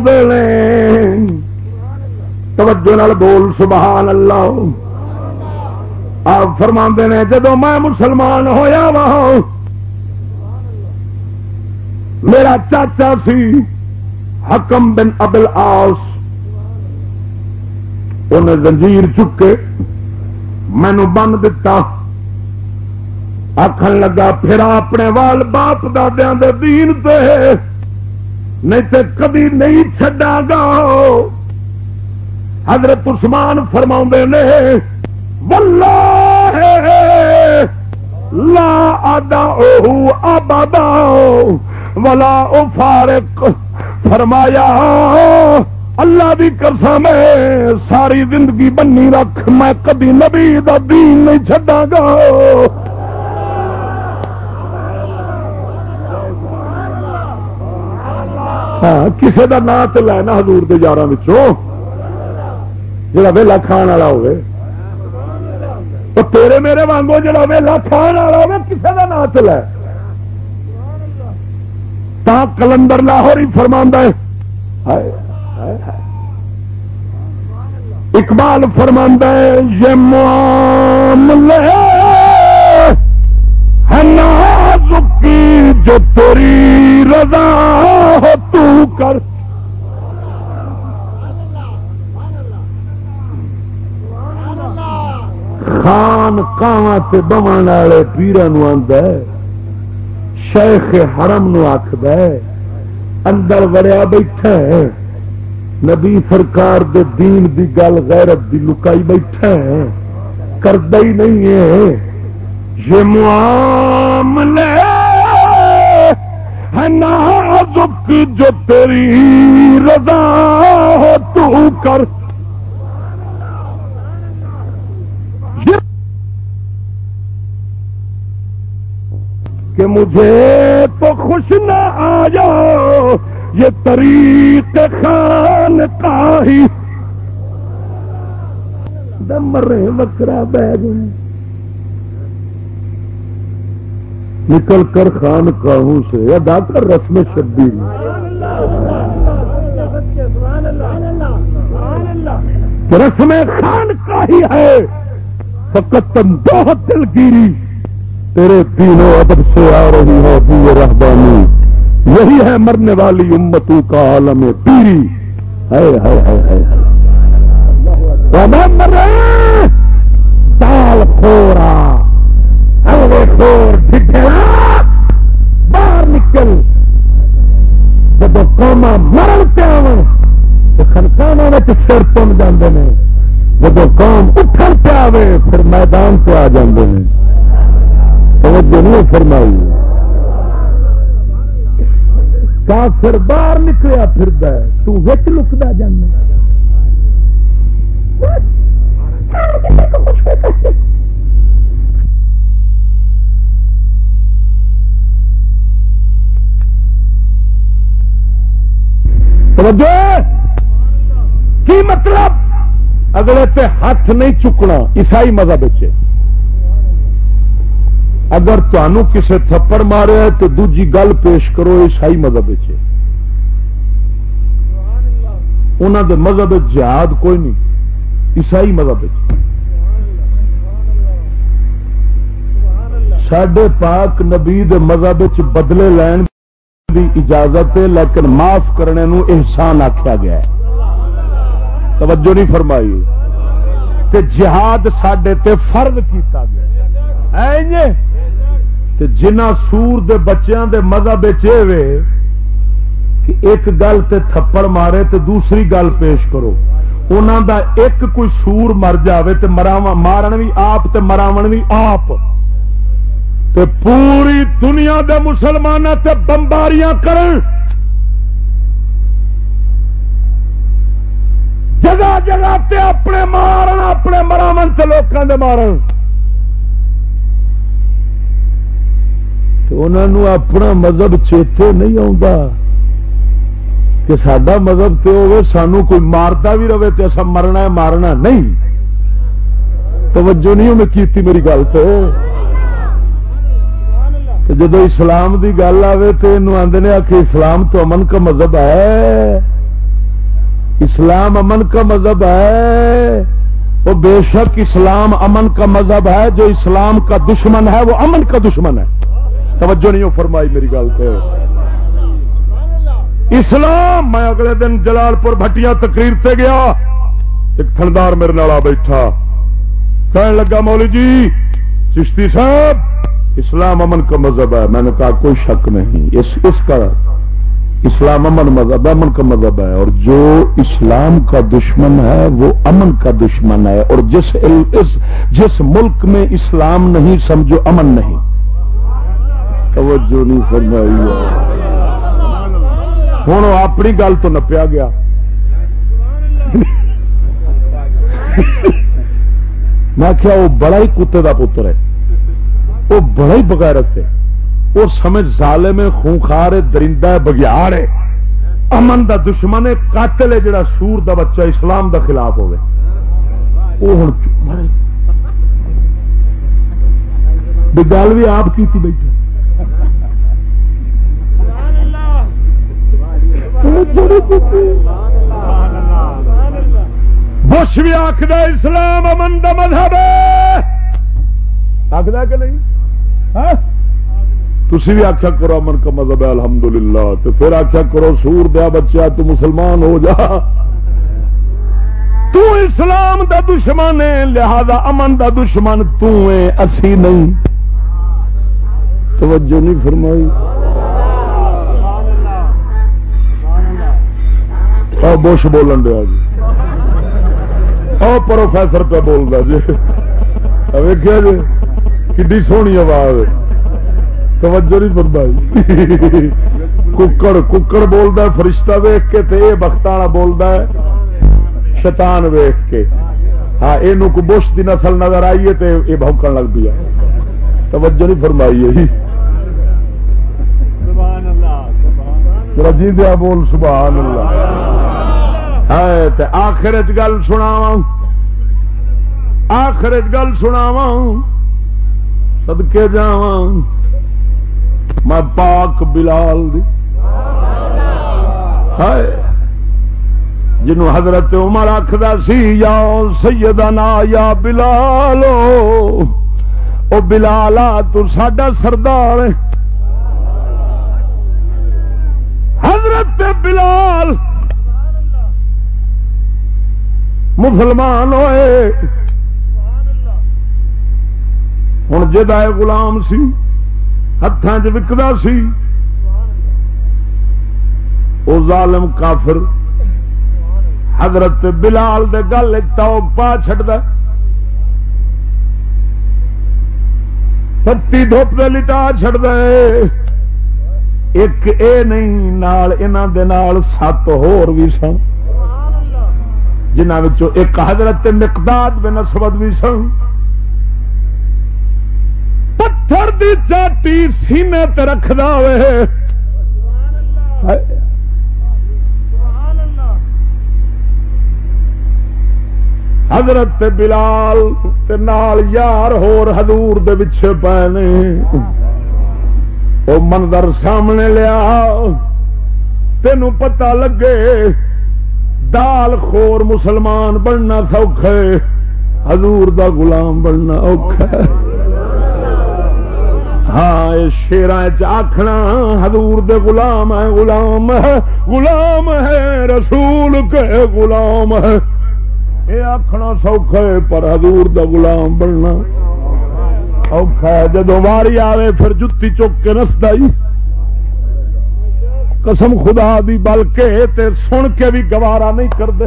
توجہ نال بول، سبحان اللہ۔ آپ فرما نے جدو میں مسلمان ہویا وا میرا چاچا سی حکم بن ابل آس، انہیں زنجیر چکے مینو بن دتا۔ آخر لگا، پھر اپنے وال باپ دادیا دین تے، نہیں تو کبھی نہیں چڈا گا۔ حضرت عثمان فرما نے واللہ لا آدا آبادا ولا او فارق فرمایا، اللہ بھی کرسا میں ساری زندگی بنی رکھ، میں کبھی نبی دا دین نہیں چڈا گا۔ ہاں کسی کا نام تو لینا ہزور کے یار جا ویلا کھان والا ہوئے ہوے تیرے میرے وانگو جا ویلا کھان والا ہوے کسی کا نام تو تا کلندر لاہور ہی فرما ہے۔ اقبال فرما ہے، یہ معاملے ہے نازکی جو تیری رضا ہو تو کر۔ خان کاواں سے بمن والے پیران آدھا شیخ حرم نو آخد اندر وڑیا بیٹھا ہے۔ نبی سرکار دے دین دی گل غیرت دی لکائی بیٹھا ہے۔ کردہ ہی نہیں ہے۔ یہ معاملے میں نازک جو تیری رضا ہو تو کر۔ کہ مجھے تو خوش نہ آیا یہ طریق خان کا ہی۔ دم رہے وکرا بیگ نکل کر خان کاہوں سے، ادا کر رسم شبیر رسم خان کا ہی ہے، فقط تم بہت گیری تیرے تینوں ادب سے آ رہی ہے دیے رہبانی۔ یہی ہے مرنے والی امتوں کا عالم پیری۔ ہے دال خورا۔ ہلوے خور ڈھڈا باہر نکل۔ جب قوما مرن پیا تو خنکانوں میں سر تم جاندے نے۔ جب قوم اٹھن پیا پھر میدان پہ آ جاندے ہیں توجہ نہیں فرمائی۔ کافر باہر نکلیا پھر تو وچ لکدا جانا توجہ! کی مطلب؟ اگلے تے ہاتھ نہیں چکنا، عیسائی مذہب اگر تمہوں کسے تھپڑ مارے تو دوجی گل پیش کرو عیسائی مذہب انہوں دے مذہب جہاد کوئی نہیں۔ عیسائی مذہب سڈے پاک نبی دے مذہب بدلے لین دی اجازت ہے، لیکن معاف کرنے نو احسان آخیا گیا ہے۔ توجہ نہیں فرمائی۔ تے جہاد سڈے تے فرد کیتا گیا۔ ہے تے جنہ سور دے بچیاں دے مذہب چے کہ ایک گل تے تھپڑ مارے تے دوسری گل پیش کرو۔ انہوں دا ایک کوئی سور مر جاوے تے مراو مارن بھی آپ تے مراون بھی آپ۔ تے پوری دنیا دے مسلمانوں تے بمباریاں کرن۔ جگہ جگہ تے اپنے مارن اپنے مراون تے لوکاں دے مارن۔ انہوں اپنا مذہب چیتے نہیں آتا کہ سڈا مذہب تو ہوگا سانو کوئی مارتا بھی رہے تو اصا مرنا ہے مارنا نہیں توجہ نہیں میں کیتی میری گل تو جب اسلام دی گل آئے تو یہ آدھے آ کہ اسلام تو امن کا مذہب ہے اسلام امن کا مذہب ہے وہ بے شک اسلام امن کا مذہب ہے جو اسلام کا دشمن ہے وہ امن کا دشمن ہے توجہ نہیں فرمائی میری گل پہ اسلام، میں اگلے دن جلال پور بھٹیا تقریر سے گیا۔ ایک تھندار میرے نال بیٹھا۔ کہنے لگا مولی جی چشتی صاحب، اسلام امن کا مذہب ہے۔ میں نے کہا کوئی شک نہیں۔ اس اس کا اسلام امن مذہب امن کا مذہب ہے۔ اور جو اسلام کا دشمن ہے، وہ امن کا دشمن ہے۔ اور جس جس ملک میں اسلام نہیں، سمجھو امن نہیں۔ توجہ نہیں فرمائی ہوں اپنی گل تو نپیا گیا۔ میں کیا وہ بڑا ہی کتے کا پتر ہے۔ وہ بڑا ہی بغیرت ہے۔ وہ سمجھ زالے میں خونخار ہے، درندہ ہے بگیار ہے۔ امن دا دشمن ہے، قاتل ہے جڑا سور دا بچہ اسلام دا خلاف ہوئے وہ ہوں گل بھی آپ کی بیٹھے۔ بش بھی آخر اسلام امن کا مذہب آخر کہ نہیں؟ ہاں؟ تھی بھی آخیا کرو امن کا مذہب ہے، الحمدللہ۔ تو پھر آخیا کرو، سور دیا بچہ تو مسلمان ہو جا۔ تو اسلام دا دشمن ہے، لہذا امن دا دشمن تو اسی نہیں۔ توجہ نہیں فرمائی۔ بش بولن دیا جی۔ پروفیسر پہ بول رہا جی ویکیا جی کی سونی آواز۔ توجہ نہیں بنتا ککڑ ککڑ بولتا فرشتہ ویخ کے تے بخت والا بولتا ہے شیطان ویخ کے۔ ہاں یہ بش کی نسل نظر آئیے تے یہ بوکن لگ پی توجہ نہیں فرمائی ہے۔ جی دیا بول سبحان اللہ۔ ہے آخر گل سنا آخر گل سناوا سدکے جا میں پاک بلال دی۔ جنو حضرت عمر آخر سی، یا سیدنا یا بلالو او بلالا تو ساڈا سردار حضرت بلال مسلمان ہوئے۔ ہوں جا گلام سی ہاتھوں چکتا سی، او ظالم کافر۔ حضرت بلال دے گل تو پا چڈ پتی دھوپ دے لٹا چڑ دے ایک اے نہیں، نال دے نال سات ہور بھی سن۔ جنہوں ایک حضرت مقداد بن اسود بھی سن۔ پتھر دی چاٹی سینے تے رکھ دے حضرت بلال تے نال یار ہور حضور دے پچھے پے نے۔ او منظر سامنے لیا۔ تینوں پتہ لگے دال خور مسلمان بننا سوکھے حضور دا غلام بننا اوکھا ہاں شیران آخنا حضور دے غلام ہے غلام ہے غلام ہے، رسول کے غلام ہے۔ یہ آخنا سوکھا ہے، پر حضور دا غلام بننا اوکھا ہے۔ جدو واری آئے پھر جتی چک کے نستا ہی قسم خدا دی، بلکہ تے سن کے بھی گوارا نہیں کرتے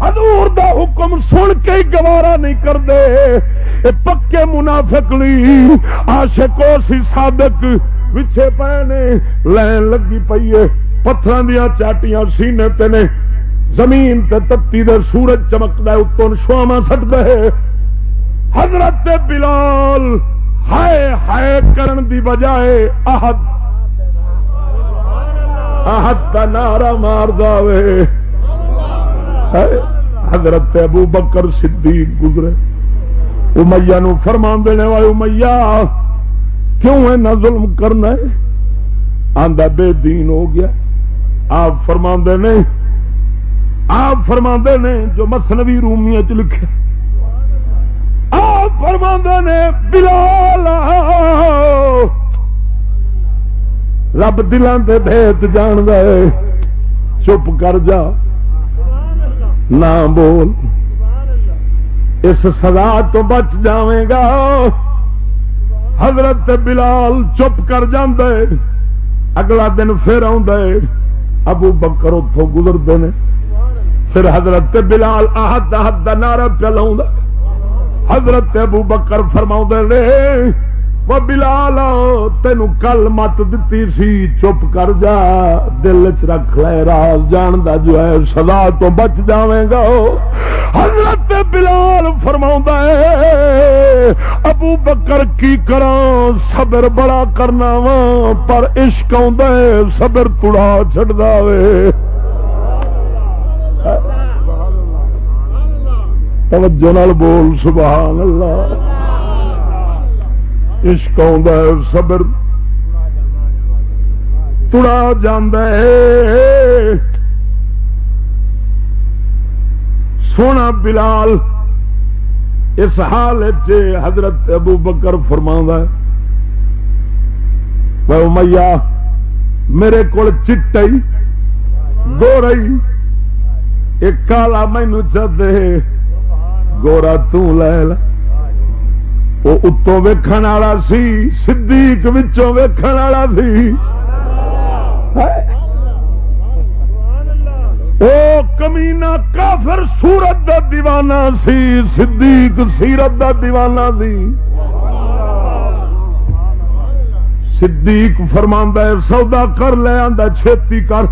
حضور دا حکم سن کے ہی گوارا نہیں کرتے پکے منافق لی آشکو سی صادق پچھے پے لین لگی پیے پتھر دیا چاٹیاں سینے تے نے۔ زمین تے تتی دے سورج چمکتا ہے اتوں شواما سٹ دے حضرت بلال ہائے ہائے کرن دی بجائے احد احد کا نعرہ مار دے حضرت ابو بکر صدیق گزرے۔ امیا نو فرما دینے والے امیا کیوں ہے نہ ظلم کرنا ہے؟ آندا بے دین ہو گیا۔ آپ فرما نے آپ فرما نے جو مسنوی رومیہ چ لکھے۔ آپ فرما نے بلال رب دلان دے بھیت جان دے چپ کر جا۔ نہ بول۔ اس سزا تو بچ جائے گا۔ حضرت بلال چپ کر جاندے۔ اگلا دن پھر ابو بکر اتوں گزرتے ہیں پھر حضرت بلال آہد آہد کا نعرہ پہ لاؤں حضرت ابو بکر فرما نے۔ وہ بلال تین کل مت دتی سی چپ کر جا دل چ رکھ لے راز جان دا جو ہے سدا تو بچ جائے گا حضرت بلال فرما ابو بکر کی کرا صبر بڑا کرنا وا پر عشق صبر تڑا چڑ دے توجہ نال بول سبحان اللہ عشق صبر تڑا سونا بلال اس حال حضرت ابو بکر فرما میاں میرے کو چٹئی گورئی ایک کالا مینو چاہتے گورا لے۔ وہ اتوں ویکھن والا سی، صدیق وچوں ویکھن والا سی۔ او کمینا کافر سورت دا دیوانہ سی، صدیق سیرت دا دیوانہ سی۔ صدیق فرماندہ سودا کر لے آدھا چھتی کر۔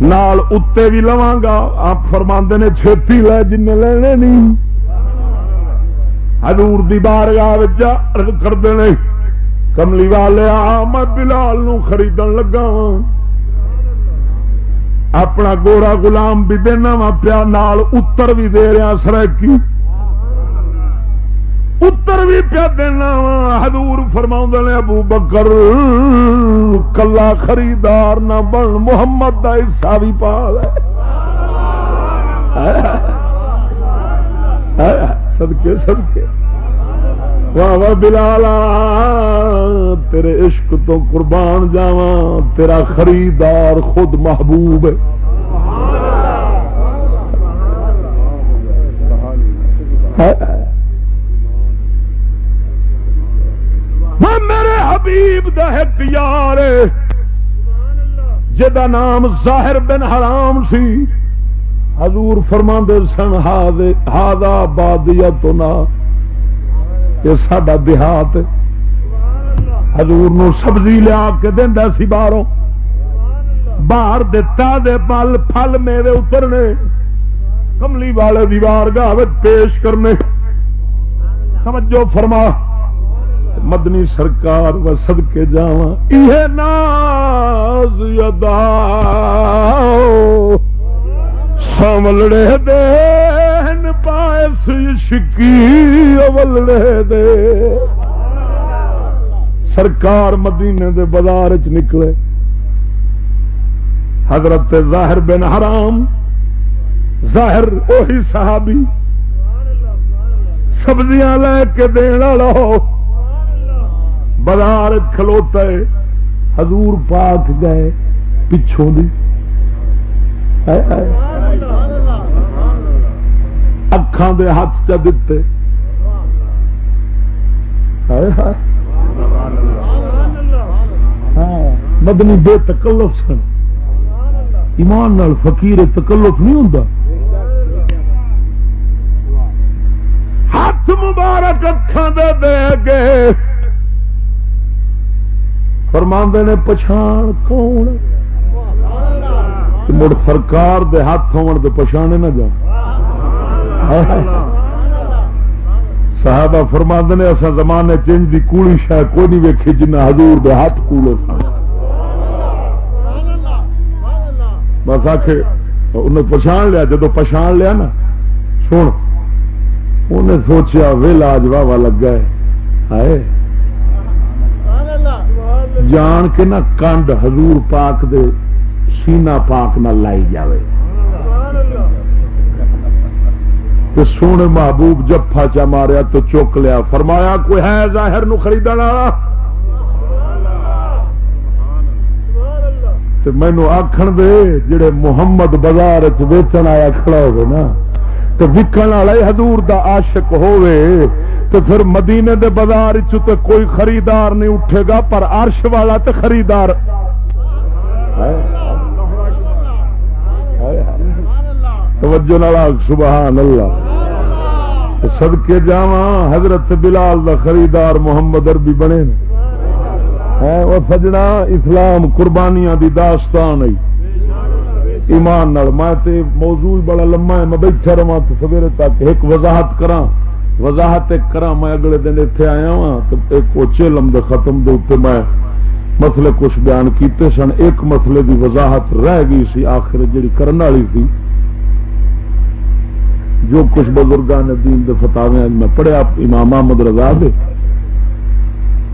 نال اتے بھی لوا گا۔ آپ فرما نے چھتی لے جن لینے نہیں۔ ہزور دی بار کرتے ہیں کملی والے آ، میں بلال نو خرید لگا اپنا گوڑا گلام بھی دینا وا پیا نال اتر بھی دے رہا سرکی۔ اتر بھی پیا دینا حضور فرما نے ابو بکر، کلا خریدار نہ بن، محمد کا حصہ بھی پا سدکے سدکے واہ واہ، بلالا، تیرے عشق تو قربان جاوا تیرا خریدار خود محبوب ہے۔ میرے حبیب دہت یار جا نام ظاہر بن حرام سی۔ حضور فرما سن ہاد بادیا تو نہ یہ سڈا دیہات حضور نو سبزی لیا کے دینا سی باہروں۔ باہر دتا دے پل پھل میرے اترنے۔ کملی والے دیوار گاہ پیش کرنے۔ سمجھو فرما۔ مدنی سرکار و سد کے جا یہ ناز یدا ساملڑے دین پائس شکی، اولڑے دے۔ سرکار مدینے دے بازار چ نکلے۔ حضرت ظاہر بن حرام، ظاہر وہی صحابی۔ سبزیاں لے کے دین والا بازار کھلوتا ہے، حضور پاک گئے پچھوں دی۔ اکھان دے ہاتھ چ دیتے ہاں، مدنی بے تکلف سن۔ ایمان نال فقیر تکلف نہیں ہوں ہاتھ مبارک اکھان دے دے گئے۔ فرماندے نے، پچھان کون مڑ سرکار دے ہاتھ ہون دے پچھانے نہ جا صحابہ فرماندے نے ایسا زمانے چنج دی کوڑی شاہ کوئی نہیں ویکھی جنہ حضور دے ہاتھ کوڑے سن. بس آخ انہیں پچھان لیا جدو پچھان لیا نا، سن انہیں سوچیا ویلا اج واہ لگا ہے۔ آئے۔ جان کے نہ کنڈ حضور پاک دے سینا پاک نہ لائی جاوے۔ تو سونے محبوب جفا چا ماریا تو چک لیا۔ فرمایا، کوئی ہے ظاہر نو خرید مینو آخر دے، جڑے محمد بازار ویچن آیا کھڑا ہوگا نا۔ تو وکن والا حضور دا عاشق ہوئے۔ تو پھر مدینے دے بازار تے کوئی خریدار نہیں اٹھے گا، پر عرش والا تے خریدار۔ توجہ سبحان اللہ۔ سدکے جا حضرت بلال دا خریدار محمد اربی بنے وہ سجنا اسلام قربانیاں دی داستان ایمان میں موضوع بڑا لما ہے، میں بیٹھا رہا تو سویرے تک ایک وضاحت کرا وضاحت کرا میں اگلے دن اتنے آیا وا تو ایک اوچے لمبے ختم دے اتنے میں مسئلے کچھ بیان کیتے سن۔ ایک مسئلے دی وضاحت رہ گئی سی آخر، جڑی کرنے والی تھی جو کچھ بزرگان دین دے فتاوے میں پڑھیا، امام احمد رضا دے۔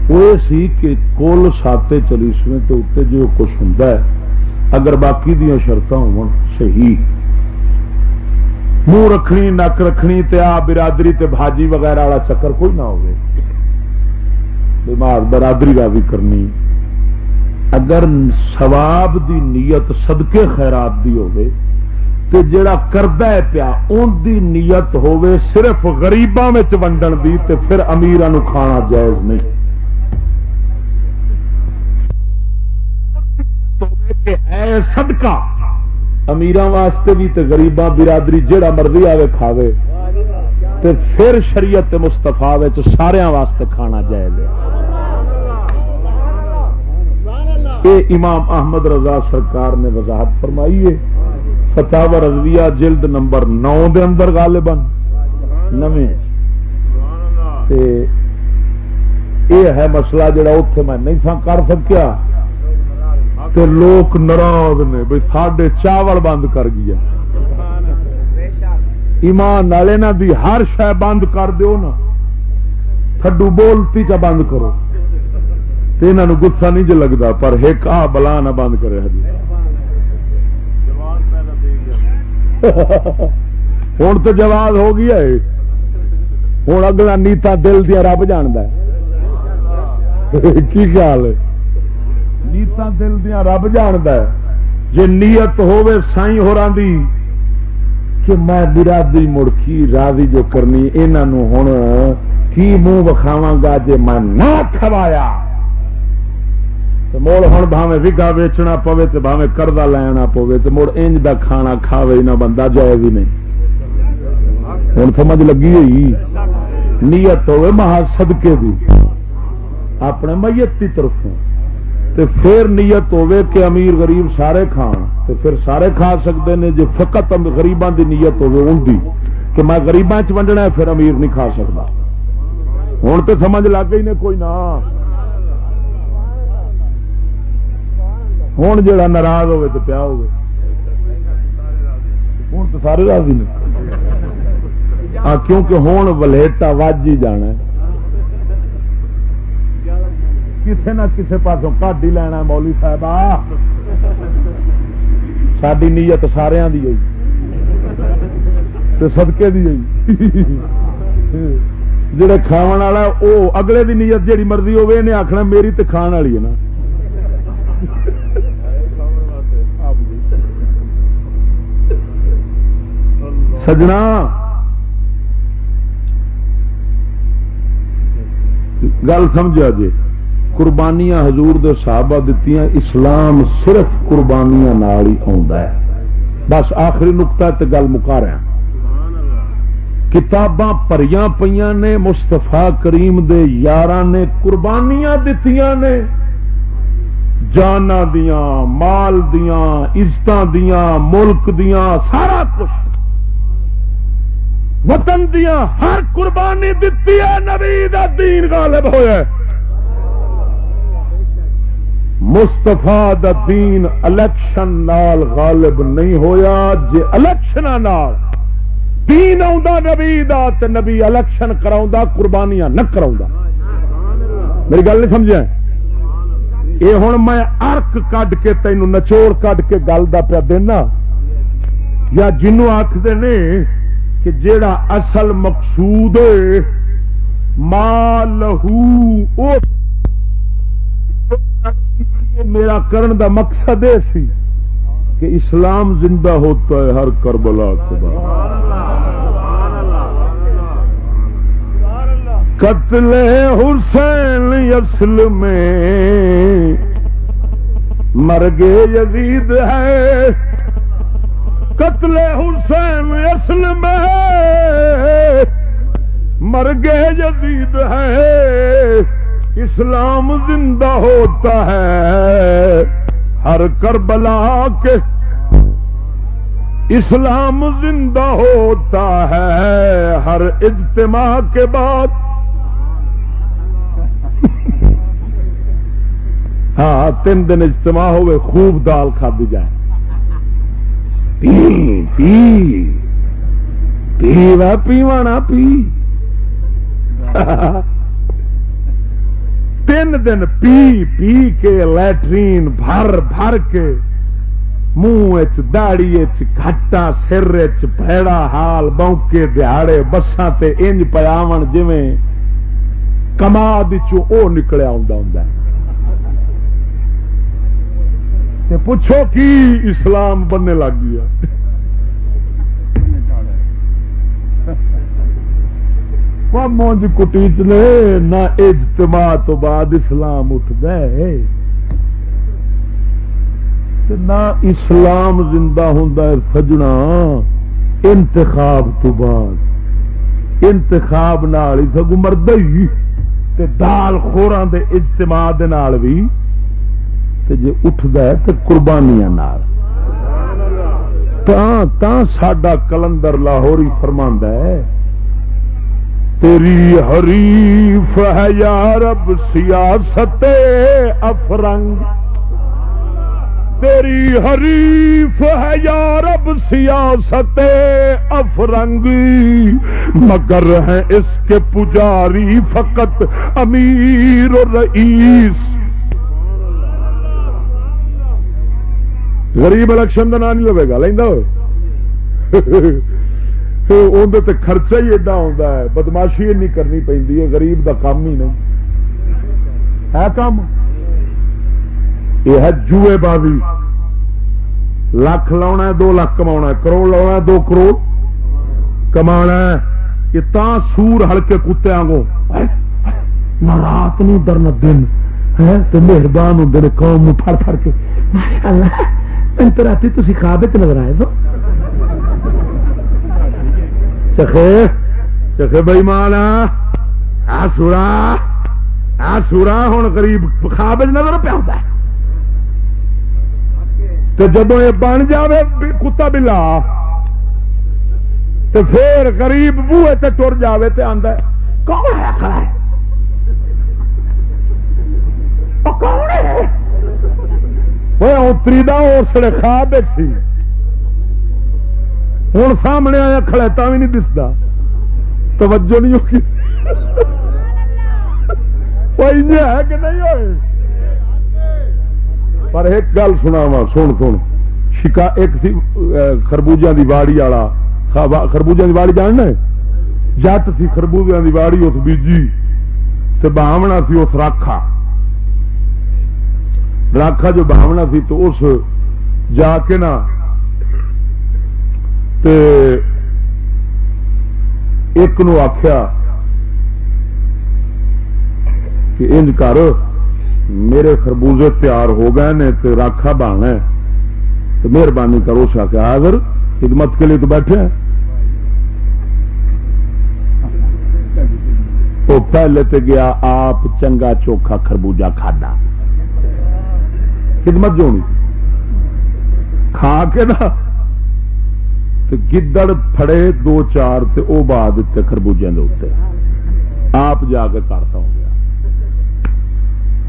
وہ سی کہ کول ساتے چلیسویں تو اتنے جو کچھ ہوں اگر باقی دیا شرط ہو صحیح۔ منہ رکھنی، نک رکھنی تے آ برادری تے بھاجی وغیرہ والا چکر کوئی نہ ہوگی بیمار برادری کا بھی کرنی۔ اگر سواب دی نیت صدقے خیرات دی ہوگی تے جڑا کردہ ہے پیا ان دی نیت ہوے صرف غریباں ونڈن دی، تے پھر امیران کھانا جائز نہیں۔ صدقہ۔ امیر واسطے بھی تے برادری جہاں مرضی آئے کھاوے تے پھر شریعت مستفا سارا واسطے کھانا جائز یہ امام احمد رضا سرکار نے وضاحت فرمائی ہے۔ فتح رضویہ جلد نمبر نو دے اندر غالباً نویں۔ یہ ہے مسئلہ جڑا اتے میں نہیں تھا کر سکیا۔ تو لوگ ناراض نے بھائی ساڈے چاول بند کر گیا۔ ایمان نالے نہ دی ہر شہ بند کر دیو نا۔ تھڈو بولتی چا بند کرو۔ یہاں گسا نہیں جو لگتا پر ایک آ بلا نہ بند کرے جی ہوں تو جواز ہو گیا ہے۔ ہوں اگلا نیتا دل دیا رب جاند کی خیال ہے؟ نیتا دل دیا رب جاند جی نیت ہوے سائی ہو کہ میں برادری مڑکی راضی جو کرنی انہوں ہوں کی منہ وکھاوا گا جی میں نہ کھوایا مڑ ہوں بھاوے وگا ویچنا پوے تو بھاوے کردہ لینا پوے تو مڑ انج دا کھانا کھاوے نہ بندہ جائے بھی نہیں ہوں سمجھ لگی ہوئی نیت ہوئے مہا صدقے دی اپنے میت کی طرفوں تے پھر نیت ہوے کہ امیر غریب سارے کھان، تے پھر سارے کھا سکتے ہیں جی فقط غریبان دی نیت ہوے ان دی، کہ میں غریباں چ ونڈنا پھر امیر نہیں کھا سکتا ہوں تو سمجھ لگ گئی نے کوئی نہ۔ ہوں جا ناراض ہوے تو پیا ہوگی ہوں تو سارے راضی نے۔ کیونکہ ہوں ولیٹا وج ہی جانا کسی نہ کسی پاسوں کٹ ہی لینا مولی صاحب ساری نیت سارا دی ہوئی۔ سدکے دی ہوئی۔ جڑے کھا والا وہ اگلے دی نیت جیڑی مرضی ہوے انہیں آخنا میری تو کھان والی ہے نا۔ سجنا۔ گل سمجھا جی۔ قربانیاں حضور دے صحابہ دیتی اسلام صرف قربانیاں نال ہی آتا ہے۔ بس آخری نقطہ تے گل مکا رہا کتاباں پریاں پہ نے مستفا کریم دے یار نے قربانیاں دتیاں نے۔ جانا دیاں، مال دیاں عزت دیاں، ملک دیاں، سارا کچھ۔ وطن دیا ہر قربانی دتی ہے، نبی دا دین غالب ہوا مستفا دا دین الیکشن نال غالب نہیں ہویا۔ جے الیکشن نال دین آ نبی دا تے نبی الیکشن کرا قربانیاں نہ کرا میری گل نہیں سمجھا یہ ہوں میں ارک کڈ کے تینوں نچوڑ کڈ کے گل دا پیا دینا۔ یا جنوں آخر نے کہ جیڑا اصل مقصود لہو میرا کرن دا مقصد یہ سی کہ اسلام زندہ ہوتا ہے ہر کربلا کے بعد۔ قتل حسین اصل میں مرگے یزید ہے۔ قتل حسین اصل میں مرگے جدید ہے۔ اسلام زندہ ہوتا ہے۔ ہر کربلا کے اسلام زندہ ہوتا ہے۔ ہر اجتماع کے بعد ہاں تین دن اجتماع ہوئے، خوب دال کھا دی جائے۔ پی پی پی پیوانا پی۔ تین دن پی پی کے لٹرین بھر بھر کے منہ داڑی چٹا سر پیڑا حال، بونکے، دہاڑے بسان تے انج پیاو جی کما او نکلیا ہوں پوچھو کی اسلام بننے لگ گیا۔ مونج کٹیچ نے نہ اجتماع تو بعد اسلام اٹھ گئے نہ اسلام زندہ ہوں سجنا، انتخاب تو بعد۔ انتخاب نال ہی سگو مرد ہی۔ تے دال خوران دے اجتماع دے نال بھی تے جے اٹھدا ہے تے قربانیاں نال۔ تاں تاں ساڈا کلندر لاہوری فرماندا ہے۔ تیری حریف ہے یا رب، سیاست افرنگ۔ تیری حریف ہے یا رب، سیاست افرنگی مگر ہے اس کے پجاری فقط امیر و رئیس۔ غریب الیکشن کا نام نہیں لگے گا لینا تو اندر خرچہ ہی ایڈا ہوتا ہے، بدماشی این کرنی پی غریب دا کام ہی نہیں۔ ہے کام؟ یہ ہے جوئے بازی۔ لکھ لا دو لاکھ کما کروڑ لا دو کروڑ کما یہ تا سور ہلکے کتے آگو نہ رات نہیں در نہ دن تو مہربان ہوں قوم پھڑ پھڑ کے۔ تو رات تھی خواب نظر آئے تو چکھے چکھے بئی مان آ سورا آ سورا ہوں قریب خواب نظر پیا ہوتا ہے۔ تو جب یہ بن جائے کتا بلا تو پھر گریب بوے تے ٹر جائے تو آدھا کون ہے کھڑا ہے؟ کون ہے؟ اتری دا اسلے خواب سی۔ ہوں سامنے آیا کھڑتا بھی نہیں دستا۔ توجہ نہیں ہوگی ہے کہ نہیں ہوئے؟ پر ایک گل سنا وا سن سن۔ شکا ایک سی خربوجہ دی واڑی والا۔ خربوجہ دی واڑی جاننا جٹ سی خربوجہ دی واڑی، اس بیجی۔ تے بہاونا سی اس راکھا۔ راکھا جو بہاونا سی تو اس جا کے نا تے ایک نو آخیا کہ انج کر میرے خربوزے تیار ہو گئے نے تو راکھا بانا ہے تو مہربانی کرو سکے حاضر خدمت کے لیے تو بیٹھے ہیں وہ پہلے تے گیا آپ چنگا چوکھا خربوجہ کھانا خدمت جو نہیں کھا کے نا گدڑ پھڑے دو چار تے او بعد خربوجے دے آپ جا کے کرتا ہوں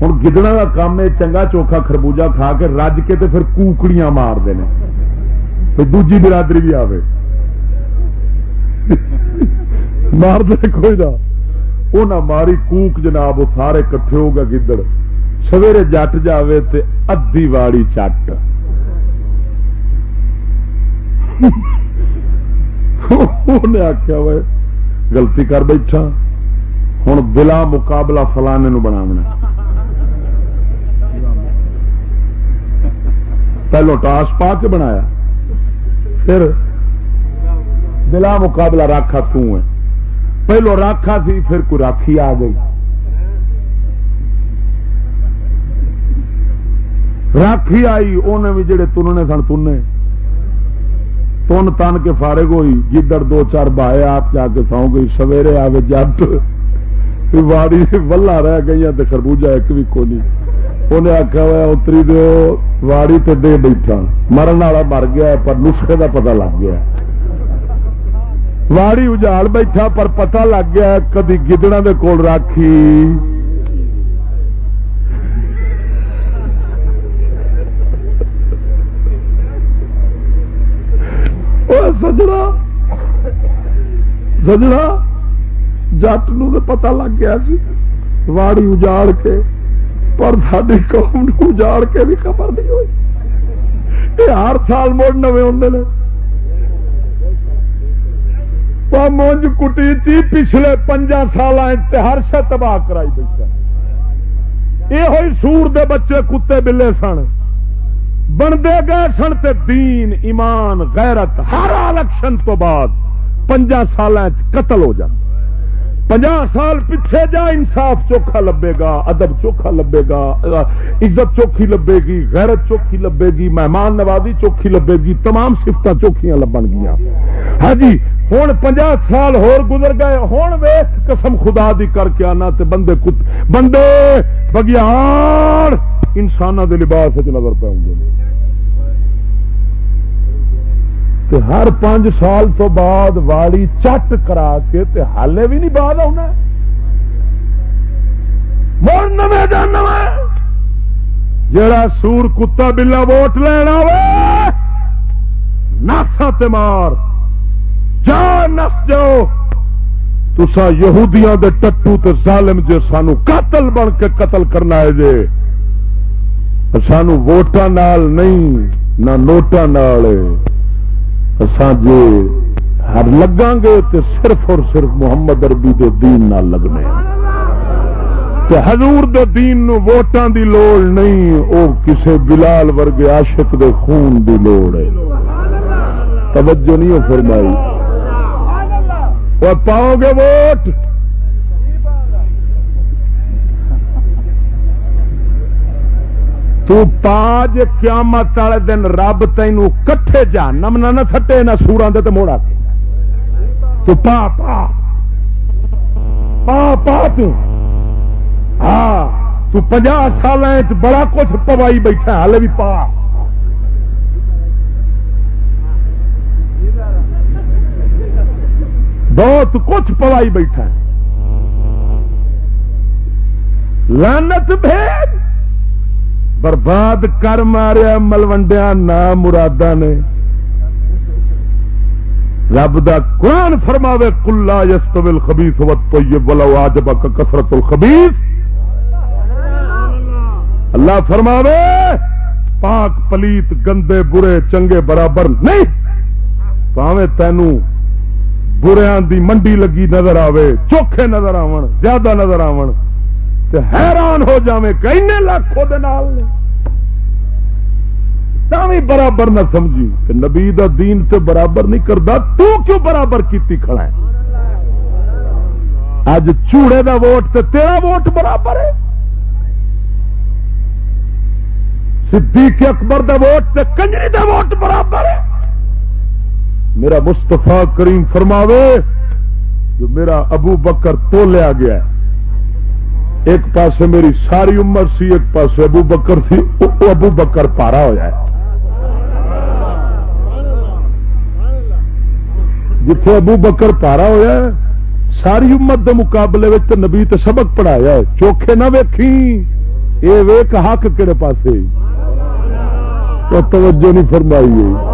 ہوں گدڑا کا کام ہے، چنگا چوکھا خربوجا کھا کے رج کے تے پھر کوکڑیاں مار دوجی برادری بھی آئے مار دے کوئی نہ۔ وہ نہ ماری، کوک جناب وہ سارے کٹھے ہو گئے گدڑ۔ سویرے جٹ جاوے تے ادھی واڑی چٹ۔ آخیا وہ گلتی کر بیٹھا ہوں بلا مقابلہ فلانے بناونا پہلو ٹاس پا کے بنایا، پھر بلا مقابلہ راکھا ہے۔ پہلو راکھا سی، پھر کوئی راکھی آ گئی۔ راکھی آئی انہیں بھی جڑے تننے سن تنے تن تن کے فارغ ہوئی جدڑ دو چار بائے آپ جا کے سو گئی، سویرے آئے جب واڑی ولہ رہ گئی تو خربوجہ ایک بھی کونی انہیں آخیا ہوا اتری دو واڑی تو دے بیٹھا۔ مرن والا مر گیا پر نسخے کا پتا لگ گیا واڑی اجاڑ بیٹھا، پر پتا لگ گیا کدی گدڑا دے کول راکھی۔ سجڑا سجڑا جٹ نو پتا لگ گیا سی واڑی اجاڑ کے پر ساری قوم اجاڑ کے بھی خبر نہیں ہوئی یہ ہر سال مڑ نوے ہوں مونج کٹی تھی پچھلے پنجا سال ہر شہ تباہ کرائی بیٹھا یہ ہوئی سور دے بچے کتے بلے سن بنتے گئے سن تے دین، ایمان، غیرت، ہر الیکشن تو بعد پنجا سال قتل ہو جاتا۔ پنجا سال پیچھے جا انصاف چوکھا لبے گا، ادب چوکھا لبے گا، عزت چوکھی لبے گی، غیرت چوکھی لبے گی، مہمان نوازی چوکھی لبے گی، تمام سفت چوکھیاں لبن گیا ہاں جی ہوں پنجا سال ہور گزر گئے ہوں ویخ قسم خدا دی کر کے آنا تے بندے کت بندے بگیار انسانوں کے لباس نظر پہ ہر پانچ سال تو بعد واڑی چٹ کرا کے تے حالے بھی نہیں بعد آنا جڑا سور کتا بلا ووٹ لینا ناسا تے مار۔ جا نس جاؤ۔ تسا یہودیاں دے ٹٹو تے ظالم جے سانو قاتل بن کے قتل کرنا ہے جے۔ سانو ووٹاں نال نہیں، نہ نوٹاں نال جے جی ہر لگاں گے تو صرف اور صرف محمد عربی دے دین نہ لگنے تے حضور دے دین نو ووٹاں دی لوڑ نہیں، او کسے بلال ورگے عاشق دے خون دی لوڑ ہے۔ توجہ نہیں ہو فرمائی۔ وہ پاؤ گے ووٹ؟ تو پاج قیامت والے دن رب تین کٹھے جانم نہ تھٹے نہ سورا دے موڑا تو پا پا۔ پا پا تو۔ ہاں تو پنجا سال بڑا کچھ پوائی بیٹھا ہال بھی پا۔ بہت کچھ پوائی بیٹھا۔ لانت بھیج۔ برباد کر ماریا ملوڈیا نہ مرادا نے۔ رب دا قرآن فرماوے کلا یستویل خبیف وت طیب ولو عجب کثرت الخبیث۔ اللہ فرماوے، پاک پلیت، گندے، برے، چنگے، برابر نہیں۔ پاوے تینو بریاں دی منڈی لگی نظر آوے، چوکھے نظر آون، زیادہ نظر آون۔ تے حیران ہو جاوے کئی لاکھ بھی برابر نہ سمجھی کہ نبی دا دین تے برابر نہیں کرتا تو کیوں برابر کیتی کھڑا ہے؟ اج چوڑے دا ووٹ تے تیرا ووٹ برابر ہے۔ صدیق اکبر دا ووٹ تے کنجری دا ووٹ برابر ہے۔ میرا مستفا کریم فرماوے، جو میرا ابو بکر تو لیا گیا ہے ایک پاسے میری ساری عمر سی، ایک پاسے ابو بکر سی ابو بکر پارا ہو جائے جتھے ابو بکر پارا ہوا ساری امت دے مقابلے میں نبی تے سبق پڑھایا چوکھے نہ ویکھی۔ یہ ویک حق کہڑے پاسے؟ توجہ نہیں فرمائی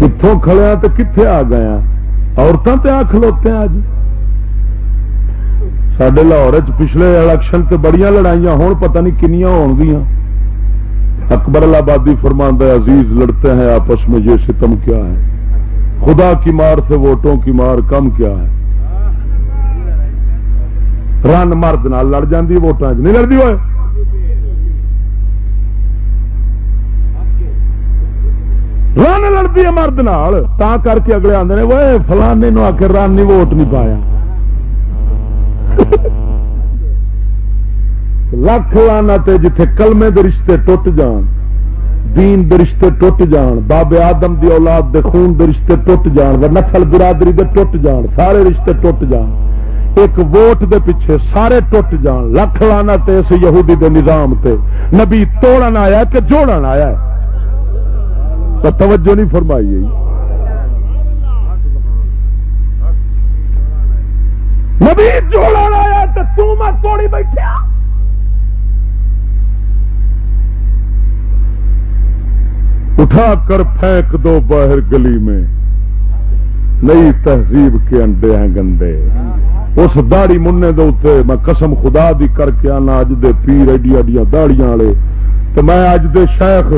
کتوں کھڑیا تو کتنے آ گیا عورتوں تے آ کھلوتے ہیں سڈے لاہور پچھلے الیکشن تے بڑی لڑائیاں ہون پتہ نہیں کنیا ہون گیا اکبر آبادی فرماندہ عزیز لڑتے ہیں، آپس میں یہ ستم کیا ہے؟ خدا کی مار سے ووٹوں کی مار کم کیا ہے؟ رن مرد نال لڑ جاتی ووٹان نہیں لڑتی ہوئے؟ رن لڑتی ہے مرد نال، تا کر کے اگلے آدھے وہ فلانے آ کے رن نہیں ووٹ نہیں پایا. لکھ لانا جتھے کلمے دے رشتے ٹوٹ جان، دین دے رشتے ٹوٹ جان، بابے آدم دی اولاد دے خون دے رشتے ٹوٹ جان و نسل برادری دے ٹوٹ جان، سارے رشتے ٹوٹ جان۔ ایک ووٹ دے پیچھے سارے ٹوٹ جان۔ لکھ لانا تے اس یہودی دے نظام تے۔ نبی توڑن آیا کہ جوڑن آیا ہے؟ تو توجہ نہیں فرمائی نبی جوڑا آیا تو تم توڑی بیٹھا اٹھا کر پھینک دو باہر گلی میں۔ نئی تہذیب کے انڈے ہیں گندے۔ اس داڑی مننے دے اتنے میں قسم خدا دی کر کے آنا، اج دے پیر ایڈی ایڈیاں داڑیاں والے۔ تو میں اج دے شیخ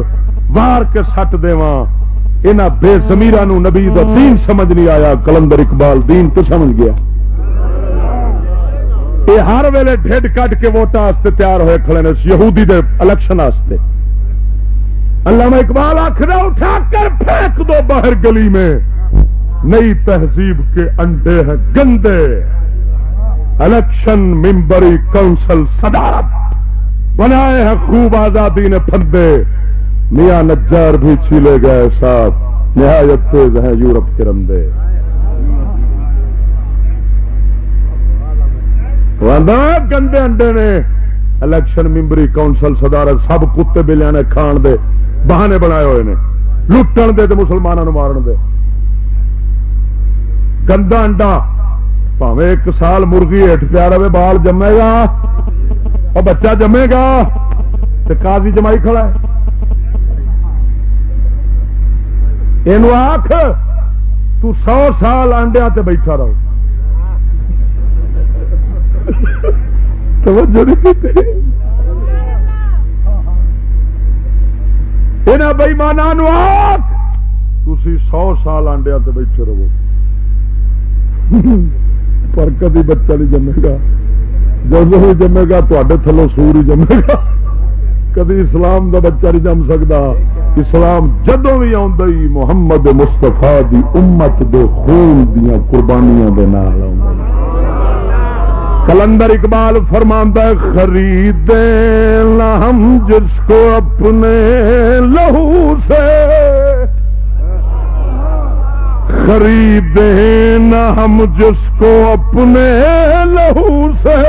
وار کے سٹ دے یہاں بے زمیر نبی دا دین سمجھ نہیں آیا، کلندر اقبال دین تو سمجھ گیا۔ یہ ہر ویلے ڈیڈ کٹ کے ووٹان تیار ہوئے کھڑے نے، یہودی دے الیکشن علامہ اقبال آخر اٹھا کر پھینک دو باہر گلی میں۔ نئی تہذیب کے انڈے ہیں گندے۔ الیکشن ممبری کونسل صدارت۔ بنائے ہیں خوب آزادی نے پھندے۔ میاں نجار بھی چھیلے گئے ساتھ۔ نہایت تیز ہیں یورپ کے رندے۔ گندے انڈے نے الیکشن ممبری کونسل صدارت سب کتے بلیا نے کھان دے، بہانے بنائے ہوئے نے۔ لٹن دے تو مسلمانوں مارن دے۔ گندا انڈا پاوے ایک سال مرغی ہٹ پیا رہے، بال جمے گا۔ اور بچہ جمے گا۔ تو کازی جمائی کھڑا ہے۔ یہ آخ تو سو سال آنڈیا تے بیٹھا رہو۔ توجہ نہیں بئی تھی؟ سو سال آنڈیا تے بیٹھے رہو۔ پر کدی بچہ نہیں جمے گا۔ جب بھی جمے گا تے تھلو سور ہی جمے گا۔ کدی اسلام دا بچہ نہیں جم سکتا۔ اسلام جدو بھی آئی محمد مستفا دی امت دے خون دیا قربانیاں دے نال کلندر اقبال فرماندہ خرید ہم جس کو اپنے لہو سے۔ خریدیں نہ ہم جس کو اپنے لہو سے۔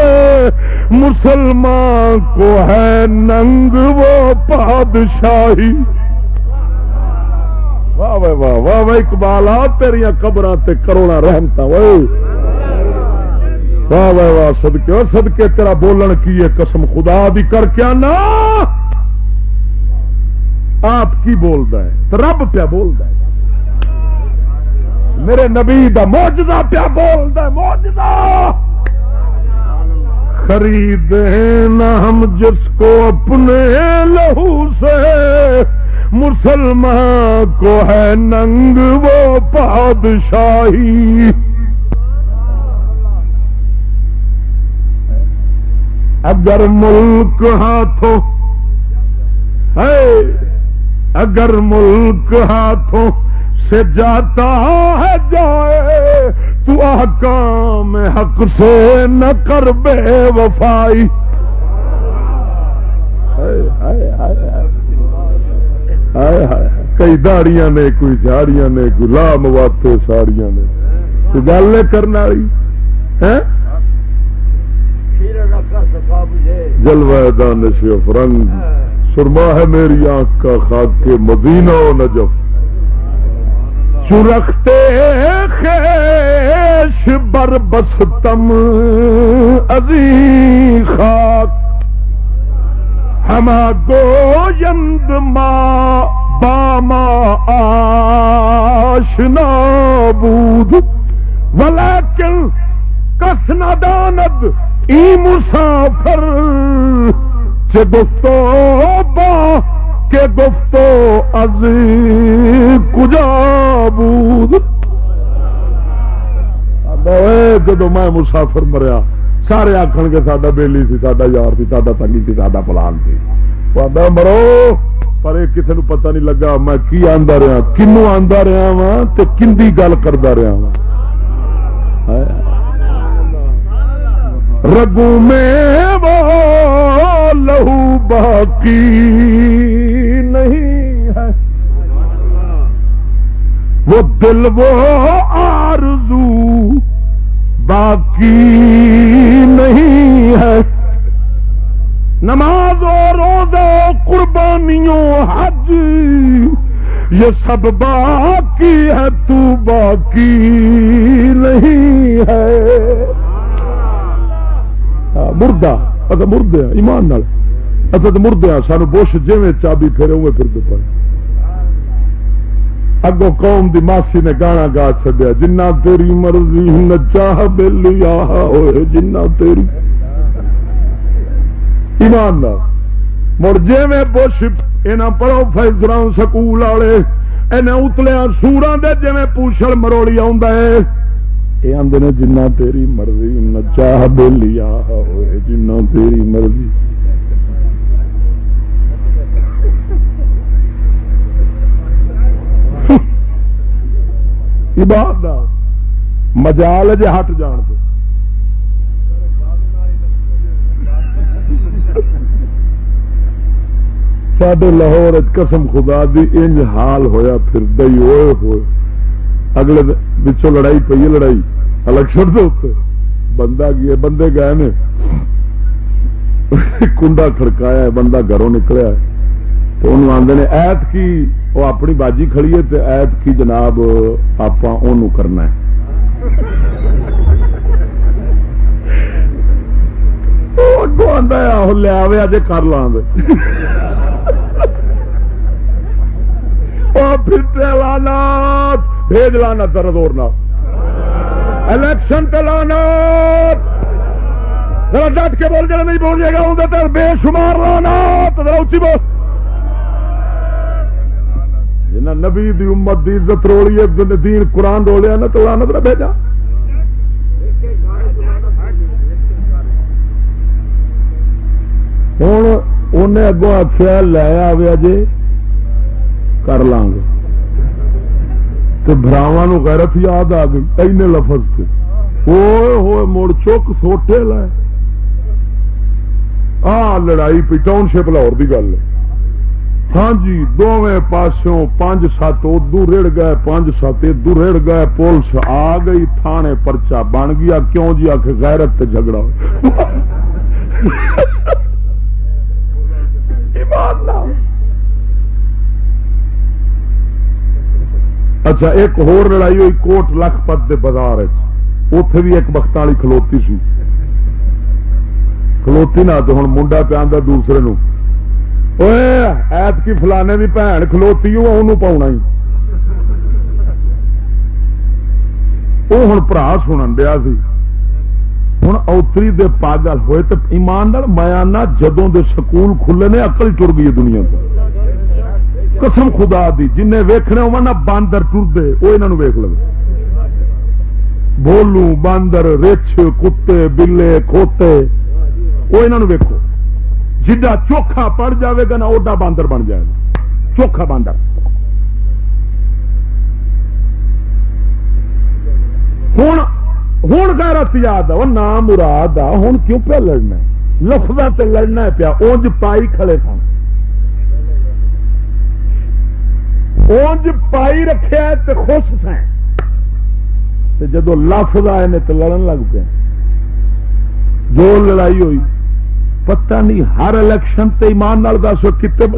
مسلمان کو ہے ننگ وہ پادشاہی واہ واہ واہ واہ واہ، اقبال، آ تیریا قبر کروڑا رحمتا وہ واہ۔ واہ واہ سدکے اور سدکے تیرا بولن کی ہے قسم خدا بھی کر کے آنا۔ آپ کی بولتا ہے، رب پیا بولتا ہے۔ میرے نبی دا موجدہ پیا بولتا ہے موجدہ خرید نہ ہم جس کو اپنے لہو سے۔ مسلمان کو ہے ننگ وہ پادشاہی اگر ملک ہاتھوں اگر ملک ہاتھوں سے جاتا ہے جائے تو احکام حق سے نہ کر بے وفائی۔ کئی داڑیاں نے کوئی جھاڑیاں نے کوئی لام واتے ساڑیاں نے۔ گل کرنے والی؟ ہے جلوہ دانش فرنگ سرما ہے میری آنکھ کا خاک کے مدینہ و نجف۔ چرختے خیش بر بستم ازی خاک۔ ہما گویند ما باما آشنا بود۔ ولیکن کس نداند ای مسافر، چه گفتو با کہ گفتو از کجا بود؟ جدو میں مسافر مریا، سارے آخر کے ساڈا بیلی سی، ساڈا یار سی، ساڈا تنگی سی، ساڈا پلان سی۔ مرو، پر یہ کسی پتہ نہیں لگا میں کی آندا رہا، کنو آندا رہا وا تو کندی گل کرتا رہا وا رگو میں وہ لہو باقی۔ نہیں ہے۔ وہ دل وہ آرزو باقی نہیں ہے۔ نماز و روزہ، قربانیوں، حج، یہ سب باقی ہے، تو باقی نہیں ہے۔ ہاں، مردہ اصل مردے ایمان نال۔ اصل مردے سانو بش جی چابی پھرے اوے پھر پائے اگو قوم دی ماسی نے گانا گا چڈیا جنا تیری مرضی نچاہ بلیا ہوئے جنا تیری۔ ایمان نال۔ مڑ جی میں بش یہاں پڑھو فیصلہ سکول والے انہیں اتلیا سورا دے جی پوچھل مروڑی آ یہ آدھے نے، جنہ تیری مرضی نچاہ بولیا ہوئے، جنہ تیری مرضی۔ مجال جے ہٹ جان دے سڈے لاہور قسم خدا دی، انج حال ہویا، پھر دئی ہوئے ہوئے۔ اگلے پچھوں لڑائی پی لڑائی۔ الیکشن کے بندہ گیا بندے گئے نے۔ کنڈا کھڑکایا بندہ گھروں نکلیا تو انہوں آدھے نے، ایت کی؟ وہ اپنی باجی کھڑی ہے ایت کی جناب آپ کرنا ہے. آہو لیا اجے کر لا لاں لانا بھیج لانا درد اور الیکشن لانا ڈٹ کے بول جائے نہیں بول جائے گا اندر بے شمار لانا اچھی بول۔ جنا نبی دی امت دی عزت روڑی ہے دین قرآن رولیا نا تو لانا تو بھیجا۔ ہوں انہیں اگوں آخیا لے آیا جی کر لیں گے تو براوا نو غیرت یاد آ گئی، اینے لفظ سے ہوئے ہوئے، مڑ چک سوٹے لائے۔ آ، لڑائی پی ٹاؤن شپ لاہور کی گل ہے۔ ہاں جی دونوں پاسوں پانچ سات ادو رڑ گئے پانچ سات ادو رڑ گئے، پولیس آ گئی، تھانے پرچا بن گیا۔ کیوں جی؟ آ کے غیرت تے جھگڑا اچھا ایک ہور لڑائی ہوئی کوٹ لکھ پت کے بازار اتے بھی ایک بخت والی کھلوتی سی۔ کھلوتی نہ تو ہوں منڈا پیا دوسرے نو ایت کی فلانے کی بھن کھلوتی پاؤنا ہی وہ ہوں برا سنن دیا سی ہوں اوتری دے پاگل ہوئے تو ایمان میاں جدوں دے سکول کھلے نے اکل ٹر گئی دنیا کو قسم خدا دی جن ویخنے ہوا نا باندر ٹرتے وہ یہاں ویخ لو بولو باندر رچ کتے بلے کھوتے وہ یہاں ویکو جا چوکھا پڑ جاوے گا نا اوڈا باندر بن جائے گا۔ چوکھا باندر۔ ہوں ہوں غیرت یاد ہے، وہ نام مراد آ ہوں کیوں پہ لڑنا لفظ تے لڑنا پیا، اونج پائی کھڑے سن۔ اونج پائی رکھے تے خوش سن۔ جدو لفظ آئے نے تو لڑن لگ پے جو لڑائی ہوئی پتہ نہیں ہر الیکشن تے ایمان نال دسو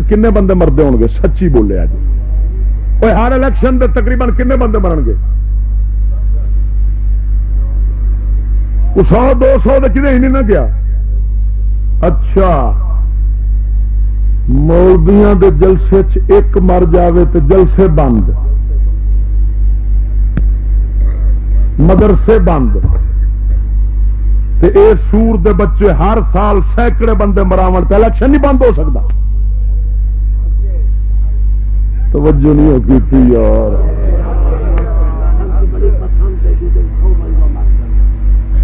کنے بندے مردے ہو گے؟ سچی بولے اج ہر الیکشن دے تقریباً کنے بندے مرن گے؟ سو دو سو کدے ہی نہیں گیا؟ اچھا۔ مولبیاں دے جلسے چ ایک مر جاوے تو جلسے بند۔ مدرسے بند۔ تے اے سور دے بچے ہر سال سینکڑے بندے مراو تو الیکشن نہیں بند ہو سکتا۔ توجہ نہیں ہوتی تھی یار۔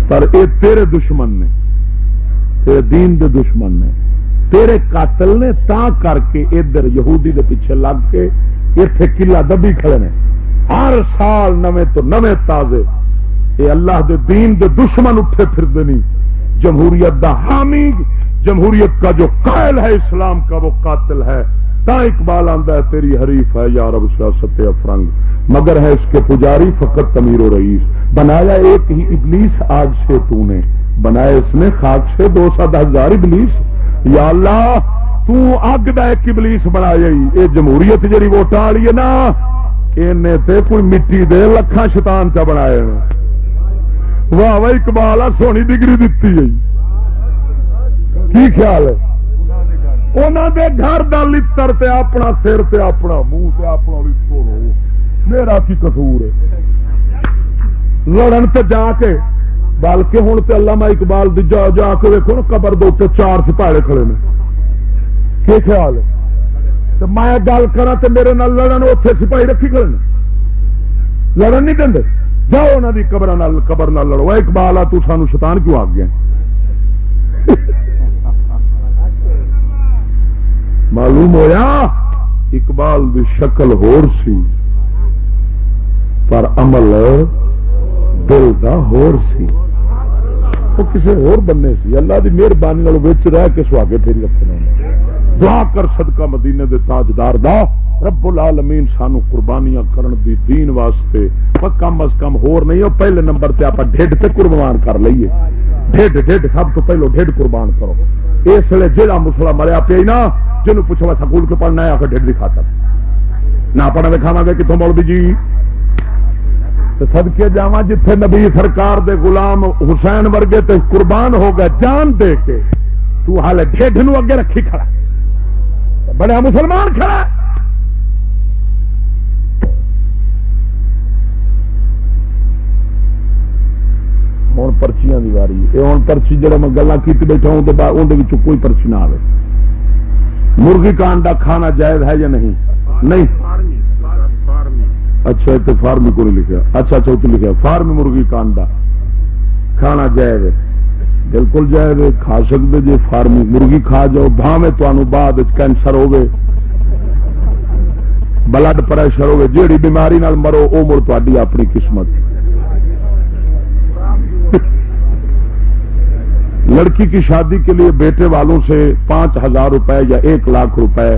پر اے تیرے دشمن نے تیرے دین دے دشمن نے، تیرے قاتل نے تا کر کے ادھر یہودی دے پیچھے لگ کے اتے کلا دبی کھڑے نے۔ ہر سال نویں تو نویں تازے۔ اے اللہ دے دین دے دشمن اٹھے پھر نہیں۔ جمہوریت دا حامی جمہوریت کا جو قائل ہے، اسلام کا وہ قاتل ہے۔ تا اقبال آندا ہے، تیری حریف ہے یا رب سیاست افرنگ۔ مگر ہے اس کے پجاری فقط تمیر و رئیس۔ بنایا ایک ہی ابلیس آگ سے تو نے۔ بنایا اس نے خاک سے دو سات ہزار ابلیس۔ یا اللہ، تو اگ دا ایک ابلیس بنایا یہ جمہوریت جی ووٹ والی ہے نا تے کوئی مٹی دے لکھان شیطان چا بنایا واہ واہ، اقبال سونی ڈگری دیتی ہے۔ کی خیال ہے؟ انہوں دے گھر دا لتر تے اپنا سر تے اپنا منہ تے اپنا لتر میرا کی قصور ہے؟ لڑن تے جا کے، بلکہ ہوں تو اللہ اقبال جا جا کے دیکھو نا، قبر دے چار سپاہے کھڑے نے۔ کی خیال ہے؟ میں گل کرا تو میرے نال لڑن اتنے سپاہی رکھی کھڑے لڑن نہیں دیں جاؤ انہوں کی قبر قبر نہ لڑو۔ اقبال، آ تو سانو شیطان کیوں آ گیا؟ معلوم ہویا اقبال دی شکل ہور سی، پر عمل دل دا ہور سی۔ وہ کسی اور بننے سی۔ اللہ دی مہربانی رہ کے سواگے پھر رکھنا دعا کر صدقہ مدینے دے تاجدار دا۔ رب العالمین سانو قربانیاں کرن دی دین واسطے۔ کم از کم ہور نہیں ہو پہلے نمبر تے آپ ڈیڈ تے قربان کر لئیے۔ ڈیڈ ڈیڈ سب تو پہلو ڈیڈ قربان کرو۔ اس لیے جہاں مسلا مریا پیا نا جنوب پوچھو سکول کے پڑھنا ہے آ کے ڈیڈ بھی کھاتا نہ پڑھنا دکھاوا گے کتوں مولوی جی؟ سدکے جا جتھے نبی سرکار دے غلام حسین ورگے تے قربان ہو گئے، جان دے کے تو حال ڈیڈ نو اگے رکھی کھڑا۔ بڑا مسلمان کھڑا ہوں پرچیاں واری۔ یہ ہوں پرچی جہاں میں گلا کی بیٹھا ہوں تو اندر کوئی پرچی نہ آئے مرغی کا انڈا کھانا جائز ہے یا نہیں؟ نہیں۔ اچھا اتنے فارمی کو نہیں لکھا اچھا اچھا لکھا فارم مرغی کا انڈا کھانا جائز بالکل جائز کھا سکتے جی فارمی مرغی کھا جاؤ بھاوے بعد کینسر ہوگی بلڈ پریشر ہوگی جیڑی بیماری نال مرو وہ مڑ تاری اپنی قسمت۔ لڑکی کی شادی کے لیے بیٹے والوں سے پانچ ہزار روپے یا ایک لاکھ روپے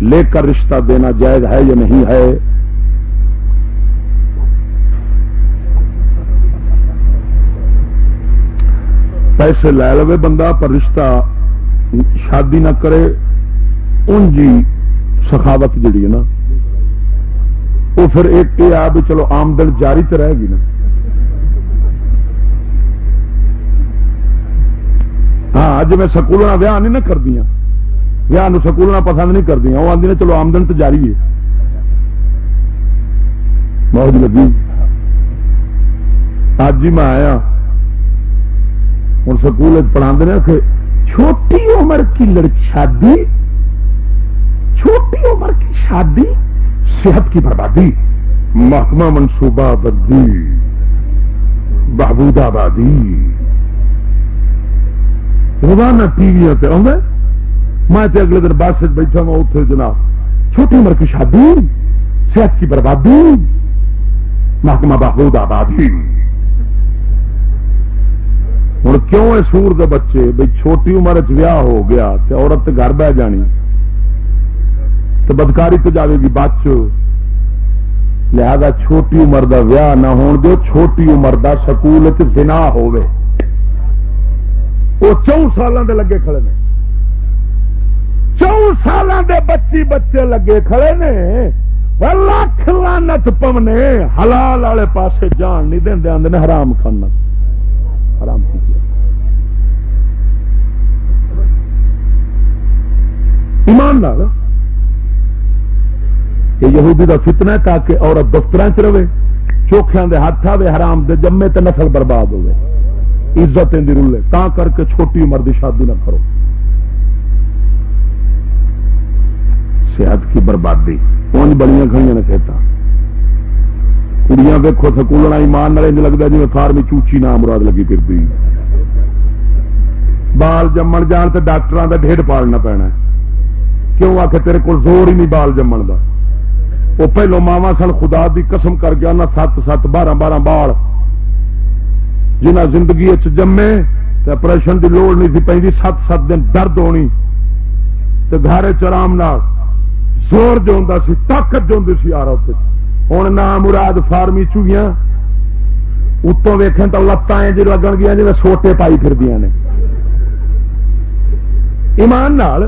لے کر رشتہ دینا جائز ہے یا نہیں ہے؟ پیسے لے لو بندہ، پر رشتہ شادی نہ کرے ان جی سخاوت جڑی ہے نا وہ پھر ایک یہ آ بھی چلو آمدن جاری تو رہے گی نا۔ ہاں جی میں سکول ویاہ نہیں نہ کردی ویاہ سکول پسند نہیں کردیا وہ آدھی چلو آمدن تو جاری ہے۔ بہت جی لگی۔ اج ہی میں آیا۔ ہوں سکول پڑھا کہ چھوٹی عمر کی لڑکی شادی، چھوٹی عمر کی شادی، صحت کی بربادی، محکمہ منصوبہ بدی بہبود آبادی۔ روزانہ ٹی وی آدھے میں اگلے دن بس بیٹھا ہوں اتنے جناب، چھوٹی عمر کی شادی، صحت کی بربادی، محکمہ بہبود آبادی۔ ہوں کیوں ہے سور دے بچے بھائی چھوٹی عمر چیا ہو گیا تو عورت گھر بہ جانی؟ تو بدکاری تو جائے گی بچ۔ لہذا چھوٹی عمر دا ویاہ نہ ہون دو چھوٹی عمر دا سکول چنا ہوئے وہ چون سالوں دے لگے کھڑے نے۔ چون سالوں دے بچی بچے لگے کھڑے نے۔ لاکھ لانت پونے، حلال والے پاسے جان نہیں دے آدھے حرام کھانا۔ حرام ایمان لال یہ یہودی کا فتنا ہے تاکہ عورت دفتر چ رہے، چوکھیاں دے ہاتھ آئے حرام دے جمے تے نسل برباد ہوئے عزت رولے تا کر کے چھوٹی عمر کی شادی نہ کرو۔ صحت کی بربادی۔ پونج بڑی کھڑی نے کھیتا کڑیاں ویکو سکولنا ایمان نال لگتا جی فارمی چوچی نام مراد لگی پھر بال جمن جان تو ڈاکٹر کا ڈیڑھ پالنا پینا کیوں آ کے تیرے کو زور ہی نہیں بال جمن کا وہ پہلو ماوا سن خدا دی قسم کر گیا، نہ سات سات، بارہ بارہ بال۔ جنہ زندگی جمے تو آپریشن کی لوڑ نہیں تھی پہ سات سات دن درد ہونی۔ تو گھر چرام زور جو ہوں سی، طاقت جو ہوں سی آ ہوں نہ مراد فارمی چوگیاں اتوں ویخ تو لتان جی لگن گیا جی سوٹے پائی پھر دیا نے۔ ایمان نال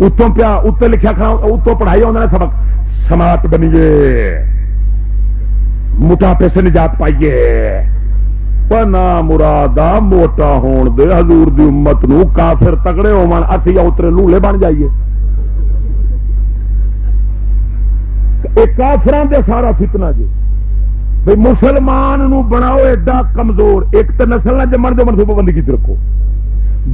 اتوں پیا، اتنے لکھا کھا اتوں پڑھائی آدھا سبق۔ سماٹ بنیے۔ موٹاپے سے نجات پائیے۔ نہ مراد موٹا ہون دے، حضور دی امت نو کافر تگڑے ہو اسی اترے لولے بن جائیے۔ کافران دے سارا فتنا جی۔ بھائی مسلمان نو بناؤ ایڈا کمزور۔ ایک تو نسل نہ جمن جو منصوبہ بندی کی رکھو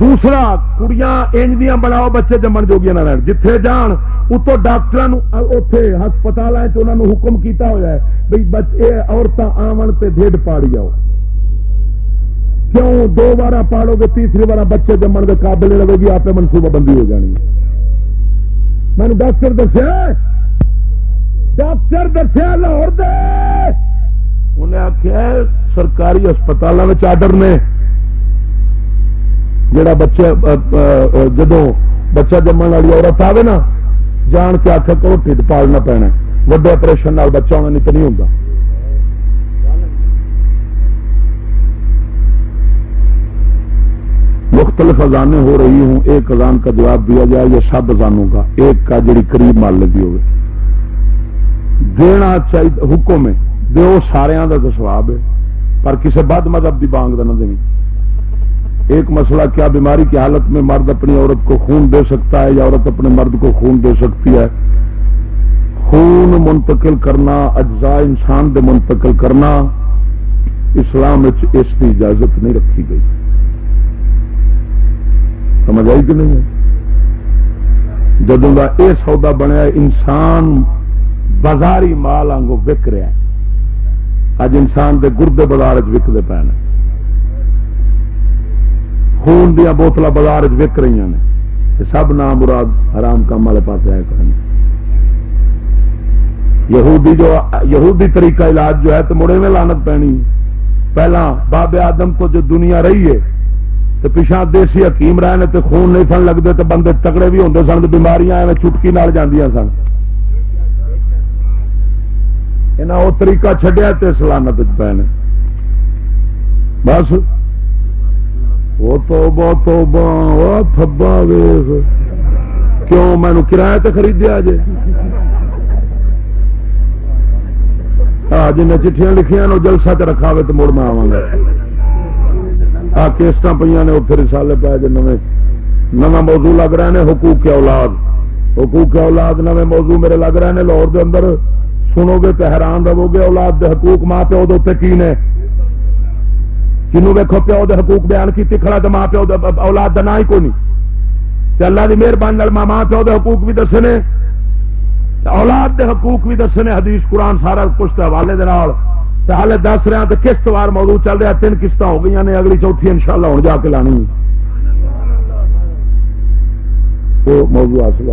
دوسرا، کڑیاں انج دیا بناؤ، بچے جمن جوگیا نہ جتھے جان اتو ڈاکٹر اتے ہسپتال حکم کیتا ہوا ہے بھائی بچے عورتیں آن تے ڈیڈ پاڑی جاؤ۔ کیوں؟ دو بار پاڑو گے تیسری بار بچے جمن کے قابل رہے گی آپ منصوبہ بندی ہو جانی۔ میں ڈاکٹر دسیا ڈاکٹر دسیا لاہور دے۔ انہیں آخیا سرکاری ہسپتالوں میں آڈر نے۔ جڑا بچہ جدو بچہ جمن والی عورت آئے نا، جان کے آخر کرو ٹھڈ پالنا پینا وڈے آپریشن بچہ ہونا نہیں تو نہیں ہوتا مختلف اذانیں ہو رہی ہوں، ایک اذان کا جواب دیا جائے یا سب اذانوں کا، ایک کا جڑی قریب مان لگی ہوگی دینا چاہیے حکم ہے دو سارا کا سواب ہے، پر کسی بد مذہب کی بانگ نہ دینی۔ ایک مسئلہ کیا بیماری کی حالت میں مرد اپنی عورت کو خون دے سکتا ہے یا عورت اپنے مرد کو خون دے سکتی ہے؟ خون منتقل کرنا، اجزاء انسان دے منتقل کرنا، اسلام اس کی اجازت نہیں رکھی گئی۔ سمجھ آئی کہ نہیں؟ ہے جدوں کا یہ سودا بنیا انسان بازاری مال آگوں وک رہا ہے۔ اج انسان دے گردے بازار وکتے پے خون دیا بوتل بازار وک رہی ہیں سب نام مراد حرام کام والے پاس آئے کریں یہودی جو یہودی طریقہ علاج جو ہے تو مڑے میں لانت پینی۔ پہلا، باب آدم کو جو دنیا رہی ہے، تو پچھا دیسی حکیم رہے تو خون نہیں سن لگتے، تو بندے تگڑے بھی ہوتے سن، تو بیماریاں ایویں چٹکی نال جاندیاں سن۔ وہ طریقہ چڈیا تو سلانت پے بس وہ تو بہت تھبا ویس کیوں؟ مینو کرایہ تو خریدیا جی جن چٹھیاں لکھیاں نو جلسہ چ رکھا تو مڑ میں آواں گا۔ آ کیسٹ پہ نے اتنے رسالے پائے جو نویں۔ نواں موضوع لگ رہے ہیں حقوق کے اولاد۔ حقوق کے اولاد نویں موضوع میرے لگ رہے ہیں لاہور دے اندر۔ سنو گے تو حیران رہو گے، اولاد دے حقوق ماں پیو دے کی نے؟ کنو ویکو پیو دے حقوق بیان کی کھڑا تو ماں پیو اولاد کا نام ہی کوئی نہیں اللہ کی مہربانی ماں پیو دے حقوق بھی دسے نے اولاد دے حقوق بھی دسے نے حدیث، قرآن سارا کچھ حوالے دے ہالے دس رہا تو قسط وار موضوع چل رہا تین قسط ہو گئی نے، اگلی چوتھی ان شاء اللہ ہوں جا کے لانی۔ وہ موضوع حاصل